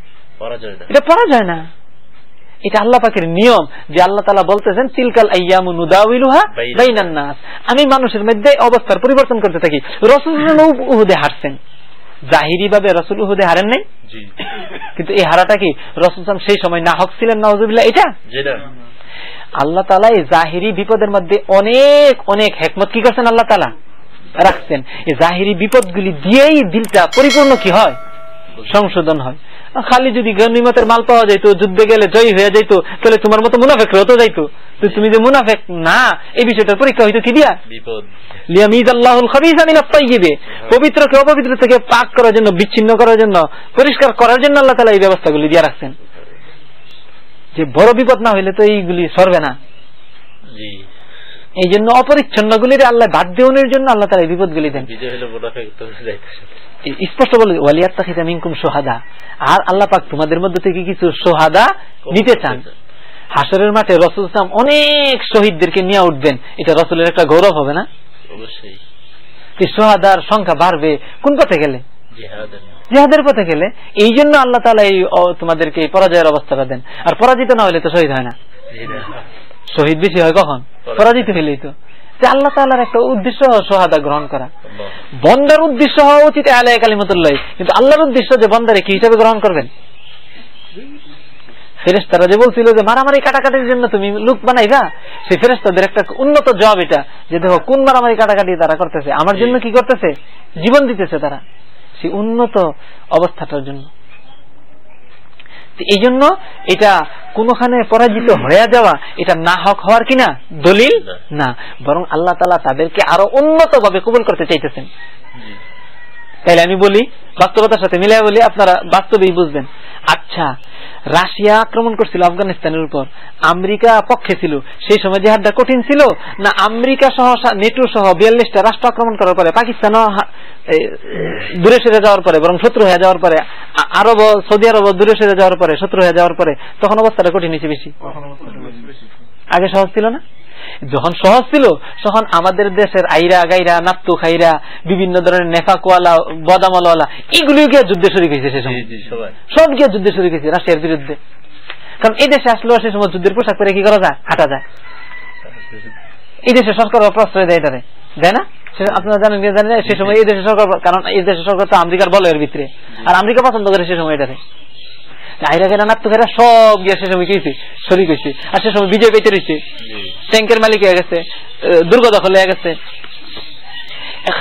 S2: এটা পড়া যায় না। এটা আল্লাহ পাকের নিয়ম যে আল্লাহ তালা বলতেছেন তিলকাল নাস। আমি মানুষের মধ্যে অবস্থার পরিবর্তন করতে থাকি। রসুল উহুদে হারছেন। জাহিরি ভাবে রসুল উহুদে হারেন নাই? কিন্তু এই হারাটা কি রসুল সেই সময় না হক ছিলেন নওয়াজুবিল্লাহ এটা? আল্লাহ তালা এই জাহিরি বিপদের মধ্যে অনেক অনেক হেকমত কি করছেন আল্লাহ তালা রাখছেন। এই জাহিরি বিপদগুলি দিয়েই দিলটা পরিপূর্ণ কি হয়? সংশোধন হয়। খালি যদি গনিমতের মাল পাওয়া যাইতো যুদ্ধে গেলে জয়ী হয়ে যাইতো তাহলে তোমার মতো মুনাফেক হতো যাইতো। তো তুমি যে মুনাফেক না এই বিষয়টার পরীক্ষা হইতো কি দিয়া? মিনাত তাইয়্যিবে পবিত্রকে অপবিত্র থেকে পাক করার জন্য বিচ্ছিন্ন করার জন্য পরিষ্কার করার জন্য আল্লাহ তাআলা এই ব্যবস্থাগুলি দিয়ে রাখছেন। যে বড় বিপদ না হইলে তো এইগুলি সরবে না। এই জন্য অপরিচ্ছন্নগুলির আল্লাহ বাদ দেওয়ানোর জন্য আল্লাহ তাআলা এই বিপদগুলি দেন। স্পষ্ট বলে ওয়ালিয়াত তাকিদা মিনকুম সোহাদা আর আল্লাহ পাক তোমাদের মধ্যে থেকে কিছু সোহাদা নিতে চান। হাসরের মাঠে রসুল ইসলাম অনেক শহীদদেরকে নিয়ে উঠবেন। এটা রসুলের একটা গৌরব হবে না?
S3: অবশ্যই।
S2: সোহাদার সংখ্যা বাড়বে কোন পথে গেলে?
S3: জিহাদের
S2: জিহাদের পথে গেলে। এই জন্য আল্লাহ তালা এই তোমাদেরকে এই পরাজয়ের অবস্থাটা দেন। আর পরাজিত না হলে তো শহীদ হয় না। শহীদ বেশি হয় কখন? পরাজিত হলেই তো। যে আল্লাহ তালার একটা উদ্দেশ্য সোহাদা গ্রহণ করা। বন্দার উদ্দেশ্য হওয়া উচিত আলাই কালিমতুল্লাহ। কিন্তু আল্লাহর উদ্দেশ্য যে বন্দারে কি হিসাবে গ্রহণ করবেন? ফেরেস্তারা যে বলছিল যে মারামারি কাটাকাটির জন্য তুমি লুক বানাইবা সেই ফেরেস্তাদের একটা উন্নত জবাব এটা যে দেখো কোন মারামারি কাটাকাটি তারা করতেছে? আমার জন্য কি করতেছে? জীবন দিতেছে তারা। সেই উন্নত অবস্থাটার জন্য। এই জন্য এটা কোনখানে পরাজিত হয়ে যাওয়া এটা না হক হওয়ার কিনা দলিল? না। বরং আল্লাহ তালা তাদেরকে আরও উন্নত ভাবে কবুল করতে চাইতেছেন। তাইলে আমি বলি বাস্তবতার সাথে মিলিয়ে বলি আপনারা বাস্তবেই বুঝবেন। আচ্ছা রাশিয়া আক্রমণ করছিল আফগানিস্তানের উপর। আমেরিকা পক্ষে ছিল। সেই সময় জেহাদটা কঠিন ছিল? না আমেরিকা সহ নেটো সহ বিয়াল্লিশটা রাষ্ট্র আক্রমণ করার পরে পাকিস্তান দূরে সরে যাওয়ার পরে বরং শত্রু হয়ে যাওয়ার পরে আরব সৌদি আরব দূরে সরে যাওয়ার পরে শত্রু হয়ে যাওয়ার পরে তখন অবস্থাটা কঠিন হয়েছে বেশি। আগে সহজ ছিল না? যখন সহজ ছিল তখন আমাদের দেশের আইরা গাইরা নাত্তু খাইরা বিভিন্ন ধরনের নেফাকওয়ালা বদামলওয়ালা এগুলিও গিয়ে যুদ্ধে শরিক হয়েছে সে সময়। সব গিয়ে যুদ্ধে শরিক হয়েছে রাশিয়ার বিরুদ্ধে। কারণ এই দেশে আসলেও সে সময় যুদ্ধের পোশাক পরে কি করা যায়? হাঁটা যায়। এই দেশে সরকার প্রশ্রয় দেয় এটারে দেয় না? আপনারা জানেন জানেন? সে সময় এই দেশের সরকার কারণ এই দেশের সরকার তো আমেরিকার বলয়ের ভিতরে। আর আমেরিকা পছন্দ করে সে সময় এটারে আইরা গেরা নাত্তকেরা সব গিয়ে সে সময় শরিক হয়েছে আর সে সময় বিজয় পেতে রয়েছে ট্যাঙ্কের মালিক হয়ে গেছে দুর্গ দখল হয়ে গেছে।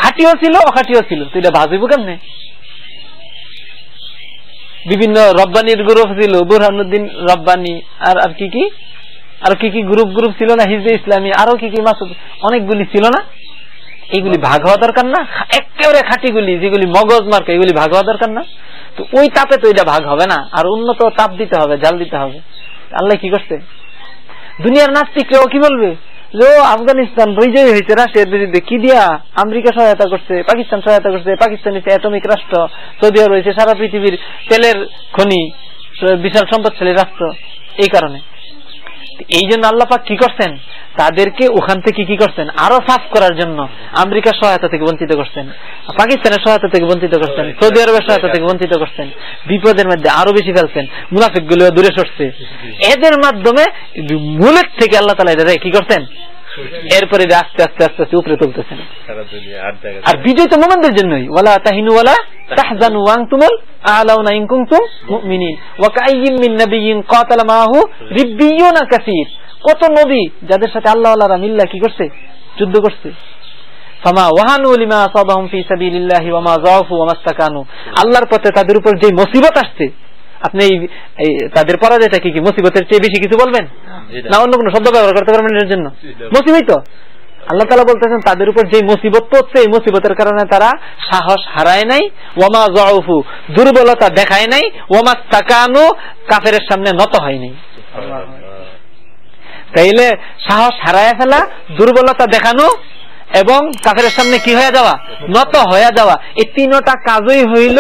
S2: খাটিও ছিল অখাটিও ছিল। তুই এটা ভাবিব কেমনে? বিভিন্ন রব্বানির গ্রুপ ছিল বুরহানুদ্দিন রব্বানি আর আর কি কি? আর কি কি গ্রুপ গ্রুপ ছিল না হিজবে ইসলামী আরও কি কি মাসুদ অনেকগুলি ছিল না? এইগুলি ভাগ হওয়া দরকার না। একেবারে খাটিগুলি, যেগুলি মগজ মার্কা, এগুলি ভাগ হওয়া দরকার না। তো ওই তাপে তো এটা ভাগ হবে না। আর উন্নত তাপ দিতে হবে, জাল দিতে হবে। আল্লাহ কি করছে? দুনিয়ার নাস্তিকরাও কি বলবে? যে, ও, আফগানিস্তান বিজয়ী হয়েছে রাশিয়ার বিরুদ্ধে। কি দিয়া আমেরিকা সহায়তা করছে, পাকিস্তান সহায়তা করছে? পাকিস্তান অ্যাটমিক রাষ্ট্র সৌদি আরব রয়েছে, সারা পৃথিবীর তেলের খনি বিশাল সম্পদশালী রাষ্ট্র এই কারণে। এই জন্য আল্লাপাক কি করছেন? তাদেরকে ওখান থেকে কি করছেন? আরও সাফ করার জন্য আমেরিকার সহায়তা থেকে বঞ্চিত করছেন। পাকিস্তানের সহায়তা থেকে বঞ্চিত করছেন। সৌদি আরবের সহায়তা থেকে বঞ্চিত করছেন। বিপদের মধ্যে আরও বেশি ফেলছেন। মুনাফিকগুলো দূরে সরছে। এদের মাধ্যমে মূলের থেকে আল্লাহ তালা এদের কি করছেন? এরপরে আস্তে আস্তে আস্তে আস্তে উপরে তুলতেছেন। আর বিজয় তো মোমেনদের জন্যই। ওলা তাহিনু ওয়ালা তাহজানু ওয়াং তুমুল আলাউনা ইন কুনতুম মুমিনিন। ওয়া কাইয়িম মিন নাবিয়্যিন কাতালা মাহু রিব্বিয়ুনা কাসীর। কত নবী যাদের সাথে আল্লাহ ওয়ালারা মিল্লা কি করছে? যুদ্ধ করছে। ফামা ওয়াহানু লিমা আসাবাহুম ফি সাবিলিল্লাহি ওয়া মা ওয়া মাস্তাকানু। আল্লাহর পথে তাদের উপর যে মুসিবত আসছে আপনি এই- তাদের পরাজয়টা কি কি মুসিবতের চেয়ে বেশি কিছু বলবেন?
S3: না।
S2: অন্য কোনো শব্দ ব্যবহার করতে পারবেন এর জন্য। মুসিবই তো। আল্লাহ তালা বলতেছেন, তাদের উপর যে মুসিবত পড়ছে, এই মুসিবতের কারণে তারা সাহস হারায় নাই, ওয়ামা জউফু দুর্বলতা দেখায় নাই, ওয়ামা তাকানু কাফের সামনে নত হয় নাই। তাইলে সাহস হারায় ফেলা, দুর্বলতা দেখানো এবং কাফের সামনে কি হয়ে যাওয়া? নত হয়ে যাওয়া। এই তিনটা কাজই হইল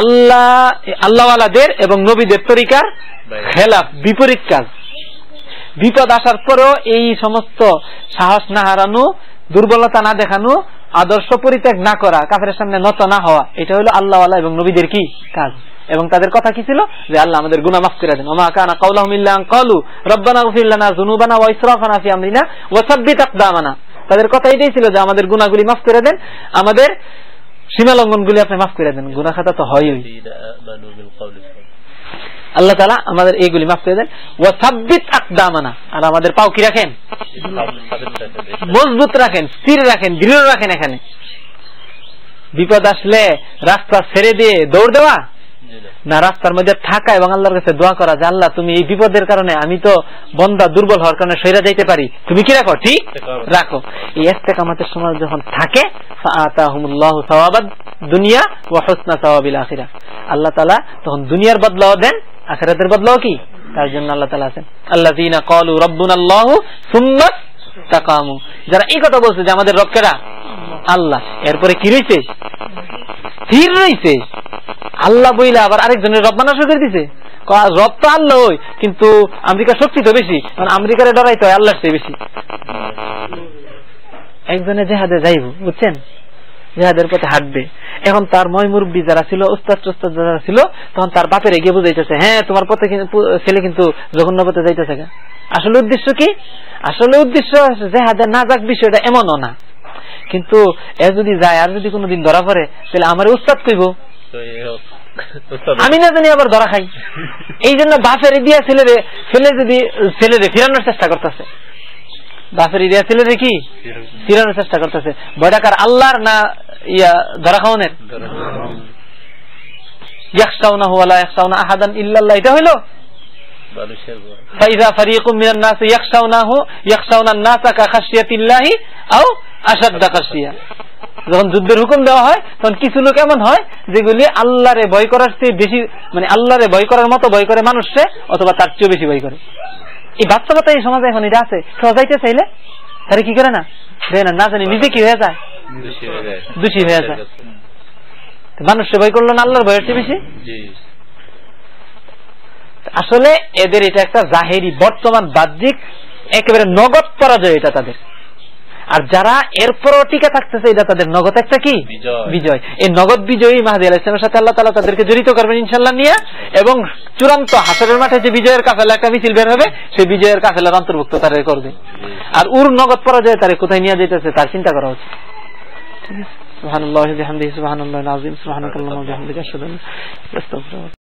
S2: আল্লাহ, আল্লাহওয়ালাদের এবং নবীদের তরিকার খেলাফ, বিপরীত কাজ। বিপদ আসার পরেও এই সমস্ত সাহস না হারানো, দুর্বলতা না দেখানো, আদর্শ পরিত্যাগ না করা কাফের সামনে নত না হওয়া, এটা হলো আল্লাহওয়ালা এবং নবীদের কি কাজ? এবং তাদের কথা কি ছিল? যে আল্লাহ আমাদের গুনাহ মাফ করে দেন। ওমা কানা ওয়া সাব্বিত আকদামানা। তাদের কথা এটাই ছিল যে আমাদের গুনাহগুলি মাফ করে দেন, আমাদের সীমা লঙ্ঘনগুলি আপনি মাফ করে দেন। গুনাহ খাতা তো হয়ই। আল্লাহ তালা আমাদের এইগুলি মাফ করে দেন। ও সাব্বিত আকদামানা। আর আমাদের পাও কি রাখেন? মজবুত রাখেন, স্থির রাখেন, দৃঢ় রাখেন এখানে। বিপদ আসলে রাস্তা ছেড়ে দিয়ে দৌড় দেওয়া না রাস্তার মধ্যে থাকা এবং আল্লাহর কাছে দোয়া করা যে, আল্লাহ, তুমি এই বিপদের কারণে আমি তো বন্দা দুর্বল হওয়ার কারণে সইরা যাইতে পারি। তুমি কি রাখো? ঠিক? রাখো। এই ইস্তেকামাতের সময় যখন থাকে দুনিয়া ওয়া হুসনা সাওয়াবিল আখিরা। আল্লাহ তাআলা তখন দুনিয়ার বদলাও দেন আখিরাতের বদলাও কি? তার জন্য আল্লাহ তাআলা আছেন, আল্লাযীনা ক্বালু রাব্বুনাল্লাহু সুম্মা তাকামু যারা এই কথা বলছে যে আমাদের রক্ষেরা আল্লাহ। এরপরে কি রয়েছে স্থির রয়েছে আল্লাহ বইলে আবার আরেকজনের রব শুরু করে দিছে। রব তো আল্লাহ ওই, কিন্তু আমেরিকার শক্তি তো বেশি, কারণ আমেরিকারে ডরাইতে হয় আল্লাহর চেয়ে বেশি। একজনে জেহাদে যাইব, বুঝছেন? জেহাদের পথে হাঁটবে। এখন তার ময় মুরব্বী যারা ছিল উস্তাদ টুস্তাদ যারা ছিল তখন তার বাপের এগিয়ে বুঝাইতেছে হ্যাঁ তোমার পথে ছেলে কিন্তু জঘন্য পথে যাইতেছে আসলে উদ্দেশ্য কি? আসলে উদ্দেশ্য জেহাদে না যাক বিষয়টা এমনও না। কিন্তু এ যদি যায় আর যদি কোনোদিন ধরা পড়ে তাহলে আমার উস্তাদ কইব। আমি না জানি আবার ধরা খাই। এই জন্য বাপের দিয়া ছেলেরে ছেলে যদি ছেলেরে ফিরানোর চেষ্টা করতেছে। বাপের দিয়া ছেলেরে কি? ফিরানোর চেষ্টা করতেছে। বয়ডাকার আল্লাহর না ইয়া ধরা খাওয়ানের? আহাদান ইল্লাল্লাহ এটা হইল? যখন যুদ্ধের হুকুম দেওয়া হয় তখন কিছু লোক এমন হয় যেগুলি আল্লাহরে ভয় করার চেয়ে বেশি মানে আল্লাহরে ভয় করার মতো ভয় করে মানুষে অথবা তার চেয়েও বেশি ভয় করে। এই বাস্তবতা এই সমাজে এখন এটা আছে। যাইতে চাইলে তারা কি করে না? দেয় না না জানি নিজে কি হয়ে যায়?
S3: দোষী হয়ে যায়।
S2: মানুষ ভয় করল না আল্লাহর ভয়ের চেয়ে বেশি? আসলে এদের এটা একটা জাহেরি বর্তমান বাহ্যিক একেবারে নগদ পরাজয় এটা তাদের। আর যারা এরপরও টিকে থাকতেছে এটা তাদের নগদ একটা কি?
S3: বিজয়।
S2: বিজয়। এই নগদ বিজয়ী মাহাদি আলাহ ইসলামের সাথে আল্লাহ তালা তাদেরকে জড়িত করবেন ইনশাল্লাহ নিয়ে এবং চূড়ান্ত হাসরের মাঠে যে বিজয়ের কাফেলা একটা মিছিল বের হবে সেই বিজয়ের কাফেলার অন্তর্ভুক্ত তারা করবে আর উর নগদ পরাজয় তারা কোথায় নিয়ে যেতেছে তার চিন্তা করা উচিত। ঠিক আছে। সুবহানাল্লাহি ওয়া বিহামদিহি সুবহানাল্লাহিল আযীম সুবহানাকাল্লাহুম্মা ওয়া বিহামদিকা আশহাদু আন লা ইলাহা ইল্লা আনতা